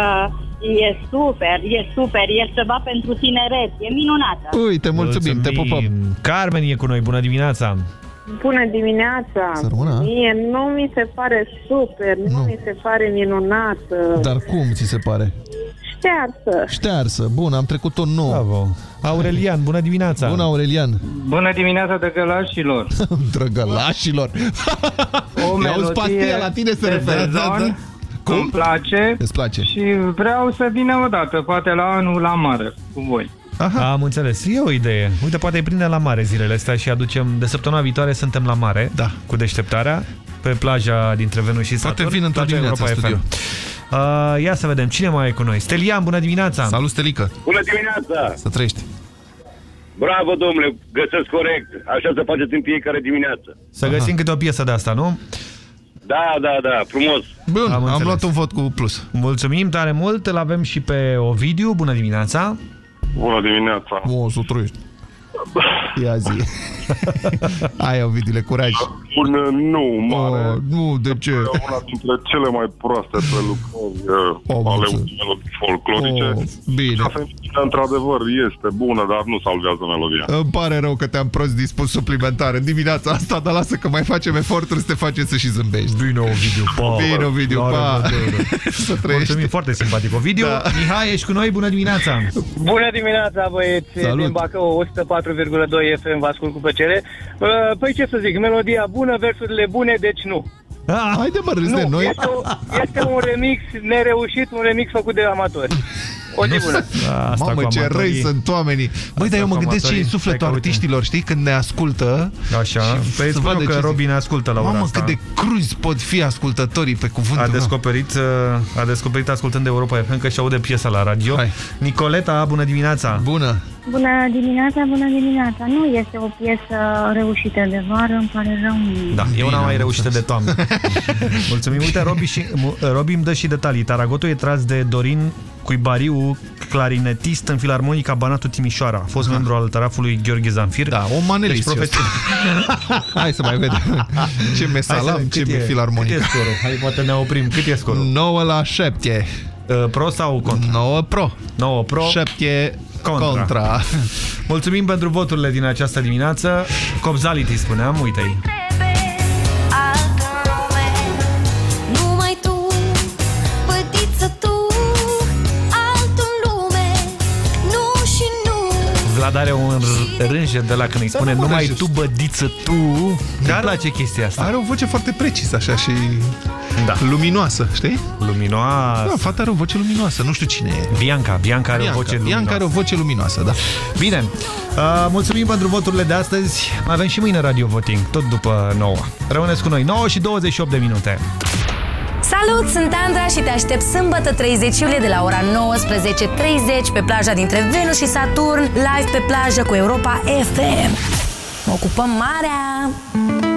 e super, e super, e ceva pentru tineret, e minunată. Uite, mulțumim, te pupăm. Carmen e cu noi, bună dimineața! Bună dimineața! Să rămână. Mie nu mi se pare super, nu, Nu. mi se pare minunată. Dar cum ți se pare? Ștearsă. Ștearsă. Bun, am trecut-o nou. Bravo. Aurelian, bună dimineața! Bună, Aurelian. Bună dimineața, drăgălașilor! Drăgălașilor! O Ia auzi, pastia, la tine se de referă. Da, sezon, da. Cum? Îmi place. Îți place. Și vreau să vină odată, poate la anul la mare, cu voi. Aha. Am înțeles. E o idee. Uite, poate îi prindem la mare zilele astea și aducem... De săptămâna viitoare suntem la mare. Da. Cu deșteptarea. Pe plaja dintre Venus și Saturn. Poate vin într-o plaja dimineață în Europa studio. FM. Uh, ia să vedem. Cine mai e cu noi? Stelian, bună dimineața! Salut, Stelică! Bună dimineața! Să trăiești! Bravo, domnule, găsesc corect. Așa se face în fiecare dimineață. Să găsim câte o piesă de asta, nu? Da, da, da, frumos. Bun, am, înțeles. luat un vot cu plus. Mulțumim tare mult. Îl avem și pe Ovidiu. Bună dimineața! Bună dimineața. O, să trăiești. Ia zi. Hai, Ovidile, curaj. Un uh, nu mare. Oh, nu, de ce? Una dintre cele mai proaste prelucrări uh, Oh, ale mulțumesc. melodii folclorice. Oh, bine. Casa Infinita, într-adevăr, este bună, dar nu salvează melodia. Îmi pare rău că te-am prost dispus suplimentar în dimineața asta, dar lasă că mai facem eforturi să te facem să și zâmbești. Bine, Ovidiu, pa! Bine, Ovidiu, La pa! revedere. Să trăiești. Mulțumim, foarte simpatic. Ovidiu, Da. Mihai, ești cu noi, bună dimineața! Bună dimineața, băieți, Salut. din Bacău, 104,2 FM, vă ascult cu plăcere. Uh, Păi ce să zic, melodia bună, versurile bune, deci nu. Ah, haide mă, râzi nu, de noi. Este, o, este un remix nereușit, un remix făcut de amatori. O zi bună. Asta Mamă, cu ce amatorii. răi sunt oamenii. Băi, dar eu cu mă gândesc ce e amatorii. în sufletul Hai că uite. artiștilor, știi, când ne ascultă. Așa, și păi să spun vadă eu că ce Robi zic. ne ascultă la ora Mamă, asta. cât de cruzi pot fi ascultătorii pe cuvântul A meu. descoperit, uh, a descoperit ascultând Europa FM că și aude piesa la radio. Hai. Nicoleta, bună dimineața! Bună! Bună dimineața, bună dimineața. Nu este o piesă reușită de vară, îmi pare rău. Da, eu n-am mai reușit de toamnă. Mulțumim. Uite, Robi, și, mu- Robi îmi dă și detalii. Taragotul e tras de Dorin Cuibariu, clarinetist în Filarmonica Banatul Timișoara. A fost membru al tarafului Gheorghe Zanfir. Da, o manelist Deci, și Hai să mai vedem. Ce mesalam, ce filarmonic. Cât e scorul? Hai, poate ne oprim. Cât e scorul? 9 la 7. Pro sau contra? 9 pro. 9 pro. 7 contra. contra. Mulțumim pentru voturile din această dimineață. Copzality spuneam, uite-i. Vlad are un r- rânjet de la când îi spune Da, mă, numai rânjet. tu, bădiță, tu. Îmi place chestia asta. Are o voce foarte precisă așa și da. luminoasă, știi? Luminoasă. Da, fata are o voce luminoasă, nu știu cine e. Bianca, Bianca are Bianca, o voce luminoasă. Bianca are o voce luminoasă, da. Bine, uh, mulțumim pentru voturile de astăzi. Mai avem și mâine Radio Voting, tot după 9. Rămâneți cu noi, 9 și 28 de minute. Salut, sunt Andra și te aștept sâmbătă 30 iulie de la ora 19.30 pe plaja dintre Venus și Saturn, live pe plajă cu Europa FM. Ocupăm marea!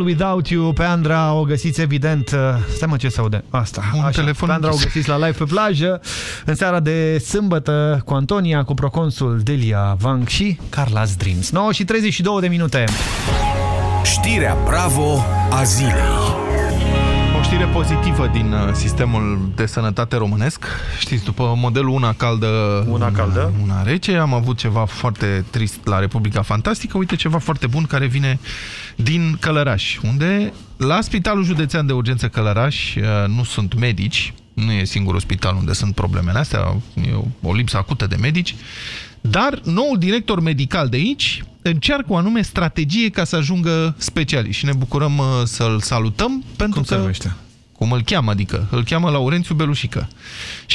David Bisbal, Without You. Pe Andra o găsiți evident... uh, Stai mă, ce se aude? Asta. Un Așa. telefon Pe Andra o închis. găsiți la live pe plajă. În seara de sâmbătă cu Antonia, cu proconsul Delia Vang și Carla's Dreams. 9 și 32 de minute. Știrea Bravo a zilei. O știre pozitivă din uh, sistemul de sănătate românesc. Știți, după modelul una caldă, Una caldă. una rece, am avut ceva foarte trist la Republica Fantastică. Uite ceva foarte bun care vine din Călăraș, unde la Spitalul Județean de Urgență Călăraș uh, nu sunt medici, nu e singurul spital unde sunt problemele astea, e o- o lipsă acută de medici, dar noul director medical de aici încearcă o anume strategie ca să ajungă specialiști și ne bucurăm uh, să-l salutăm pentru Cum se că... numește? Cum îl cheamă, adică îl cheamă Laurențiu Belușică.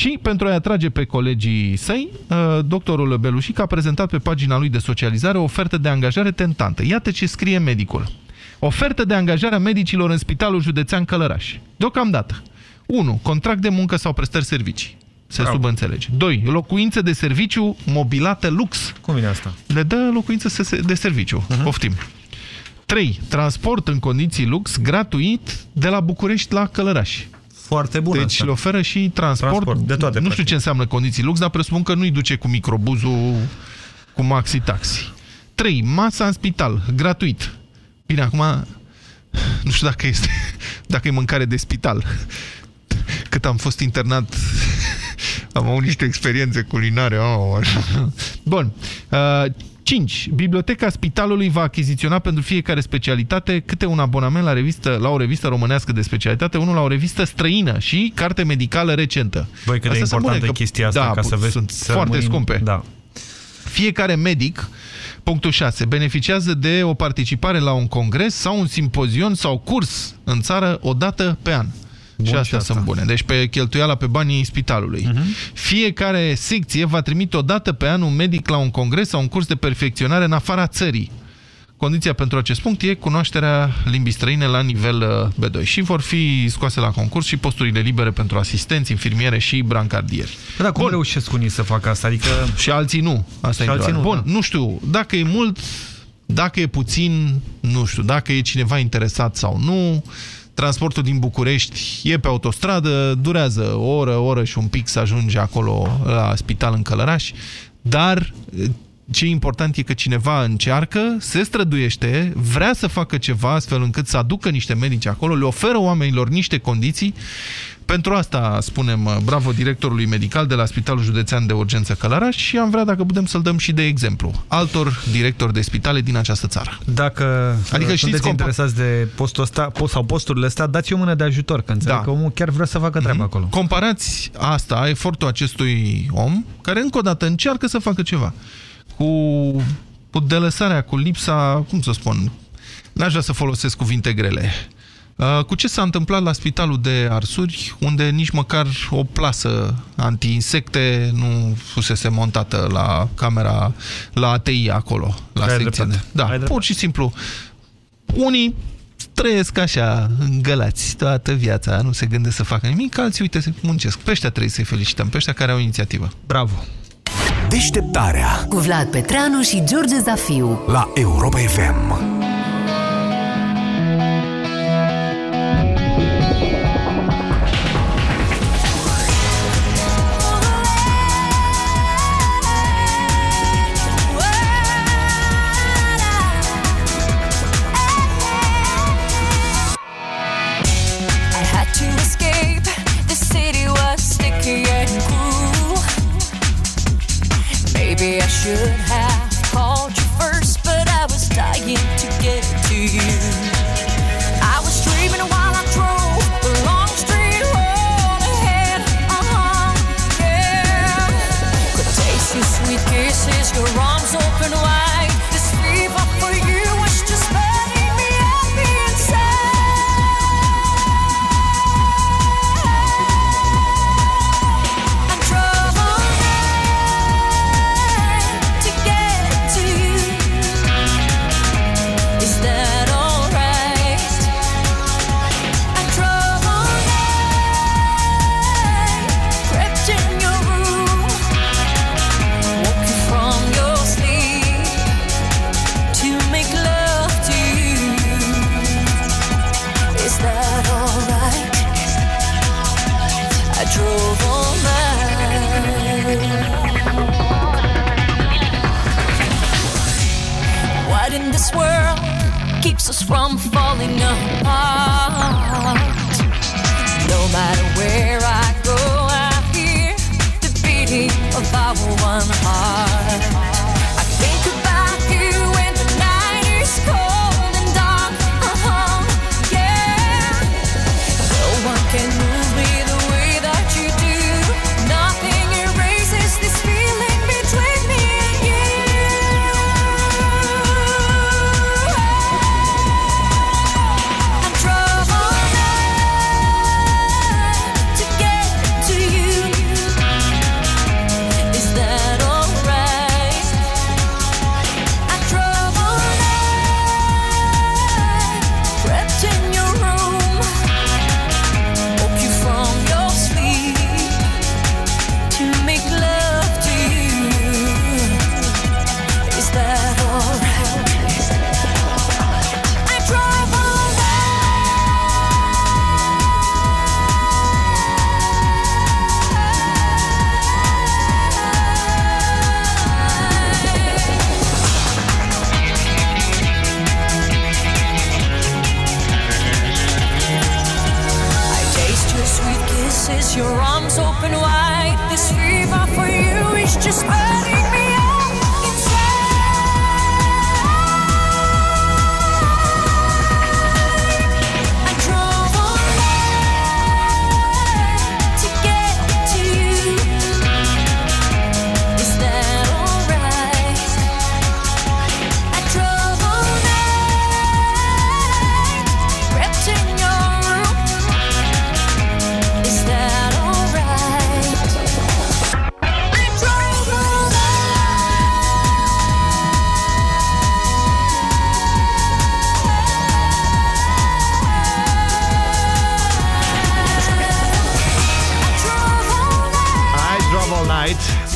Și pentru a-i atrage pe colegii săi, uh, doctorul Belușică a prezentat pe pagina lui de socializare o ofertă de angajare tentantă. Iată ce scrie medicul. Ofertă de angajare a medicilor în Spitalul Județean Călăraș. Deocamdată. 1. Contract de muncă sau prestări servicii. Se Bravo. subînțelege. 2. Locuințe de serviciu mobilate lux. Cum vine asta? Le dă locuință se- de serviciu. Uh -huh. Poftim. 3. Transport în condiții lux gratuit de la București la Călăraș. Foarte bun Deci asta. le oferă și transport, Transport, de toate, Nu știu practic. ce înseamnă condiții lux, dar presupun că nu-i duce cu microbuzul, cu maxi-taxi. 3. Masa în spital, gratuit. Bine, acum nu știu dacă este dacă e mâncare de spital. Cât am fost internat am avut niște experiențe culinare. Oh, așa. Bun. Uh, 5. Biblioteca Spitalului va achiziționa pentru fiecare specialitate câte un abonament la, revistă, la o revistă românească de specialitate, unul la o revistă străină și carte medicală recentă. Băi, cât de Astea sunt importantă bune, e că- chestia asta, da, ca să vezi sunt să foarte rămâi- scumpe. Da. Fiecare medic, punctul 6, beneficiază de o participare la un congres sau un simpozion sau curs în țară o dată pe an. Bun și și astea asta. sunt bune. Deci pe cheltuiala pe banii spitalului. Fiecare secție va trimite o dată pe an un medic la un congres sau un curs de perfecționare în afara țării. Condiția pentru acest punct e cunoașterea limbii străine la nivel uh, B2 și vor fi scoase la concurs și posturile libere pentru asistenți, infirmiere și brancardieri. Bă, Dar cum reușesc unii să facă asta? Adică... Și alții nu. Asta Și e alții întrebarea. nu, Bun, da. nu știu, dacă e mult, dacă e puțin, nu știu, dacă e cineva interesat sau nu, transportul din București e pe autostradă, durează o oră, o oră și un pic să ajunge acolo la spital în Călăraș, dar ce e important e că cineva încearcă, se străduiește, vrea să facă ceva astfel încât să aducă niște medici acolo, le oferă oamenilor niște condiții. Pentru asta spunem uh, bravo directorului medical de la Spitalul Județean de Urgență Călăraș și am vrea dacă putem să-l dăm și de exemplu altor directori de spitale din această țară. Dacă Adică adică știți sunteți compa- interesați de postul ăsta, post sau posturile astea, dați o mână de ajutor, că înțeleg Da. că omul chiar vrea să facă treaba Mhm. acolo. Comparați asta, efortul acestui om, care încă o dată încearcă să facă ceva, cu, cu delăsarea, cu lipsa, cum să spun, n-aș vrea să folosesc cuvinte grele, Uh, Cu ce s-a întâmplat la spitalul de Arsuri, unde nici măcar o plasă anti-insecte nu fusese montată la camera, la ATI acolo, la Ai secția dreptate. de... Da, Ai dreptate. pur și simplu. Unii trăiesc așa, îngălați toată viața, nu se gândesc să facă nimic, alții, uite, se muncesc. Pe ăștia trebuie să-i felicităm, pe ăștia care au inițiativă. Bravo! Deșteptarea Cu Vlad Petreanu și George Zafiu. la Europa FM.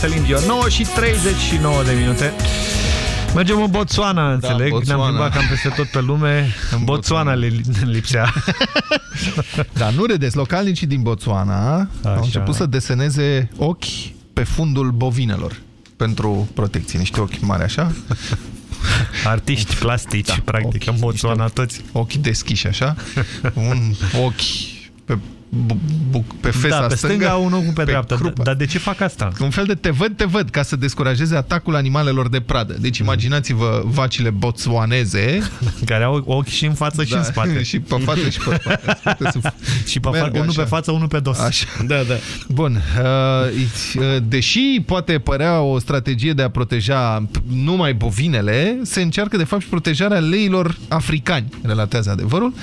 Celine Dion, 9 și 39 de minute. Mergem în Botswana, înțeleg. Botswana. Ne-am plimbat cam peste tot pe lume. În Botswana le ne lipsea. Dar nu râdeți, localnicii din Botswana Așa. au început să deseneze ochi pe fundul bovinelor pentru protecție. Niște ochi mari așa. Artiști plastici, da, practic, ochi, în Botswana toți. Ochi deschiși așa. Un ochi pe, bu, bu, pe fesa da, pe stângă, stânga, un ochi pe, dreapta. crupă. Dar de ce fac asta? Un fel de te văd, te văd, ca să descurajeze atacul animalelor de pradă. Deci imaginați-vă vacile botswaneze. Care au ochi și în față și Da, în spate. și pe față și pe spate. Spate să și pe fa- meargă unul așa. pe față, unul pe dos. Așa. Da, da. Bun, uh, uh, deși poate părea o strategie de a proteja numai bovinele, se încearcă de fapt și protejarea leilor africani, relatează adevărul,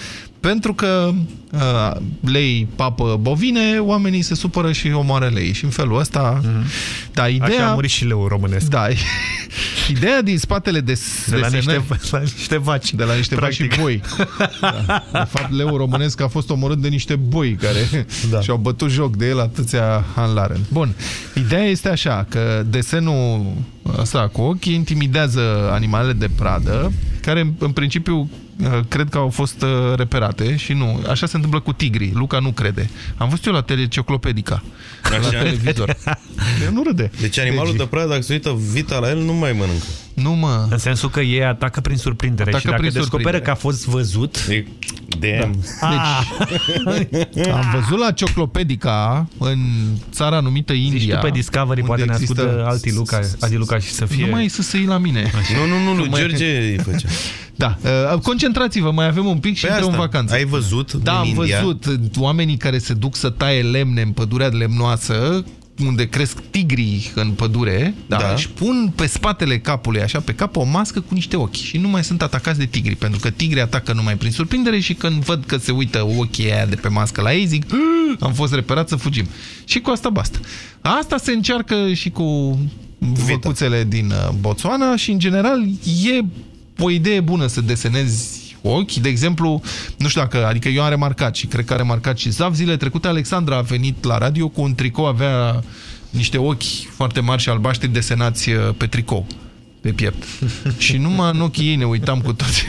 pentru că uh, lei papă bovine, oamenii se supără și omoară lei. Și în felul ăsta... Mm -hmm. Da, ideea... Așa a murit și leul românesc. Da, ideea din spatele de, De la desenări- niște, la niște vaci. de la niște vaci și Practic. boi. Da. De fapt, leul românesc a fost omorât de niște boi care da. și-au bătut joc de el atâția ani la rând. Bun, ideea este așa, că desenul ăsta cu ochii intimidează animalele de pradă, care în, în principiu uh, cred că au fost uh, reperate și nu. Așa se întâmplă cu tigrii. Luca nu crede. Am văzut eu la teleciclopedica. La Așa. televizor. Eu nu râde. Deci animalul Deci- de pradă, dacă se uită vita la el, nu mai mănâncă. Nu mă. În sensul că ei atacă prin surprindere Atacă și dacă prin descoperă surprindere. că a fost văzut... E, damn. Deci, am văzut la Cioclopedica, în țara numită India. Zici tu pe Discovery, unde poate ne există- ascultă alții Luca, Adi Luca și să fie... Nu mai să se iei la mine. Nu, nu, nu, lui mai- George îi făcea. Da, uh, concentrați-vă, mai avem un pic și Pe intrăm în asta, vacanță. ai văzut Da, din am India? văzut uh, oamenii care se duc să taie lemne în pădurea lemnoasă, unde cresc tigrii în pădure, da, Da. își pun pe spatele capului, așa, pe cap, o mască cu niște ochi și nu mai sunt atacați de tigri, pentru că tigrii atacă numai prin surprindere și când văd că se uită ochii aia de pe mască la ei, zic, "Ah, am fost reperat să fugim. Și cu asta basta. Asta se încearcă și cu văcuțele din uh, Botswana și, în general, e o idee bună să desenezi ochi. De exemplu, nu știu dacă, adică eu am remarcat și cred că a remarcat și Zav, zile trecute Alexandra a venit la radio cu un tricou, avea niște ochi foarte mari și albaștri desenați uh, pe tricou, pe piept. și numai în ochii ei ne uitam cu toți.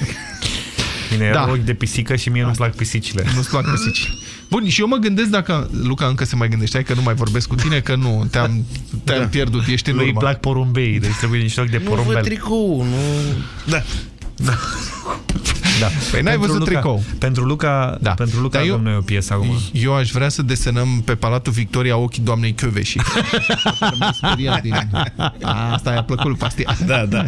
Bine, Da. da. ochi de pisică și mie nu-mi plac pisicile. Nu-ți plac pisicile. Bun, și eu mă gândesc dacă... Luca încă se mai gândește, hai că nu mai vorbesc cu tine, că nu, te-am te Da. pierdut, ești în Lui îi urmă. plac porumbei, deci trebuie niște ochi de Nu văd porumbel. tricou, nu... Da. Da. Păi n-ai Pentru văzut Luca, tricou. Pentru Luca, da. pentru Luca Dar avem eu- noi o piesă acum. Eu aș vrea să desenăm pe Palatul Victoria ochii doamnei Căveși. M-a speriat din... A, Asta i-a plăcut lui Pastia. Da, da.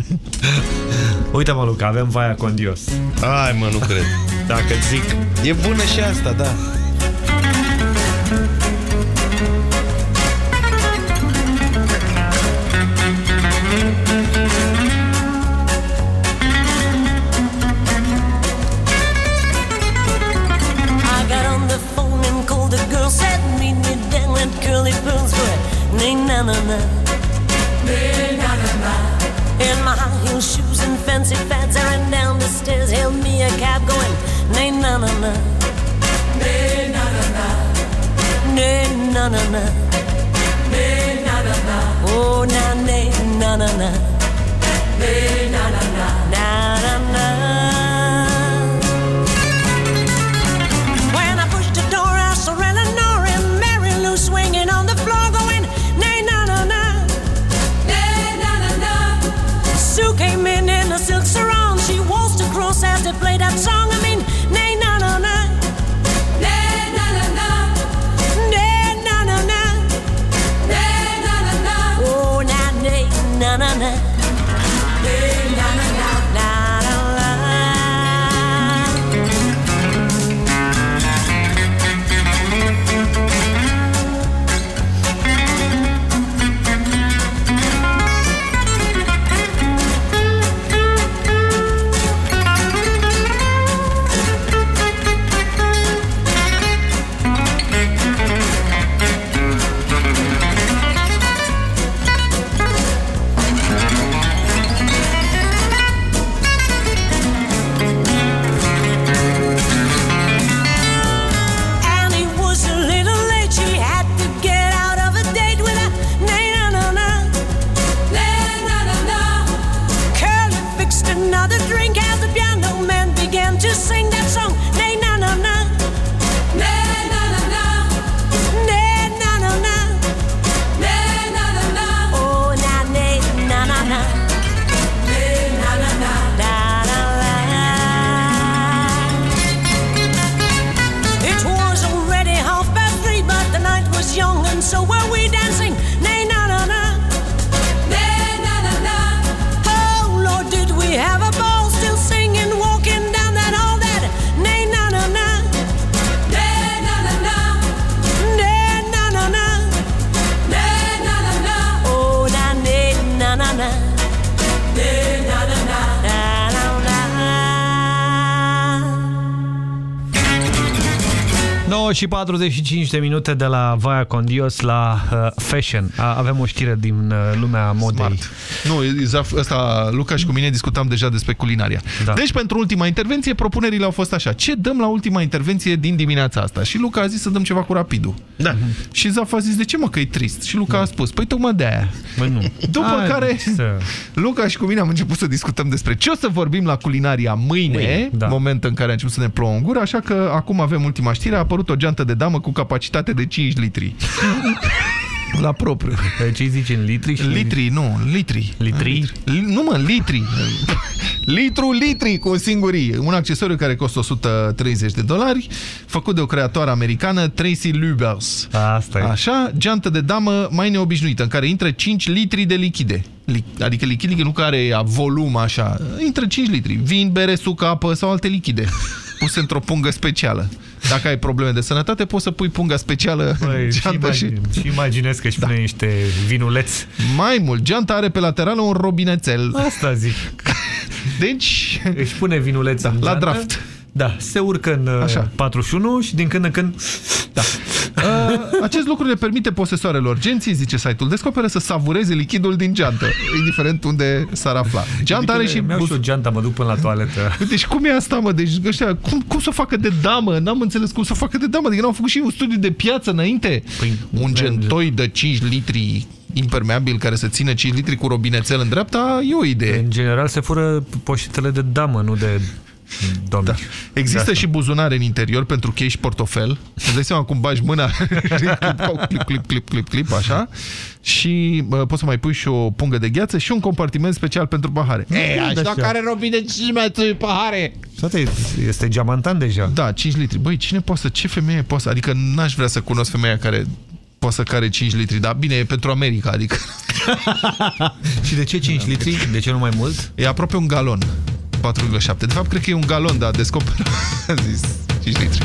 Uite mă, Luca, avem vaia condios. Ai, mă, nu cred. Dacă zic. E bună și asta, da. Nay na na na. Nay na na na. In my high heel shoes and fancy fads, I ran down the stairs, hailed me a cab going nay na na na. Nay na na și 45 de minute de la Vaia Condios la uh, Fashion. A, avem o știre din uh, lumea modei. Smart. Nu, Zaf, ăsta, Luca și cu mine discutam deja despre culinaria. Da. Deci, pentru ultima intervenție, propunerile au fost așa. Ce dăm la ultima intervenție din dimineața asta? Și Luca a zis să dăm ceva cu rapidul. Da. Și Zaf a zis, de ce mă, că e trist? Și Luca a spus, păi tocmai de aia. Bă, nu. După Hai, care să- Luca și cu mine am început să discutăm despre ce o să vorbim la culinaria mâine, Mâine, da. moment în care a început să ne plouă în gură, așa că acum avem ultima știre, a apărut o geantă de damă cu capacitate de 5 litri. La propriu. Deci îi zici în litri și... Litri, nu, litri. Litri? Li, nu mă, litri. Litru, litri cu un singurii. Un accesoriu care costă 130 de dolari, făcut de o creatoare americană, Tracy Lubers. Asta e. Așa, geantă de damă mai neobișnuită, în care intră 5 litri de lichide. Li adică lichid nu care a volum așa. Intră 5 litri. Vin, bere, suc, apă sau alte lichide. Puse într-o pungă specială. Dacă ai probleme de sănătate, poți să pui punga specială Băi, în și, geantă și... imagine, și imaginez că își pune niște vinuleți. Mai mult, geanta are pe laterală un robinețel. Asta zic. Deci, Își pune vinuleț în la geantă. draft. Da, se urcă în uh, Așa. 41 și din când în când... Da. Uh, acest lucru le permite posesoarelor genții, zice site-ul, descoperă să savureze lichidul din geantă, indiferent unde s-ar afla. Geanta are și... Mi-au și o geanta, mă duc până la toaletă. Deci cum e asta, mă? Deci ăștia, cum, cum să o facă de damă? N-am înțeles cum să o facă de damă. Adică n-au făcut și un studiu de piață înainte. Păi, un gentoi de 5 litri impermeabil care să țină 5 litri cu robinețel în dreapta, e o idee. În general se fură poșetele de damă, nu de Domnul. Da. Există și buzunare în interior pentru chei și portofel. Îți dai seama cum bagi mâna clip, clip, clip, clip, clip, așa. Și uh, poți să mai pui și o pungă de gheață și un compartiment special pentru pahare. E, așa, așa. care robine 5 metri pahare. Toate este geamantan deja. Da, 5 litri. Băi, cine poate să, ce femeie poate să, adică n-aș vrea să cunosc femeia care poate să care 5 litri, dar bine, e pentru America, adică... și de ce 5 litri? De ce nu mai mult? E aproape un galon. 4,7. De fapt, cred că e un galon, dar descoperă. zis 5 litri.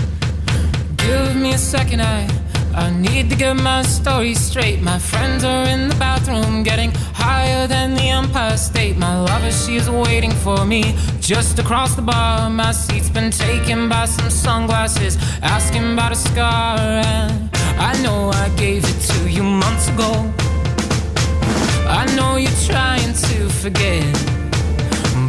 Give me a second, I, I need to get my story straight. My friends are in the bathroom getting higher than the Empire State. My lover, she's waiting for me just across the bar. My seat's been taken by some sunglasses, asking about a scar. And I know I gave it to you months ago. I know you're trying to forget.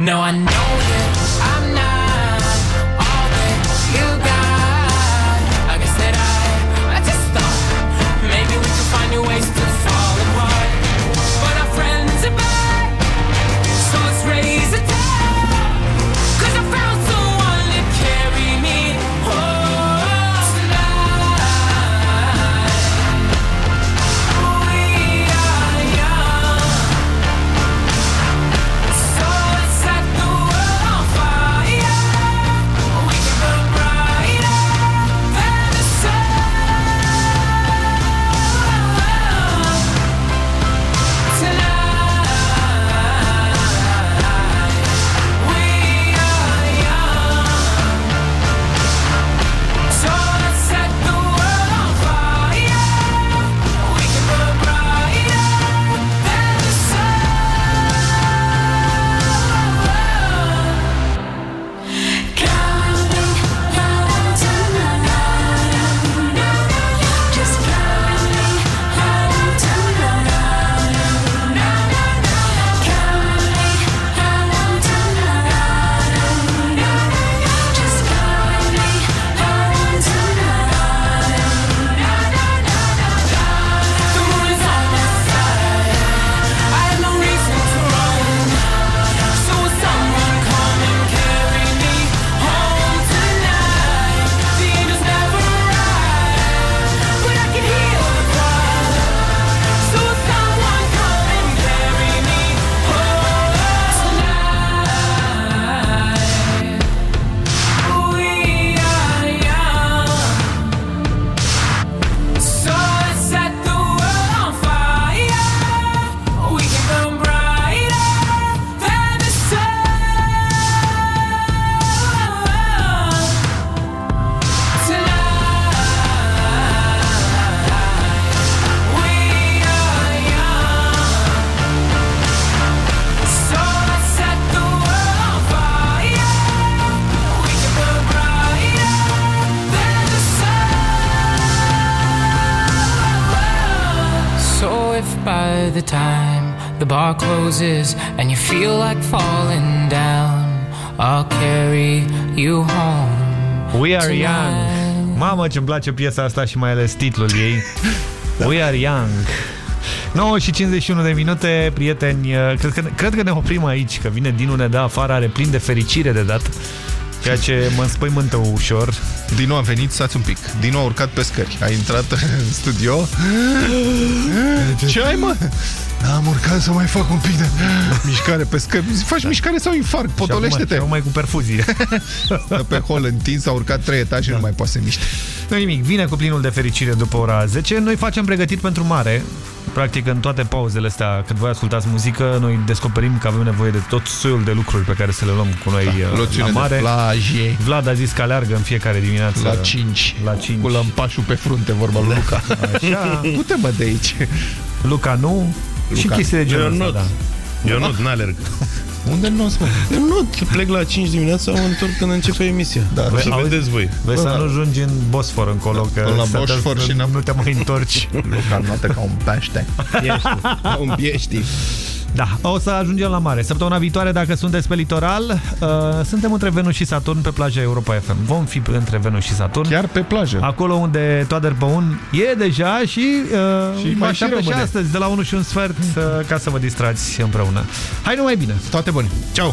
No, I know Mamă, ce-mi place piesa asta și mai ales titlul ei. We are young. 9 și 51 de minute, prieteni, cred că, cred că ne oprim aici, că vine Dinu ne dă afară, are plin de fericire de dat, ceea ce mă înspăimântă ușor. Dinu a venit, stați un pic. Dinu a urcat pe scări. A intrat în studio. Ce ai, mă? Am urcat să mai fac un pic de mișcare pe scări. Faci mișcare sau infarct? Potolește-te. Și mai cu perfuzie. Stă pe hol întins, a urcat trei etaje, da. nu mai poate să miște. Nu nimic, vine cu plinul de fericire după ora 10. Noi facem pregătit pentru mare. Practic, în toate pauzele astea, când voi ascultați muzică, noi descoperim că avem nevoie de tot soiul de lucruri pe care să le luăm cu noi da, la mare. De plaje. Vlad a zis că aleargă în fiecare dimineață. La 5. La 5. Cu lămpașul pe frunte, vorba lui Luca. Așa. Du-te, mă, de aici. Luca nu. Luca. Și chestii de genul ăsta, da. Eu nu, n-alerg. Unde nu mă? Eu nu, plec la 5 dimineața, mă întorc când începe emisia. Da, o să auzi, vedeți voi. Vei să nu ajungi în Bosfor încolo, că la Bosfor și nu te mai întorci. Luca notă ca un pește. Piești. un piești. Da, o să ajungem la mare. Săptămâna viitoare, dacă sunteți pe litoral, uh, suntem între Venus și Saturn pe plaja Europa FM. Vom fi între Venus și Saturn. Chiar pe plajă. Acolo unde Toader Băun e deja și, uh, și mai și, și astăzi de la 1 și un sfert uh, ca să vă distrați împreună. Hai numai bine! Toate bune! Ciao!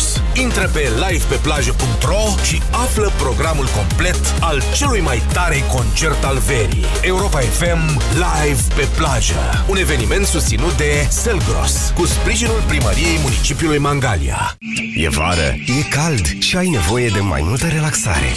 Intră pe livepeplajă.ro și află programul complet al celui mai tare concert al verii. Europa FM Live pe plajă. Un eveniment susținut de Selgros, cu sprijinul primăriei municipiului Mangalia. E vară, e cald și ai nevoie de mai multă relaxare.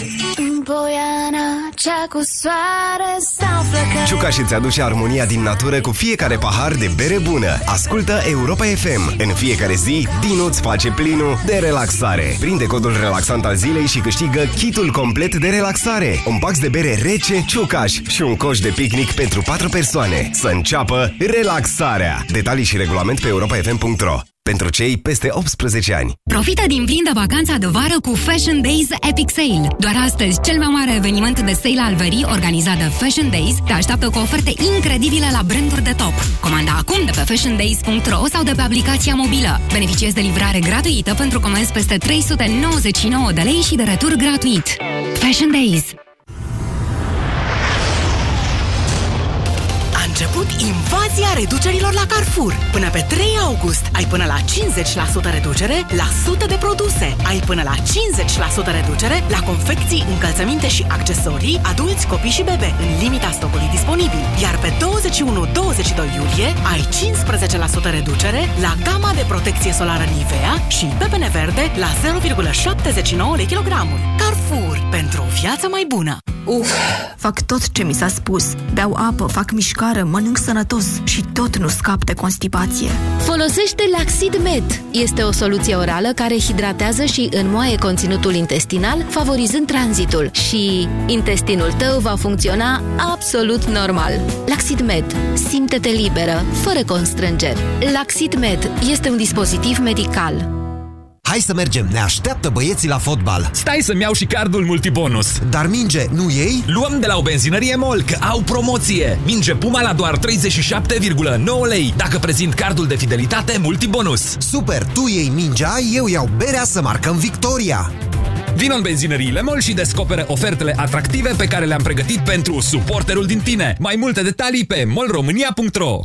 Poiana, cea cu soare sau flăcări Ciuca îți aduce armonia din natură cu fiecare pahar de bere bună. Ascultă Europa FM. În fiecare zi, Dinu îți face plinul de relaxare. Prinde codul relaxant al zilei și câștigă kitul complet de relaxare. Un pax de bere rece, ciucaș și un coș de picnic pentru 4 persoane. Să înceapă relaxarea. Detalii și regulament pe europafm.ro pentru cei peste 18 ani. Profită din plin de vacanța de vară cu Fashion Days Epic Sale. Doar astăzi, cel mai mare eveniment de sale al verii organizat de Fashion Days te așteaptă cu oferte incredibile la branduri de top. Comanda acum de pe fashiondays.ro sau de pe aplicația mobilă. Beneficiezi de livrare gratuită pentru comenzi peste 399 de lei și de retur gratuit. Fashion Days invazia reducerilor la Carrefour. Până pe 3 august ai până la 50% reducere la sute de produse. Ai până la 50% reducere la confecții, încălțăminte și accesorii, adulți, copii și bebe, în limita stocului disponibil. Iar pe 21-22 iulie ai 15% reducere la gama de protecție solară Nivea și pepene verde la 0,79 lei kilogramul. Carrefour, pentru o viață mai bună. Uf, fac tot ce mi s-a spus. Beau apă, fac mișcare, mănânc sănătos și tot nu scap de constipație. Folosește Laxid Med. Este o soluție orală care hidratează și înmoaie conținutul intestinal, favorizând tranzitul. Și intestinul tău va funcționa absolut normal. Laxid Med. Simte-te liberă, fără constrângeri. Laxid Med este un dispozitiv medical. Hai să mergem, ne așteaptă băieții la fotbal. Stai să-mi iau și cardul multibonus. Dar minge, nu ei? Luăm de la o benzinărie MOL, că au promoție. Minge Puma la doar 37,9 lei, dacă prezint cardul de fidelitate multibonus. Super, tu iei mingea, eu iau berea să marcăm victoria. Vino în benzinăriile MOL și descoperă ofertele atractive pe care le-am pregătit pentru suporterul din tine. Mai multe detalii pe molromânia.ro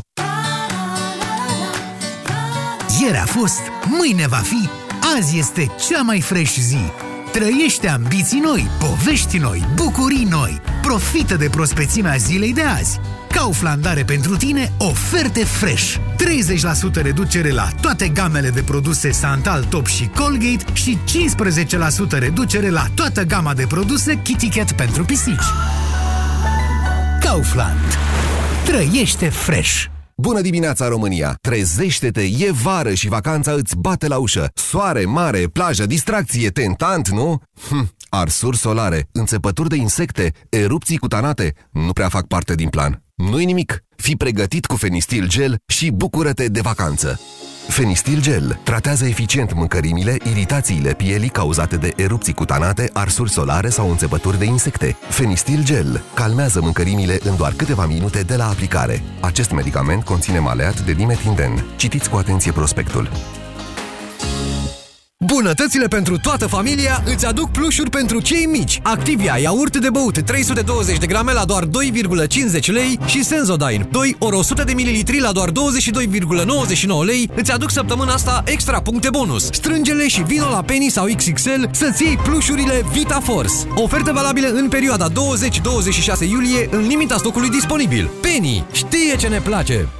Ieri a fost, mâine va fi Azi este cea mai fresh zi. Trăiește ambiții noi, povești noi, bucurii noi. Profită de prospețimea zilei de azi. Kaufland are pentru tine oferte fresh. 30% reducere la toate gamele de produse Santal Top și Colgate și 15% reducere la toată gama de produse Kitty Cat pentru pisici. Kaufland. Trăiește fresh! Bună dimineața, România! Trezește-te, e vară și vacanța îți bate la ușă. Soare, mare, plajă, distracție, tentant, nu? Hm, arsuri solare, înțepături de insecte, erupții cutanate nu prea fac parte din plan. Nu-i nimic, fii pregătit cu Fenistil Gel și bucură-te de vacanță! Fenistil Gel tratează eficient mâncărimile, iritațiile pielii cauzate de erupții cutanate, arsuri solare sau înțepături de insecte. Fenistil Gel calmează mâncărimile în doar câteva minute de la aplicare. Acest medicament conține maleat de dimetinden. Citiți cu atenție prospectul. Bunătățile pentru toată familia îți aduc plușuri pentru cei mici. Activia iaurt de băut 320 de grame la doar 2,50 lei și Sensodyne 2 ori 100 de mililitri la doar 22,99 lei îți aduc săptămâna asta extra puncte bonus. Strângele și vino la Penny sau XXL să-ți iei plușurile Vita Force. Oferte valabile în perioada 20-26 iulie în limita stocului disponibil. Penny știe ce ne place!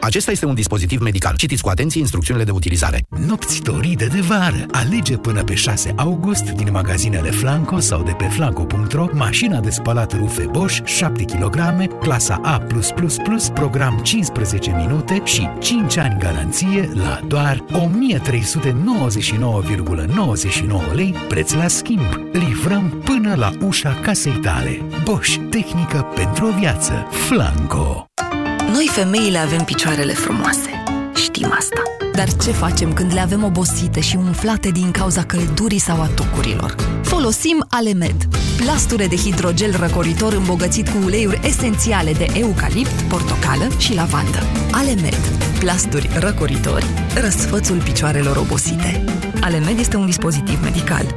Acesta este un dispozitiv medical. Citiți cu atenție instrucțiunile de utilizare. Nopți dorite de vară. Alege până pe 6 august din magazinele Flanco sau de pe flanco.ro mașina de spălat rufe Bosch 7 kg, clasa A+++, program 15 minute și 5 ani garanție la doar 1399,99 lei preț la schimb. Livrăm până la ușa casei tale. Bosch, tehnică pentru o viață. Flanco. Noi femeile avem picioarele frumoase. Știm asta. Dar ce facem când le avem obosite și umflate din cauza căldurii sau a tocurilor? Folosim Alemed, plasture de hidrogel răcoritor îmbogățit cu uleiuri esențiale de eucalipt, portocală și lavandă. Alemed, plasturi răcoritori, răsfățul picioarelor obosite. Alemed este un dispozitiv medical.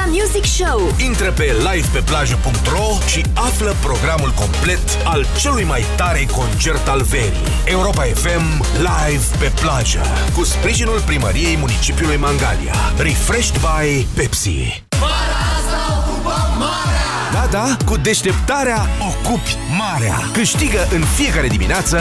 Music Show Intră pe livepeplajă.ro și află programul complet al celui mai tare concert al verii. Europa FM Live pe plajă cu sprijinul primăriei municipiului Mangalia. Refreshed by Pepsi. Da, da, cu deșteptarea ocupi marea. Câștigă în fiecare dimineață